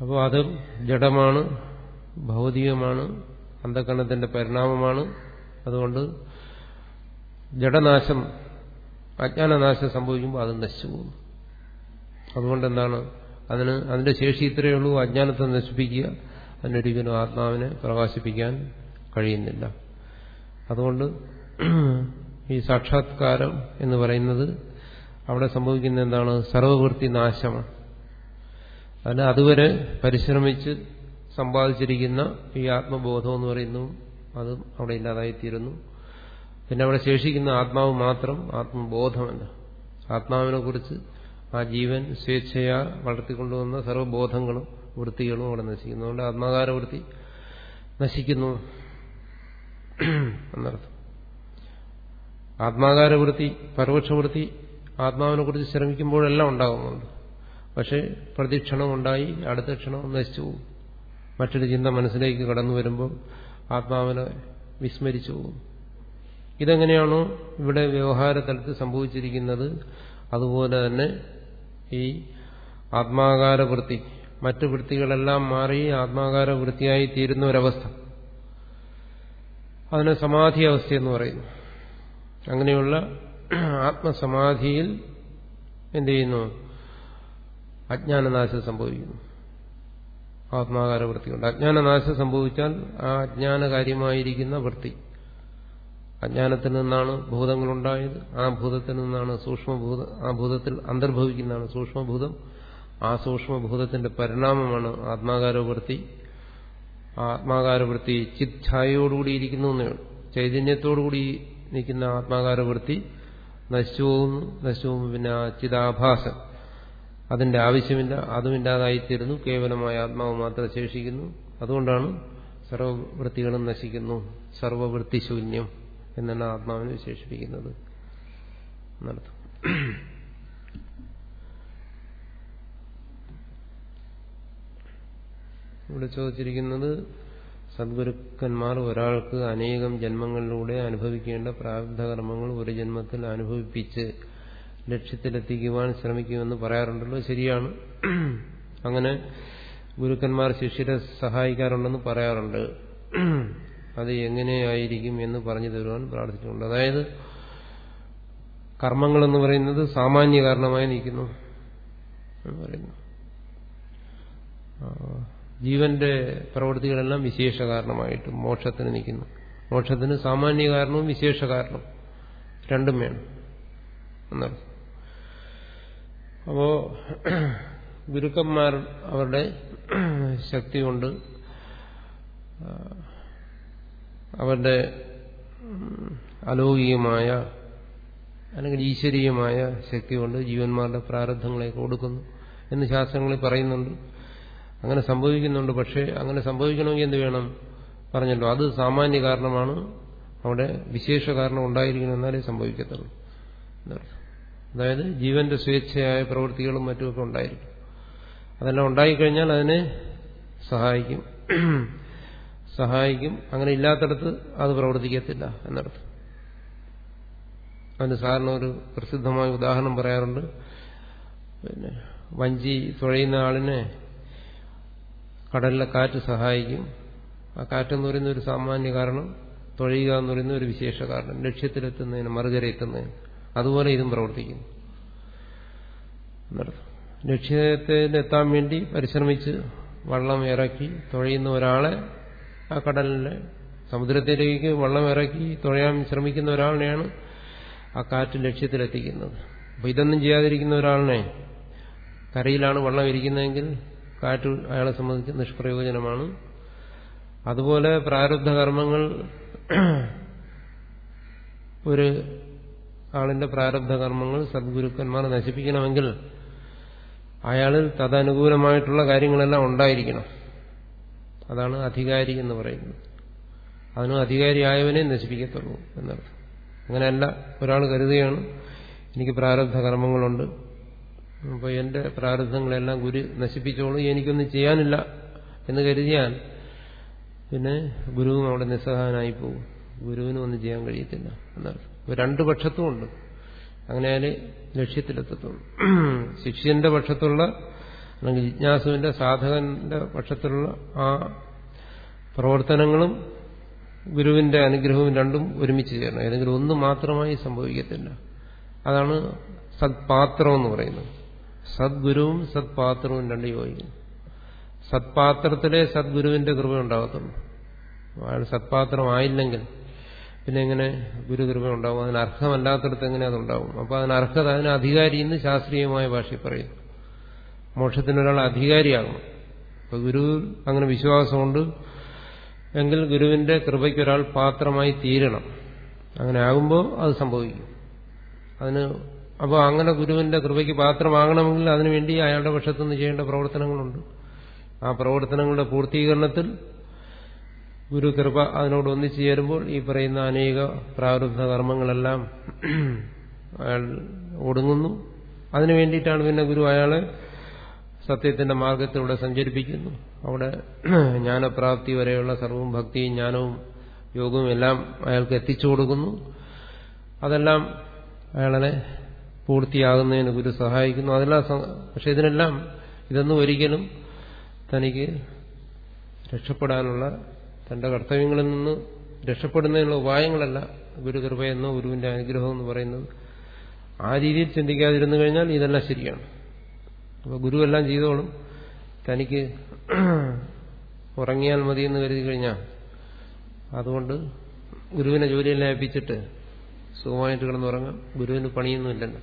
Speaker 1: അപ്പോൾ അത് ജഡമാണ് ഭൗതികമാണ് അന്ധകരണത്തിന്റെ പരിണാമമാണ്. അതുകൊണ്ട് ജഡനാശം അജ്ഞാനനാശം സംഭവിക്കുമ്പോൾ അത് നശിച്ചു പോകുന്നു. അതുകൊണ്ട് എന്താണ് അതിന് അതിന്റെ ശേഷി ഇത്രയേ ഉള്ളൂ. അജ്ഞാനത്തെ നശിപ്പിക്കുക അതിനൊരിക്കലും ആത്മാവിനെ പ്രകാശിപ്പിക്കാൻ കഴിയുന്നില്ല. അതുകൊണ്ട് ഈ സാക്ഷാത്കാരം എന്ന് പറയുന്നത് അവിടെ സംഭവിക്കുന്ന എന്താണ്? സർവവൃത്തി നാശമാണ്. അതിന് അതുവരെ പരിശ്രമിച്ച് സമ്പാദിച്ചിരിക്കുന്ന ഈ ആത്മബോധം എന്ന് പറയുന്നു അതും അവിടെ ഇല്ലാതായിത്തീരുന്നു. പിന്നെ അവിടെ ശേഷിക്കുന്ന ആത്മാവ് മാത്രം ആത്മബോധമല്ല. ആത്മാവിനെ കുറിച്ച് ആ ജീവൻ സ്വേച്ഛയാ വളർത്തിക്കൊണ്ടുവന്ന സർവബോധങ്ങളും വൃത്തികളും അവിടെ നശിക്കുന്നു. അതുകൊണ്ട് ആത്മാകാര വൃത്തി നശിക്കുന്നു എന്നർത്ഥം. ആത്മാകാര വൃത്തി പരോക്ഷവൃത്തി ആത്മാവിനെ കുറിച്ച് ശ്രമിക്കുമ്പോഴെല്ലാം ഉണ്ടാകുന്നുണ്ട്. പക്ഷെ പ്രതിക്ഷണം ഉണ്ടായി അടുത്ത ക്ഷണം നശിച്ചു പോകും. മറ്റൊരു ചിന്ത മനസ്സിലേക്ക് കടന്നു വരുമ്പോൾ ആത്മാവിനെ വിസ്മരിച്ചു പോകും. ഇതെങ്ങനെയാണോ ഇവിടെ വ്യവഹാര തലത്തിൽ സംഭവിച്ചിരിക്കുന്നത്? അതുപോലെ തന്നെ ഈ ആത്മാകാര വൃത്തി മറ്റു വൃത്തികളെല്ലാം മാറി ആത്മാകാര വൃത്തിയായി തീരുന്ന ഒരവസ്ഥ. അതിനെ സമാധി അവസ്ഥ എന്ന് പറയുന്നു. അങ്ങനെയുള്ള ആത്മസമാധിയിൽ എന്ത് ചെയ്യുന്നു? അജ്ഞാനനാശം സംഭവിക്കുന്നു. ആത്മാകാര വൃത്തി കൊണ്ട് അജ്ഞാനനാശം സംഭവിച്ചാൽ ആ അജ്ഞാനകാര്യമായിരിക്കുന്ന വൃത്തി. അജ്ഞാനത്തിൽ നിന്നാണ് ഭൂതങ്ങളുണ്ടായത്. ആ ഭൂതത്തിൽ നിന്നാണ് സൂക്ഷ്മഭൂത ആ ഭൂതത്തിൽ അന്തർഭവിക്കുന്നതാണ് സൂക്ഷ്മഭൂതം. ആ സൂക്ഷ്മഭൂതത്തിന്റെ പരിണാമമാണ് ആത്മാകാരവൃത്തി ആത്മാകാരവൃത്തി ചിച്ഛായയോടുകൂടി ഇരിക്കുന്നു എന്നാണ് ചൈതന്യത്തോടുകൂടി നിൽക്കുന്ന ആത്മാകാരവൃത്തി നശിച്ചു പോകുന്നു. നശിച്ചു പോകുമ്പോൾ പിന്നെ ആ ചിതാഭാസം. അതിന്റെ ആവശ്യമില്ല അതുമില്ലാതായിത്തീരുന്നു കേവലമായ ആത്മാവ് മാത്രം ശേഷിക്കുന്നു. അതുകൊണ്ടാണ് സർവവൃത്തികളും നശിക്കുന്നു. സർവവൃത്തിശൂന്യം എന്നാണ് ആത്മാവിനെ വിശേഷിപ്പിക്കുന്നത്. എന്നർത്ഥം ഇവിടെ ചോദിച്ചിരിക്കുന്നത് സദ്ഗുരുക്കന്മാർ ഒരാൾക്ക് അനേകം ജന്മങ്ങളിലൂടെ അനുഭവിക്കേണ്ട പ്രാരബ്ധകർമ്മങ്ങൾ ഒരു ജന്മത്തിൽ അനുഭവിപ്പിച്ച് ലക്ഷ്യത്തിലെത്തിക്കുവാൻ ശ്രമിക്കുമെന്ന് പറയാറുണ്ടല്ലോ. ശരിയാണ്. അങ്ങനെ ഗുരുക്കന്മാർ ശിഷ്യരെ സഹായിക്കാറുണ്ടെന്ന് പറയാറുണ്ട്. അത് എങ്ങനെയായിരിക്കും എന്ന് പറഞ്ഞു തരുവാൻ പ്രാർത്ഥിച്ചുകൊണ്ട് അതായത് കർമ്മങ്ങൾ എന്ന് പറയുന്നത് സാമാന്യ കാരണമായി നിൽക്കുന്നു എന്ന് പറയുന്നു. ജീവന്റെ പ്രവൃത്തികളെല്ലാം വിശേഷ കാരണമായിട്ട് മോക്ഷത്തിന് നിൽക്കുന്നു. മോക്ഷത്തിന് സാമാന്യ കാരണവും വിശേഷ കാരണവും രണ്ടും വേണം എന്നർത്ഥം അപ്പോ ഗുരുക്കന്മാർ അവരുടെ ശക്തി കൊണ്ട് അവരുടെ അലൗകികമായ അല്ലെങ്കിൽ ഈശ്വരീയമായ ശക്തി കൊണ്ട് ജീവന്മാരുടെ പ്രാരബ്ധങ്ങളെ കൊടുക്കുന്നു എന്ന് ശാസ്ത്രങ്ങളിൽ പറയുന്നുണ്ട്. അങ്ങനെ സംഭവിക്കുന്നുണ്ട്. പക്ഷേ അങ്ങനെ സംഭവിക്കണമെങ്കിൽ എന്ത് വേണം? പറഞ്ഞല്ലോ. അത് സാമാന്യ കാരണമാണ്. അവിടെ വിശേഷ കാരണം ഉണ്ടായിരിക്കണം എന്നാലേ സംഭവിക്കത്തുള്ളൂ. അതായത് ജീവന്റെ സ്വേച്ഛയായ പ്രവൃത്തികളും മറ്റുമൊക്കെ ഉണ്ടായിരിക്കും. അതെല്ലാം ഉണ്ടായിക്കഴിഞ്ഞാൽ അതിനെ സഹായിക്കും. സഹായിക്കും. അങ്ങനെ ഇല്ലാത്തടത്ത് അത് പ്രവർത്തിക്കത്തില്ല എന്നർത്ഥം. അതിന് സാറിന് ഒരു പ്രസിദ്ധമായ ഉദാഹരണം പറയാറുണ്ട്. പിന്നെ വഞ്ചി തുഴയുന്ന ആളിനെ കടലിലെ കാറ്റ് സഹായിക്കും. ആ കാറ്റെന്ന് പറയുന്ന ഒരു സാമാന്യ കാരണം തുഴയുക എന്ന് പറയുന്ന ഒരു വിശേഷ കാരണം ലക്ഷ്യത്തിലെത്തുന്നതിന് മറുകര എത്തുന്നതിന് അതുപോലെ ഇതും പ്രവർത്തിക്കുന്നു ലക്ഷ്യത്തിലെത്താൻ വേണ്ടി പരിശ്രമിച്ച് വള്ളം ഇറക്കി തുഴയുന്ന ഒരാളെ ആ കടലിലെ. സമുദ്രത്തിലേക്ക് വള്ളം ഇറക്കി തുഴയാൻ ശ്രമിക്കുന്ന ഒരാളിനെയാണ് ആ കാറ്റ് ലക്ഷ്യത്തിലെത്തിക്കുന്നത്. അപ്പൊ ഇതൊന്നും ചെയ്യാതിരിക്കുന്ന ഒരാളിനെ കരയിലാണ് വള്ളം ഇരിക്കുന്നതെങ്കിൽ കാറ്റ് അയാളെ സംബന്ധിച്ച് നിഷ്പ്രയോജനമാണ്. അതുപോലെ പ്രാരബ്ധ കർമ്മങ്ങൾ ഒരു ആളിന്റെ പ്രാരബ്ധ കർമ്മങ്ങൾ സദ്ഗുരുക്കന്മാർ നശിപ്പിക്കണമെങ്കിൽ അയാളിൽ തദനുകൂലമായിട്ടുള്ള കാര്യങ്ങളെല്ലാം ഉണ്ടായിരിക്കണം. അതാണ് അധികാരി എന്ന് പറയുന്നത്. അതിനും അധികാരിയായവനെ നശിപ്പിക്കത്തുള്ളൂ എന്നർത്ഥം. അങ്ങനെയല്ല ഒരാൾ കരുതുകയാണ് എനിക്ക് പ്രാരബ്ധ കർമ്മങ്ങളുണ്ട് അപ്പോൾ എന്റെ പ്രാരബ്ധങ്ങളെല്ലാം ഗുരു നശിപ്പിച്ചോളൂ എനിക്കൊന്നും ചെയ്യാനില്ല എന്ന് കരുതിയാൽ പിന്നെ ഗുരുവും അവിടെ നിസ്സഹായനായി പോകും. ഗുരുവിനും ഒന്നും ചെയ്യാൻ കഴിയത്തില്ല എന്നർത്ഥം. രണ്ടു പക്ഷത്തുമുണ്ട് അങ്ങനെയാൽ ലക്ഷ്യത്തിലെത്തത്തുള്ളൂ. ശിഷ്യന്റെ പക്ഷത്തുള്ള അല്ലെങ്കിൽ ജിജ്ഞാസുവിന്റെ സാധകന്റെ പക്ഷത്തിലുള്ള ആ പ്രവർത്തനങ്ങളും ഗുരുവിന്റെ അനുഗ്രഹവും രണ്ടും ഒരുമിച്ച് ചേരണം. ഏതെങ്കിലും ഒന്ന് മാത്രമായി സംഭവിക്കത്തില്ല. അതാണ് സത്പാത്രം എന്ന് പറയുന്നത്. സദ്ഗുരുവും സത്പാത്രവും രണ്ടും യോജിക്കുന്നു. സത്പാത്രത്തിലെ സദ്ഗുരുവിന്റെ കൃപ ഉണ്ടാകത്തുള്ളൂ. അയാൾ സത്പാത്രമായില്ലെങ്കിൽ പിന്നെ എങ്ങനെ ഗുരുകൃപ ഉണ്ടാവും അതിന് അർഹമല്ലാത്തടത്ത് എങ്ങനെ അതുണ്ടാവും അപ്പൊ അതിന് അർഹത അതിന് അധികാരി എന്ന് ശാസ്ത്രീയമായ ഭാഷയിൽ പറയുന്നു മോക്ഷത്തിനൊരാൾ അധികാരിയാകണം അപ്പൊ ഗുരു അങ്ങനെ വിശ്വാസമുണ്ട്. എങ്കിൽ ഗുരുവിന്റെ കൃപയ്ക്കൊരാൾ പാത്രമായി തീരണം. അങ്ങനെ ആകുമ്പോൾ അത് സംഭവിക്കും. അതിന് അപ്പോൾ അങ്ങനെ ഗുരുവിന്റെ കൃപയ്ക്ക് പാത്രമാകണമെങ്കിൽ അതിനുവേണ്ടി അയാളുടെ പക്ഷത്തു നിന്ന് ചെയ്യേണ്ട പ്രവർത്തനങ്ങളുണ്ട്. ആ പ്രവർത്തനങ്ങളുടെ പൂർത്തീകരണത്തിൽ ഗുരു കൃപ അതിനോട് ഒന്നിച്ചു ചേരുമ്പോൾ ഈ പറയുന്ന അനേക പ്രാരബ്ധ കർമ്മങ്ങളെല്ലാം അയാൾ ഒടുങ്ങുന്നു. അതിനു വേണ്ടിയിട്ടാണ് പിന്നെ ഗുരു അയാളെ സത്യത്തിന്റെ മാർഗത്തിലൂടെ സഞ്ചരിപ്പിക്കുന്നു. അവിടെ ജ്ഞാനപ്രാപ്തി വരെയുള്ള സർവവും ഭക്തിയും ജ്ഞാനവും യോഗവും എല്ലാം അയാൾക്ക് എത്തിച്ചു കൊടുക്കുന്നു. അതെല്ലാം അയാളെ പൂർത്തിയാകുന്നതിന് ഗുരു സഹായിക്കുന്നു. അതെല്ലാം പക്ഷെ ഇതിനെല്ലാം ഇതൊന്നും ഒരിക്കലും തനിക്ക് രക്ഷപ്പെടാനുള്ള തന്റെ കർത്തവ്യങ്ങളിൽ നിന്ന് രക്ഷപ്പെടുന്നതിനുള്ള ഉപായങ്ങളല്ല ഗുരുകൃപയെന്നോ ഗുരുവിന്റെ അനുഗ്രഹം എന്ന് പറയുന്നത്. ആ രീതിയിൽ ചിന്തിക്കാതിരുന്നു കഴിഞ്ഞാൽ ഇതെല്ലാം ശരിയാണ്. അപ്പൊ ഗുരുവെല്ലാം ചെയ്തോളും. തനിക്ക് ഉറങ്ങിയാൽ മതി എന്ന് കരുതി കഴിഞ്ഞാൽ അതുകൊണ്ട് ഗുരുവിനെ ജോലിയെല്ലാം ഏൽപ്പിച്ചിട്ട് സുഖമായിട്ട് കിടന്നുറങ്ങാം. ഗുരുവിന് പണിയൊന്നുമില്ലല്ലോ.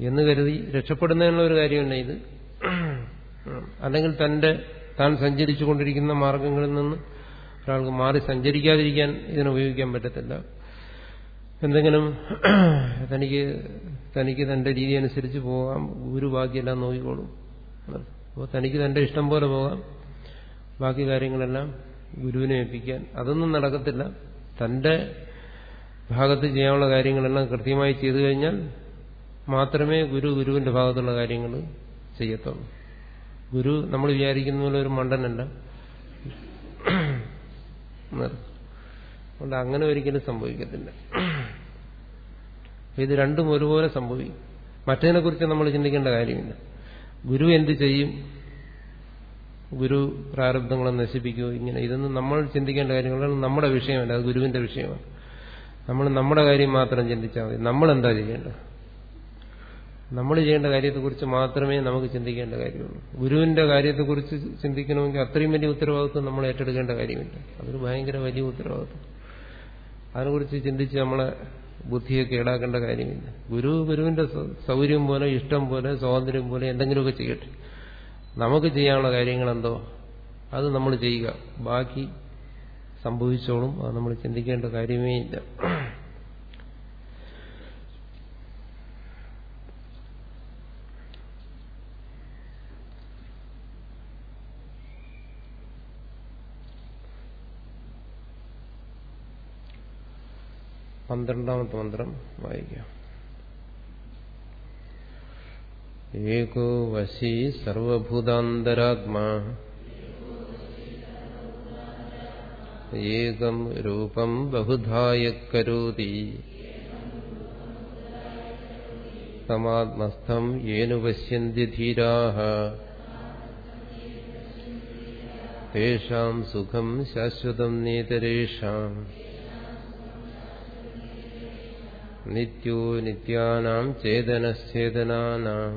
Speaker 1: എന്ന് കരുതി രക്ഷപ്പെടുന്നതിനുള്ള ഒരു കാര്യമല്ല ഇത്? അല്ലെങ്കിൽ തന്റെ താൻ സഞ്ചരിച്ചു കൊണ്ടിരിക്കുന്ന മാർഗങ്ങളിൽ നിന്ന് ഒരാൾക്ക് മാറി സഞ്ചരിക്കാതിരിക്കാൻ ഇതിനെ ഉപയോഗിക്കാൻ പറ്റത്തില്ല. എന്തെങ്കിലും തനിക്ക് തനിക്ക് തന്റെ രീതി അനുസരിച്ച് പോകാം. ഗുരു ബാക്കിയെല്ലാം നോക്കിക്കോളും. അപ്പോൾ തനിക്ക് തന്റെ ഇഷ്ടം പോലെ പോകാം. ബാക്കി കാര്യങ്ങളെല്ലാം ഗുരുവിനെ ഏൽപ്പിക്കാൻ. അതൊന്നും നടക്കത്തില്ല. തന്റെ ഭാഗത്ത് ചെയ്യാനുള്ള കാര്യങ്ങളെല്ലാം കൃത്യമായി ചെയ്തു കഴിഞ്ഞാൽ മാത്രമേ ഗുരു ഗുരുവിന്റെ ഭാഗത്തുള്ള കാര്യങ്ങൾ ചെയ്യത്തുള്ളൂ. ഗുരു നമ്മൾ വിചാരിക്കുന്ന പോലെ ഒരു മണ്ടനല്ല. അതുകൊണ്ട് അങ്ങനെ ഒരിക്കലും സംഭവിക്കത്തില്ല. ഇത് രണ്ടും ഒരുപോലെ സംഭവിക്കും. മറ്റേതിനെ കുറിച്ച് നമ്മൾ ചിന്തിക്കേണ്ട കാര്യമില്ല. ഗുരു എന്ത് ചെയ്യും? ഗുരു പ്രാരബ്ധങ്ങളെ നശിപ്പിക്കൂ ഇങ്ങനെ. ഇതൊന്നും നമ്മൾ ചിന്തിക്കേണ്ട കാര്യങ്ങളാണ് നമ്മുടെ വിഷയമല്ല. അത് ഗുരുവിന്റെ വിഷയമാണ്. നമ്മൾ നമ്മുടെ കാര്യം മാത്രം ചിന്തിച്ചാൽ മതി. നമ്മൾ എന്താ ചെയ്യേണ്ടത്? നമ്മൾ ചെയ്യേണ്ട കാര്യത്തെക്കുറിച്ച് മാത്രമേ നമുക്ക് ചിന്തിക്കേണ്ട കാര്യമുള്ളൂ. ഗുരുവിന്റെ കാര്യത്തെക്കുറിച്ച് ചിന്തിക്കണമെങ്കിൽ അത്രയും വലിയ ഉത്തരവാദിത്വം നമ്മൾ ഏറ്റെടുക്കേണ്ട കാര്യമില്ല. അതൊരു ഭയങ്കര വലിയ ഉത്തരവാദിത്വം. അതിനെക്കുറിച്ച് ചിന്തിച്ച് നമ്മളെ ബുദ്ധിയെ കേടാക്കേണ്ട കാര്യമില്ല. ഗുരു ഗുരുവിന്റെ സൗകര്യം പോലെ ഇഷ്ടം പോലെ സ്വാതന്ത്ര്യം പോലെ എന്തെങ്കിലുമൊക്കെ ചെയ്യട്ടെ. നമുക്ക് ചെയ്യാനുള്ള കാര്യങ്ങൾ എന്തോ അത് നമ്മൾ ചെയ്യുക. ബാക്കി സംഭവിച്ചോളും. അത് നമ്മൾ ചിന്തിക്കേണ്ട കാര്യമേ ഇല്ല. പന്ത്രണ്ടാമത്തെ മന്ത്രം വായിക്കാം. ഏകോ വശി സർവഭൂതാന്തരാത്മാ. ഏകം രൂപം ബഹുധായ കരോതി. തമാത്മസ്ഥം യേനു പശ്യന്തി ധീരാഹ. തേഷാം സുഖം ശാശ്വതം നേതരേഷാം. നിത്യോ നിത്യാനാം ചേതനശ്ചേതനാനാം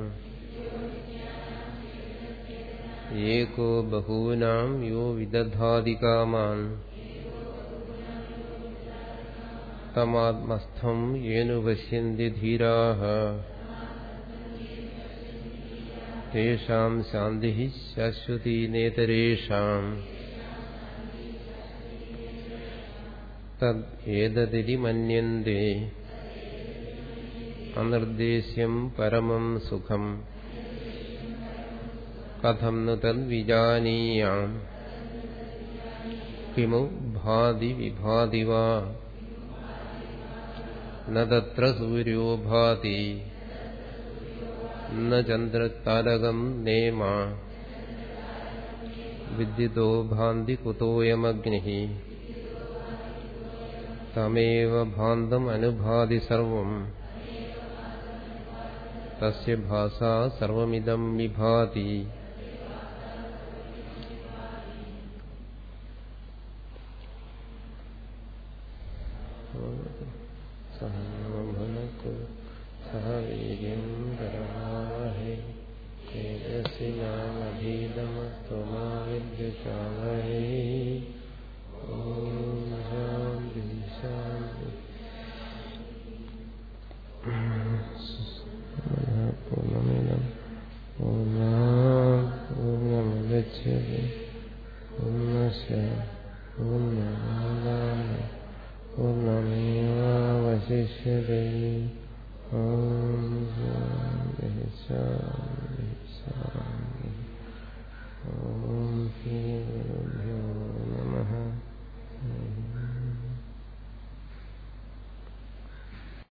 Speaker 1: ഏകോ ബഹൂനാം യോ വിദധാതികാമാൻ തമാത്മസ്ഥം യേനു പശ്യന്തി ധീരാः തേഷാം ശാന്തി ശാശ്വതി നേതരേഷാം. തദ്ദേതതിരി മന്യന്തേ അനിർദ്ദേശ്യം പരമം സുഖം. കഥം ന തദ്വിജാനീയാം കിമു ഭാതി വിഭാതി വാ. ന തത്ര സൂര്യോ ഭാതി. ന ചന്ദ്രതാരകം നേമ. വിദ്യുതോ ഭാന്തി കുതോയമഗ്നി. തമേവ ഭാന്തം അനുഭാതി സർവം. തസ്യ ഭാസ സർവമിദം വിഭാതി സഹനഭനക്കു